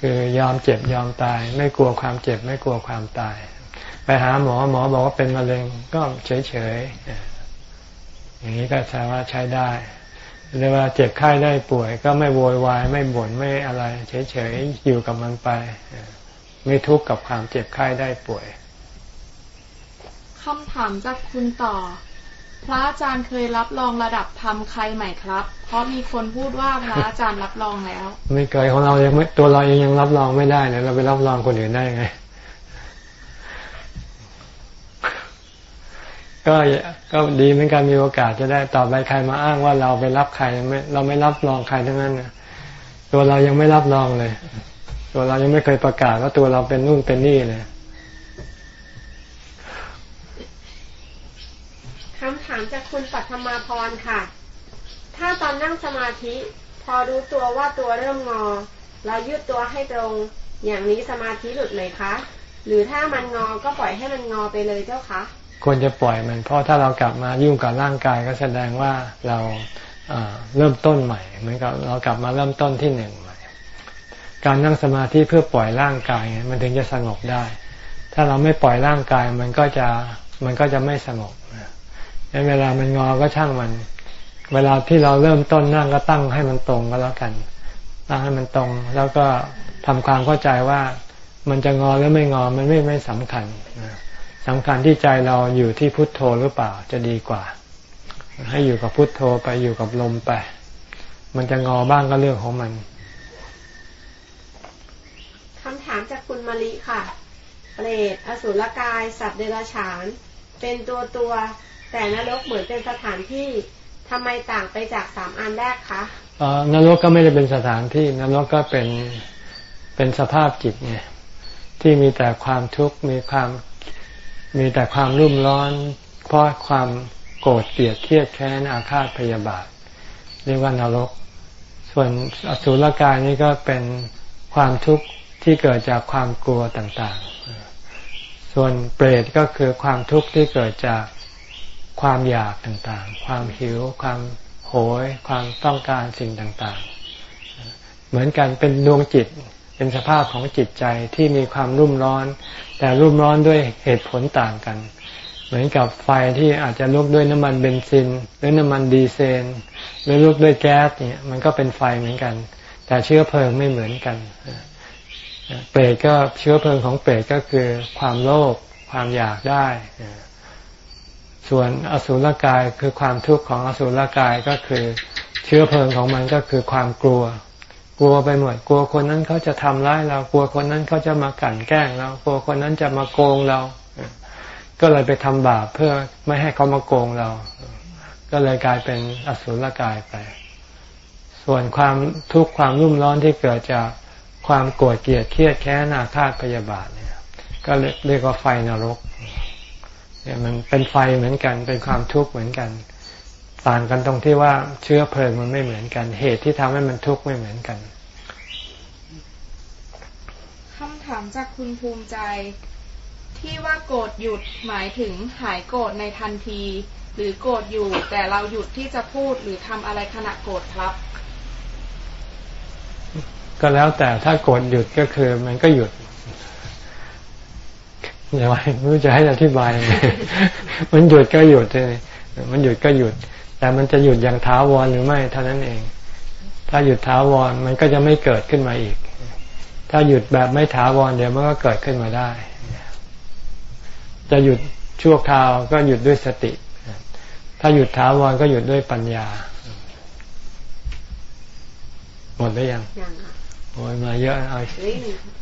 คือยอมเจ็บยอมตาย ไม่กลัวความเจ็บ ไม่กลัวความตาย ไปหาหมอหมอบอกว่าเป็นมะเร็งก็เฉยเฉยๆอย่างนี้ก็สามารถใช้ได้ หรือว่าเจ็บไข้ได้ป่วย ก็ไม่โวยวายไม่บ่นไม่อะไรเฉยเฉยๆอยู่กับมันไป ไม่ทุกข์กับความเจ็บไข้ได้ป่วย
คำถามจากคุณต่อ พระอาจารย์เคยรับรองระดับธรรมใครไหมครับ เพราะมีคนพูดว่าพระอาจารย์รับรองแล้ว
ไม่เคยของเรายังไม่ตัวเราเองยังรับรองไม่ได้เลยเราไปรับรองคนอื่นได้ไง ก็ก็ดีเหมือนกันมีโอกาสจะได้ต่อไปใครมาอ้างว่าเราไปรับใครไม่เราไม่รับรองใครทั้งนั้นนะตัวเรายังไม่รับรองเลย ตัวเรายังไม่เคยประกาศว่าตัวเราเป็นนู่นเป็นนี่เลย
คำถามจากคุณปัทมาพรค่ะ ถ้าตอนนั่งสมาธิ พอรู้ตัวว่าตัวเริ่มงอ เรายืดตัวให้ตรง อย่างนี้สมาธิหลุดไหมคะ หรือถ้ามันงอก็ปล่อยให้มันงอไปเลยเจ้าคะ
ควรจะปล่อยมัน เพราะถ้าเรากลับมายุ่งกับร่างกายก็แสดงว่าเราเริ่มต้นใหม่เหมือนกับเรากลับมาเริ่มต้นที่หนึ่งใหม่ การนั่งสมาธิเพื่อปล่อยร่างกายมันถึงจะสงบได้ ถ้าเราไม่ปล่อยร่างกายมันก็จะมันก็จะไม่สงบเวลามันงอก็ช่างมัน เวลาที่เราเริ่มต้นนั่งก็ตั้งให้มันตรงก็แล้วกัน ตั้งให้มันตรง แล้วก็ทำความเข้าใจว่ามันจะงอหรือไม่งอมันไม่ไม่สำคัญ สำคัญที่ใจเราอยู่ที่พุทโธหรือเปล่าจะดีกว่า ให้อยู่กับพุทโธไปอยู่กับลมไป มันจะงอบ้างก็เรื่องของมัน
คำถามจากคุณมาลิค่ะเปรตอสุรกาย สัตว์เดรัจฉาน เป็นตัวตัวแต่นรกเหมือนเป็นสถานที่ทำไมต่างไปจากสามอันแรกคะ
อ๋อนรกก็ไม่ได้เป็นสถานที่นรกก็เป็นเป็นสภาพจิตไงที่มีแต่ความทุกข์มีความ มีแต่ความรุ่มร้อน เพราะความโกรธเกลียดเครียดแค้นอาฆาตพยาบาทเรียกว่านรก ส่วนอสุรกายนี่ก็เป็นความทุกข์ที่เกิดจากความกลัวต่างๆ ส่วนเปรตก็คือความทุกข์ที่เกิดจากความอยากต่างๆ ความหิว ความโหย ความต้องการสิ่งต่างๆ เหมือนกันเป็นดวงจิต เป็นสภาพของจิตใจที่มีความรุ่มร้อน แต่รุ่มร้อนด้วยเหตุผลต่างกัน เหมือนกับไฟที่อาจจะลุกด้วยน้ำมันเบนซิน หรือน้ำมันดีเซลหรือลุกด้วยแก๊สเนี่ยมันก็เป็นไฟเหมือนกัน แต่เชื้อเพลิงไม่เหมือนกันเปรตก็เชื้อเพลิงของเปรตก็คือความโลภความอยากได้ ส่วนอสุรกายคือความทุกข์ของอสุรกายก็คือ เชื้อเพลิงของมันก็คือความกลัว กลัวไปหมดกลัวคนนั้นเขาจะทำร้ายเรากลัวคนนั้นเขาจะมากั่นแกล้งเรากลัวคนนั้นจะมาโกงเรา ก็เลยไปทำบาปเพื่อไม่ให้เขามาโกงเรา ก็เลยกลายเป็นอสุรกายไป ส่วนความทุกข์ความรุ่มร้อนที่เกิดจากความโกรธเกลียดเครียดแค้นอาฆาตพยาบาทเนี่ย ก็เรียกว่าไฟนรกเนี่ยมันเป็นไฟเหมือนกัน เป็นความทุกข์เหมือนกัน ต่างกันตรงที่ว่าเชื้อเพลิงมันไม่เหมือนกัน เหตุที่ทำให้มันทุกข์ไม่เหมือนกัน
คำถามจากคุณภูมิใจ ที่ว่าโกรธหยุดหมายถึงหายโกรธในทันที หรือโกรธอยู่ แต่เราหยุดที่จะพูดหรือทำอะไรขณะโกรธครับ
ก็แล้วแต่ถ้าโกรธหยุดก็คือ มันก็หยุดอย่าไไม่รู้จะให้อธิบายมันหยุดก็หยุดเลยมันหยุดก็หยุด แต่มันจะหยุดอย่างท้าวรหรือไม่เท่านั้นเอง ถ้าหยุดท้าวรมันก็จะไม่เกิดขึ้นมาอีก ถ้าหยุดแบบไม่ท้าวรเดี๋ยวมันก็เกิดขึ้นมาได้ จะหยุดชั่วคราวก็หยุดด้วยสติ ถ้าหยุดท้าวรก็หยุดด้วยปัญญา หมดได้ยังยังโอ้ยมาเยอะเอา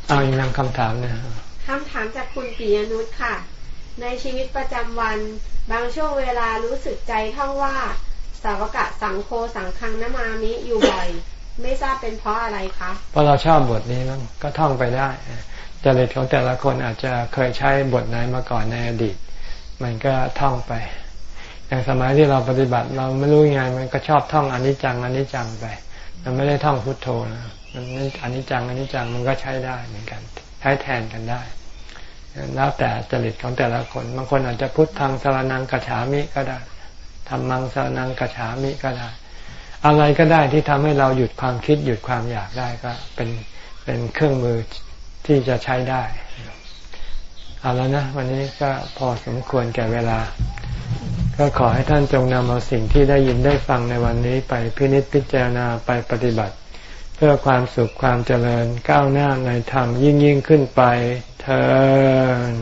เอาอีกนำคำถามเนี่ย
คำถามจากคุณปียนุชค่ะ ในชีวิตประจำวัน บางช่วงเวลารู้สึกใจท่องว่า สาวกะสังโคสังคังนมามิอยู่บ่อย ไม่ทราบเป็นเพราะอะไรคะ
เพราะเราชอบบทนี้มั้งก็ท่องไปได้จริตของแต่ละคนอาจจะเคยใช้บทไหนมาก่อนในอดีต มันก็ท่องไป อย่างสมัยที่เราปฏิบัติเราไม่รู้ไงมันก็ชอบท่องอนิจจังอนิจจังไป มันไม่ได้ท่องพุทโธนะมันอนิจจังอนิจจังมันก็ใช้ได้เหมือนกัน ใช้แทนกันได้แล้วแต่จริตของแต่ละคน บางคนอาจจะพุทธังสารนังกระฉามิก็ได้ ทำมังสานังกระฉามิก็ได้ อะไรก็ได้ที่ทำให้เราหยุดความคิดหยุดความอยากได้ก็เป็นเป็นเครื่องมือที่จะใช้ได้ เอาแล้วนะ วันนี้ก็พอสมควรแก่เวลา ก็ขอให้ท่านจงนำเอาสิ่งที่ได้ยินได้ฟังในวันนี้ไปพินิจพิจารณาไปปฏิบัติ เพื่อความสุขความเจริญก้าวหน้าในธรรมยิ่งยิ่งขึ้นไป turn